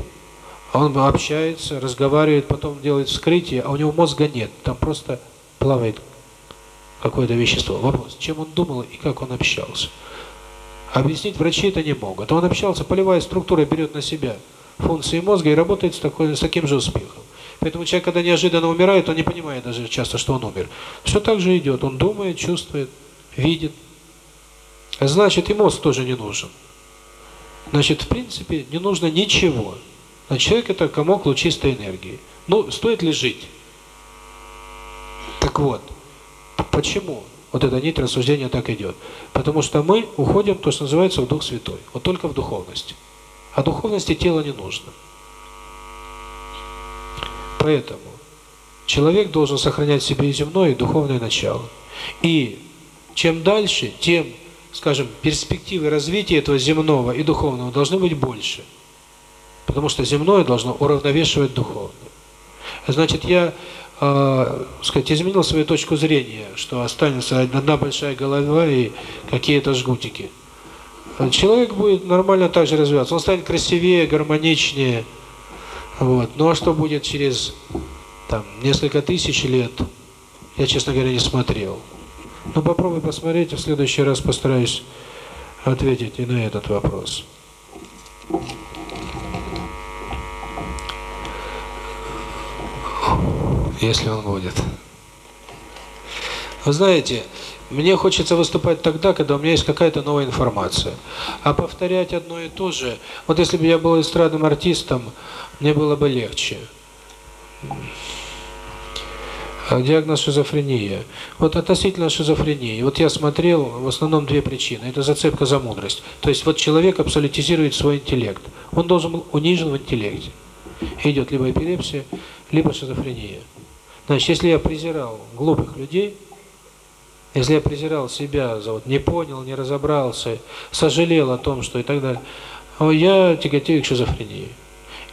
он общается, разговаривает, потом делает вскрытие, а у него мозга нет, там просто плавает какое-то вещество. Вопрос, чем он думал и как он общался. Объяснить врачи это не могут. Он общался, полевая структура берет на себя функции мозга и работает с, такой, с таким же успехом. Поэтому человек, когда неожиданно умирает, он не понимает даже часто, что он умер. Все так же идет. Он думает, чувствует, видит. Значит, и мозг тоже не нужен. Значит, в принципе, не нужно ничего. Значит, человек – это комок лучистой энергии. Ну, стоит ли жить? Так вот, почему вот эта нить рассуждения так идет? Потому что мы уходим, то, что называется, в Дух Святой. Вот только в духовности. А духовности тело не нужно. Поэтому человек должен сохранять в себе и земное, и духовное начало. И чем дальше, тем, скажем, перспективы развития этого земного и духовного должны быть больше. Потому что земное должно уравновешивать духовное. Значит, я, э, сказать, изменил свою точку зрения, что останется одна большая голова и какие-то жгутики. Человек будет нормально так же развиваться. Он станет красивее, гармоничнее, вот. Ну а что будет через там несколько тысяч лет, я, честно говоря, не смотрел. Но попробуй посмотреть, в следующий раз постараюсь ответить и на этот вопрос. Если он будет. Вы знаете, мне хочется выступать тогда, когда у меня есть какая-то новая информация. А повторять одно и то же, вот если бы я был эстрадным артистом, мне было бы легче. А диагноз шизофрения. Вот относительно шизофрении, вот я смотрел в основном две причины. Это зацепка за мудрость. То есть вот человек абсолютизирует свой интеллект. Он должен быть унижен в интеллекте. Идет либо эпилепсия, либо шизофрения. Значит, если я презирал глупых людей, если я презирал себя за вот не понял, не разобрался, сожалел о том, что и так далее, я тяготею к шизофрении.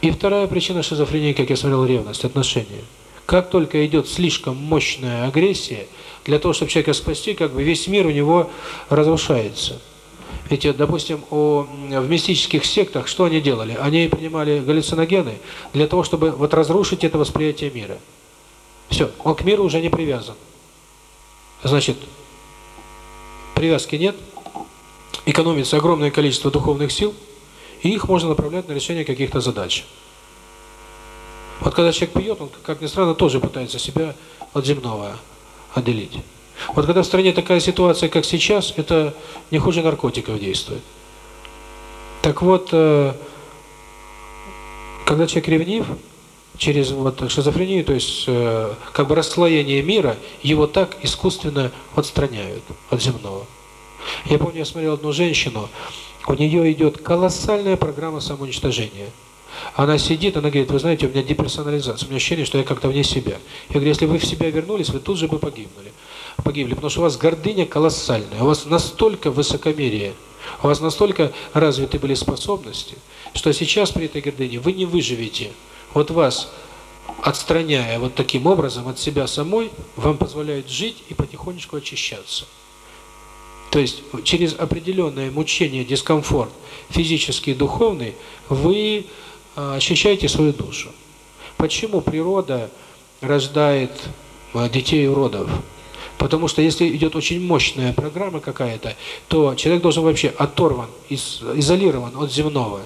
И вторая причина шизофрении, как я смотрел, ревность, отношения. Как только идет слишком мощная агрессия, для того, чтобы человека спасти, как бы весь мир у него разрушается. Ведь, допустим, о, в мистических сектах что они делали? Они принимали галлюциногены для того, чтобы вот разрушить это восприятие мира. Все, он к миру уже не привязан. Значит, привязки нет, экономится огромное количество духовных сил, и их можно направлять на решение каких-то задач. Вот когда человек пьет, он, как ни странно, тоже пытается себя от земного отделить. Вот когда в стране такая ситуация, как сейчас, это не хуже наркотиков действует. Так вот, э, когда человек ревнив, через вот шизофрению, то есть э, как бы расслоение мира, его так искусственно отстраняют от земного. Я помню, я смотрел одну женщину, у нее идет колоссальная программа самоуничтожения. Она сидит, она говорит, вы знаете, у меня деперсонализация, у меня ощущение, что я как-то вне себя. Я говорю, если вы в себя вернулись, вы тут же бы погибнули. Погибли, потому что у вас гордыня колоссальная, у вас настолько высокомерие, у вас настолько развиты были способности, что сейчас при этой гордыне вы не выживете. Вот вас, отстраняя вот таким образом от себя самой, вам позволяют жить и потихонечку очищаться. То есть через определенное мучение, дискомфорт, физический и духовный, вы а, ощущаете свою душу. Почему природа рождает а, детей уродов? Потому что если идет очень мощная программа какая-то, то человек должен вообще оторван, изолирован от земного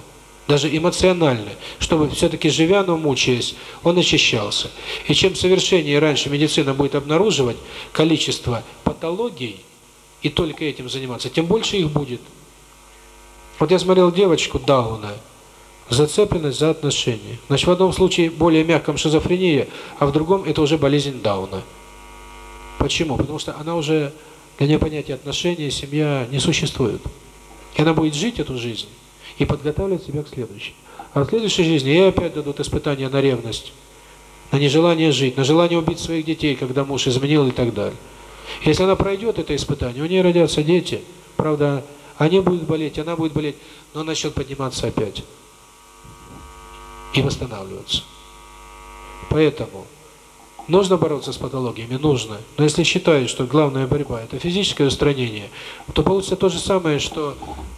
даже эмоционально, чтобы все-таки живя, но мучаясь, он очищался. И чем совершеннее раньше медицина будет обнаруживать количество патологий, и только этим заниматься, тем больше их будет. Вот я смотрел девочку Дауна, зацепленность за отношения. Значит, в одном случае более мягком шизофрения, а в другом это уже болезнь Дауна. Почему? Потому что она уже, для нее понятие отношения, семья не существует. И она будет жить эту жизнь, и подготавливать себя к следующей. А в следующей жизни ей опять дадут испытания на ревность, на нежелание жить, на желание убить своих детей, когда муж изменил и так далее. Если она пройдет это испытание, у нее родятся дети, правда, они будут болеть, она будет болеть, но начнет подниматься опять и восстанавливаться. Поэтому нужно бороться с патологиями, нужно. Но если считают, что главная борьба – это физическое устранение, то получится то же самое, что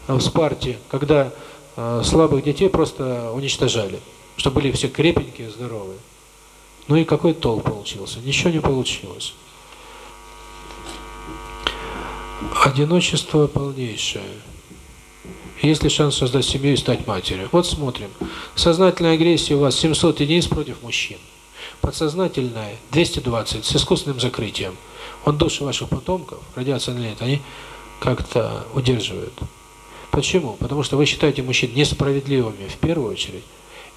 в Спарте, когда э, слабых детей просто уничтожали, чтобы были все крепенькие, здоровые. Ну и какой толк получился? Ничего не получилось. Одиночество полнейшее. Есть ли шанс создать семью и стать матерью? Вот смотрим. Сознательная агрессия у вас 700 единиц против мужчин. Подсознательная 220 с искусственным закрытием. Он души ваших потомков, радиация нет, они как-то удерживают. Почему? Потому что вы считаете мужчин несправедливыми в первую очередь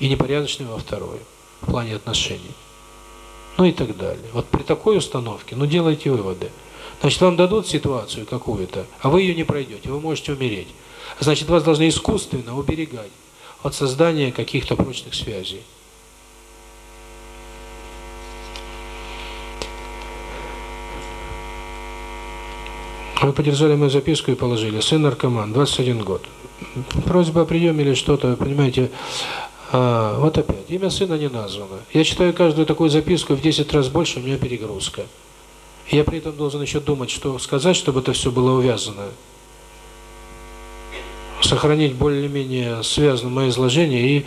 и непорядочными во вторую в плане отношений. Ну и так далее. Вот при такой установке, ну делайте выводы. Значит, вам дадут ситуацию какую-то, а вы ее не пройдете, вы можете умереть. Значит, вас должны искусственно уберегать от создания каких-то прочных связей. Вы поддержали мою записку и положили. Сын наркоман, 21 год. Просьба о приеме или что-то, понимаете, а, вот опять, имя сына не названо. Я читаю каждую такую записку, в 10 раз больше у меня перегрузка. я при этом должен еще думать, что сказать, чтобы это все было увязано. Сохранить более-менее связанное мое изложение и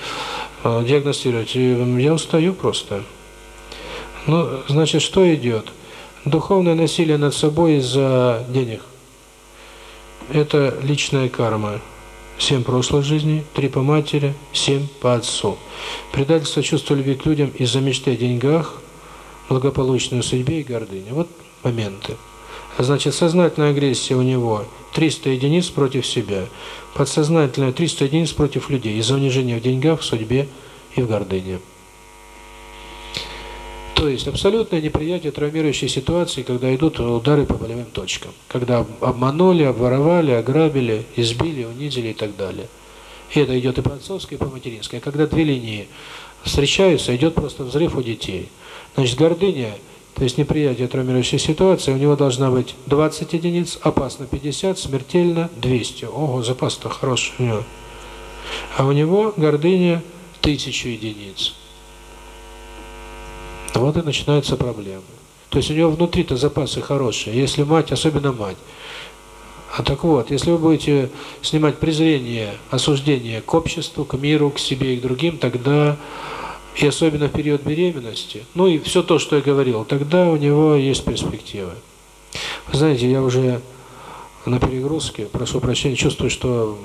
э, диагностировать. И я устаю просто. Ну, значит, что идет? Духовное насилие над собой из-за денег. Это личная карма семь прошлых жизней, три по матери, семь по отцу. Предательство чувства любви к людям из-за мечты о деньгах, благополучной судьбе и гордыне. Вот моменты. Значит, сознательная агрессия у него 300 единиц против себя, подсознательная 300 единиц против людей из-за унижения в деньгах, в судьбе и в гордыне. То есть абсолютное неприятие травмирующей ситуации, когда идут удары по болевым точкам. Когда обманули, обворовали, ограбили, избили, унизили и так далее. И это идет и по отцовской, и по материнской. А когда две линии встречаются, идет просто взрыв у детей. Значит, гордыня, то есть неприятие травмирующей ситуации, у него должна быть 20 единиц, опасно 50, смертельно 200. Ого, запас-то хороший у него. А у него гордыня 1000 единиц. Вот и начинаются проблемы. То есть у него внутри-то запасы хорошие, если мать, особенно мать. А так вот, если вы будете снимать презрение, осуждение к обществу, к миру, к себе и к другим, тогда, и особенно в период беременности, ну и все то, что я говорил, тогда у него есть перспективы. Вы знаете, я уже на перегрузке, прошу прощения, чувствую, что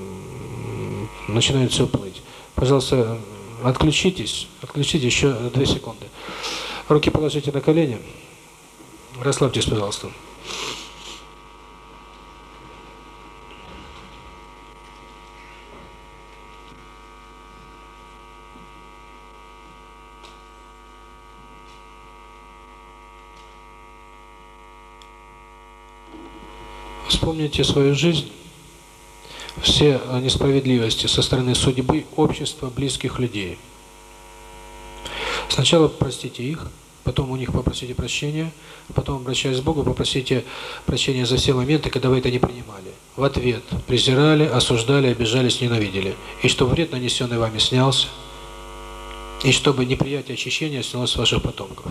начинает все плыть. Пожалуйста, отключитесь, отключитесь еще две секунды. Руки положите на колени. Расслабьтесь, пожалуйста. Вспомните свою жизнь, все несправедливости со стороны судьбы, общества, близких людей – Сначала простите их, потом у них попросите прощения, потом, обращаясь к Богу, попросите прощения за все моменты, когда вы это не принимали. В ответ презирали, осуждали, обижались, ненавидели. И чтобы вред, нанесенный вами, снялся, и чтобы неприятие очищения снялось с ваших потомков.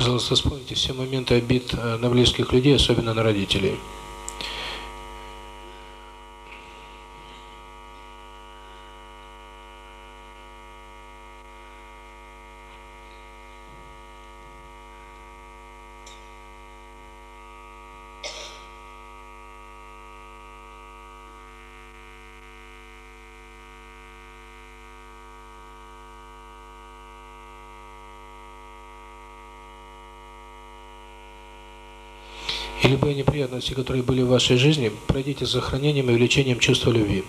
Пожалуйста, вспомните все моменты обид э, на близких людей, особенно на родителей. И неприятности, которые были в вашей жизни, пройдите с сохранением и увеличением чувства любви.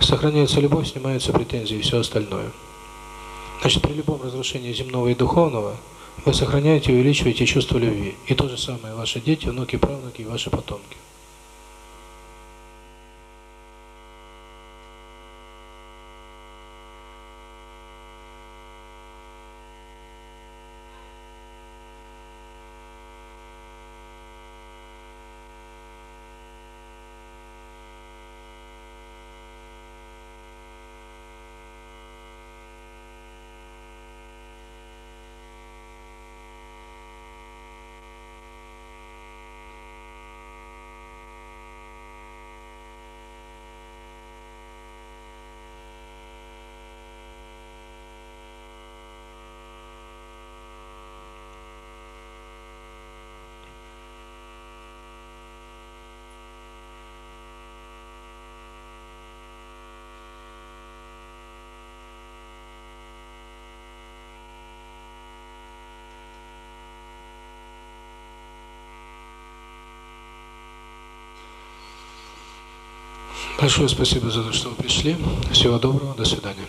Сохраняется любовь, снимаются претензии и все остальное. Значит, при любом разрушении земного и духовного вы сохраняете и увеличиваете чувство любви. И то же самое ваши дети, внуки, правнуки и ваши потомки. Большое спасибо за то, что вы пришли. Всего доброго, до свидания.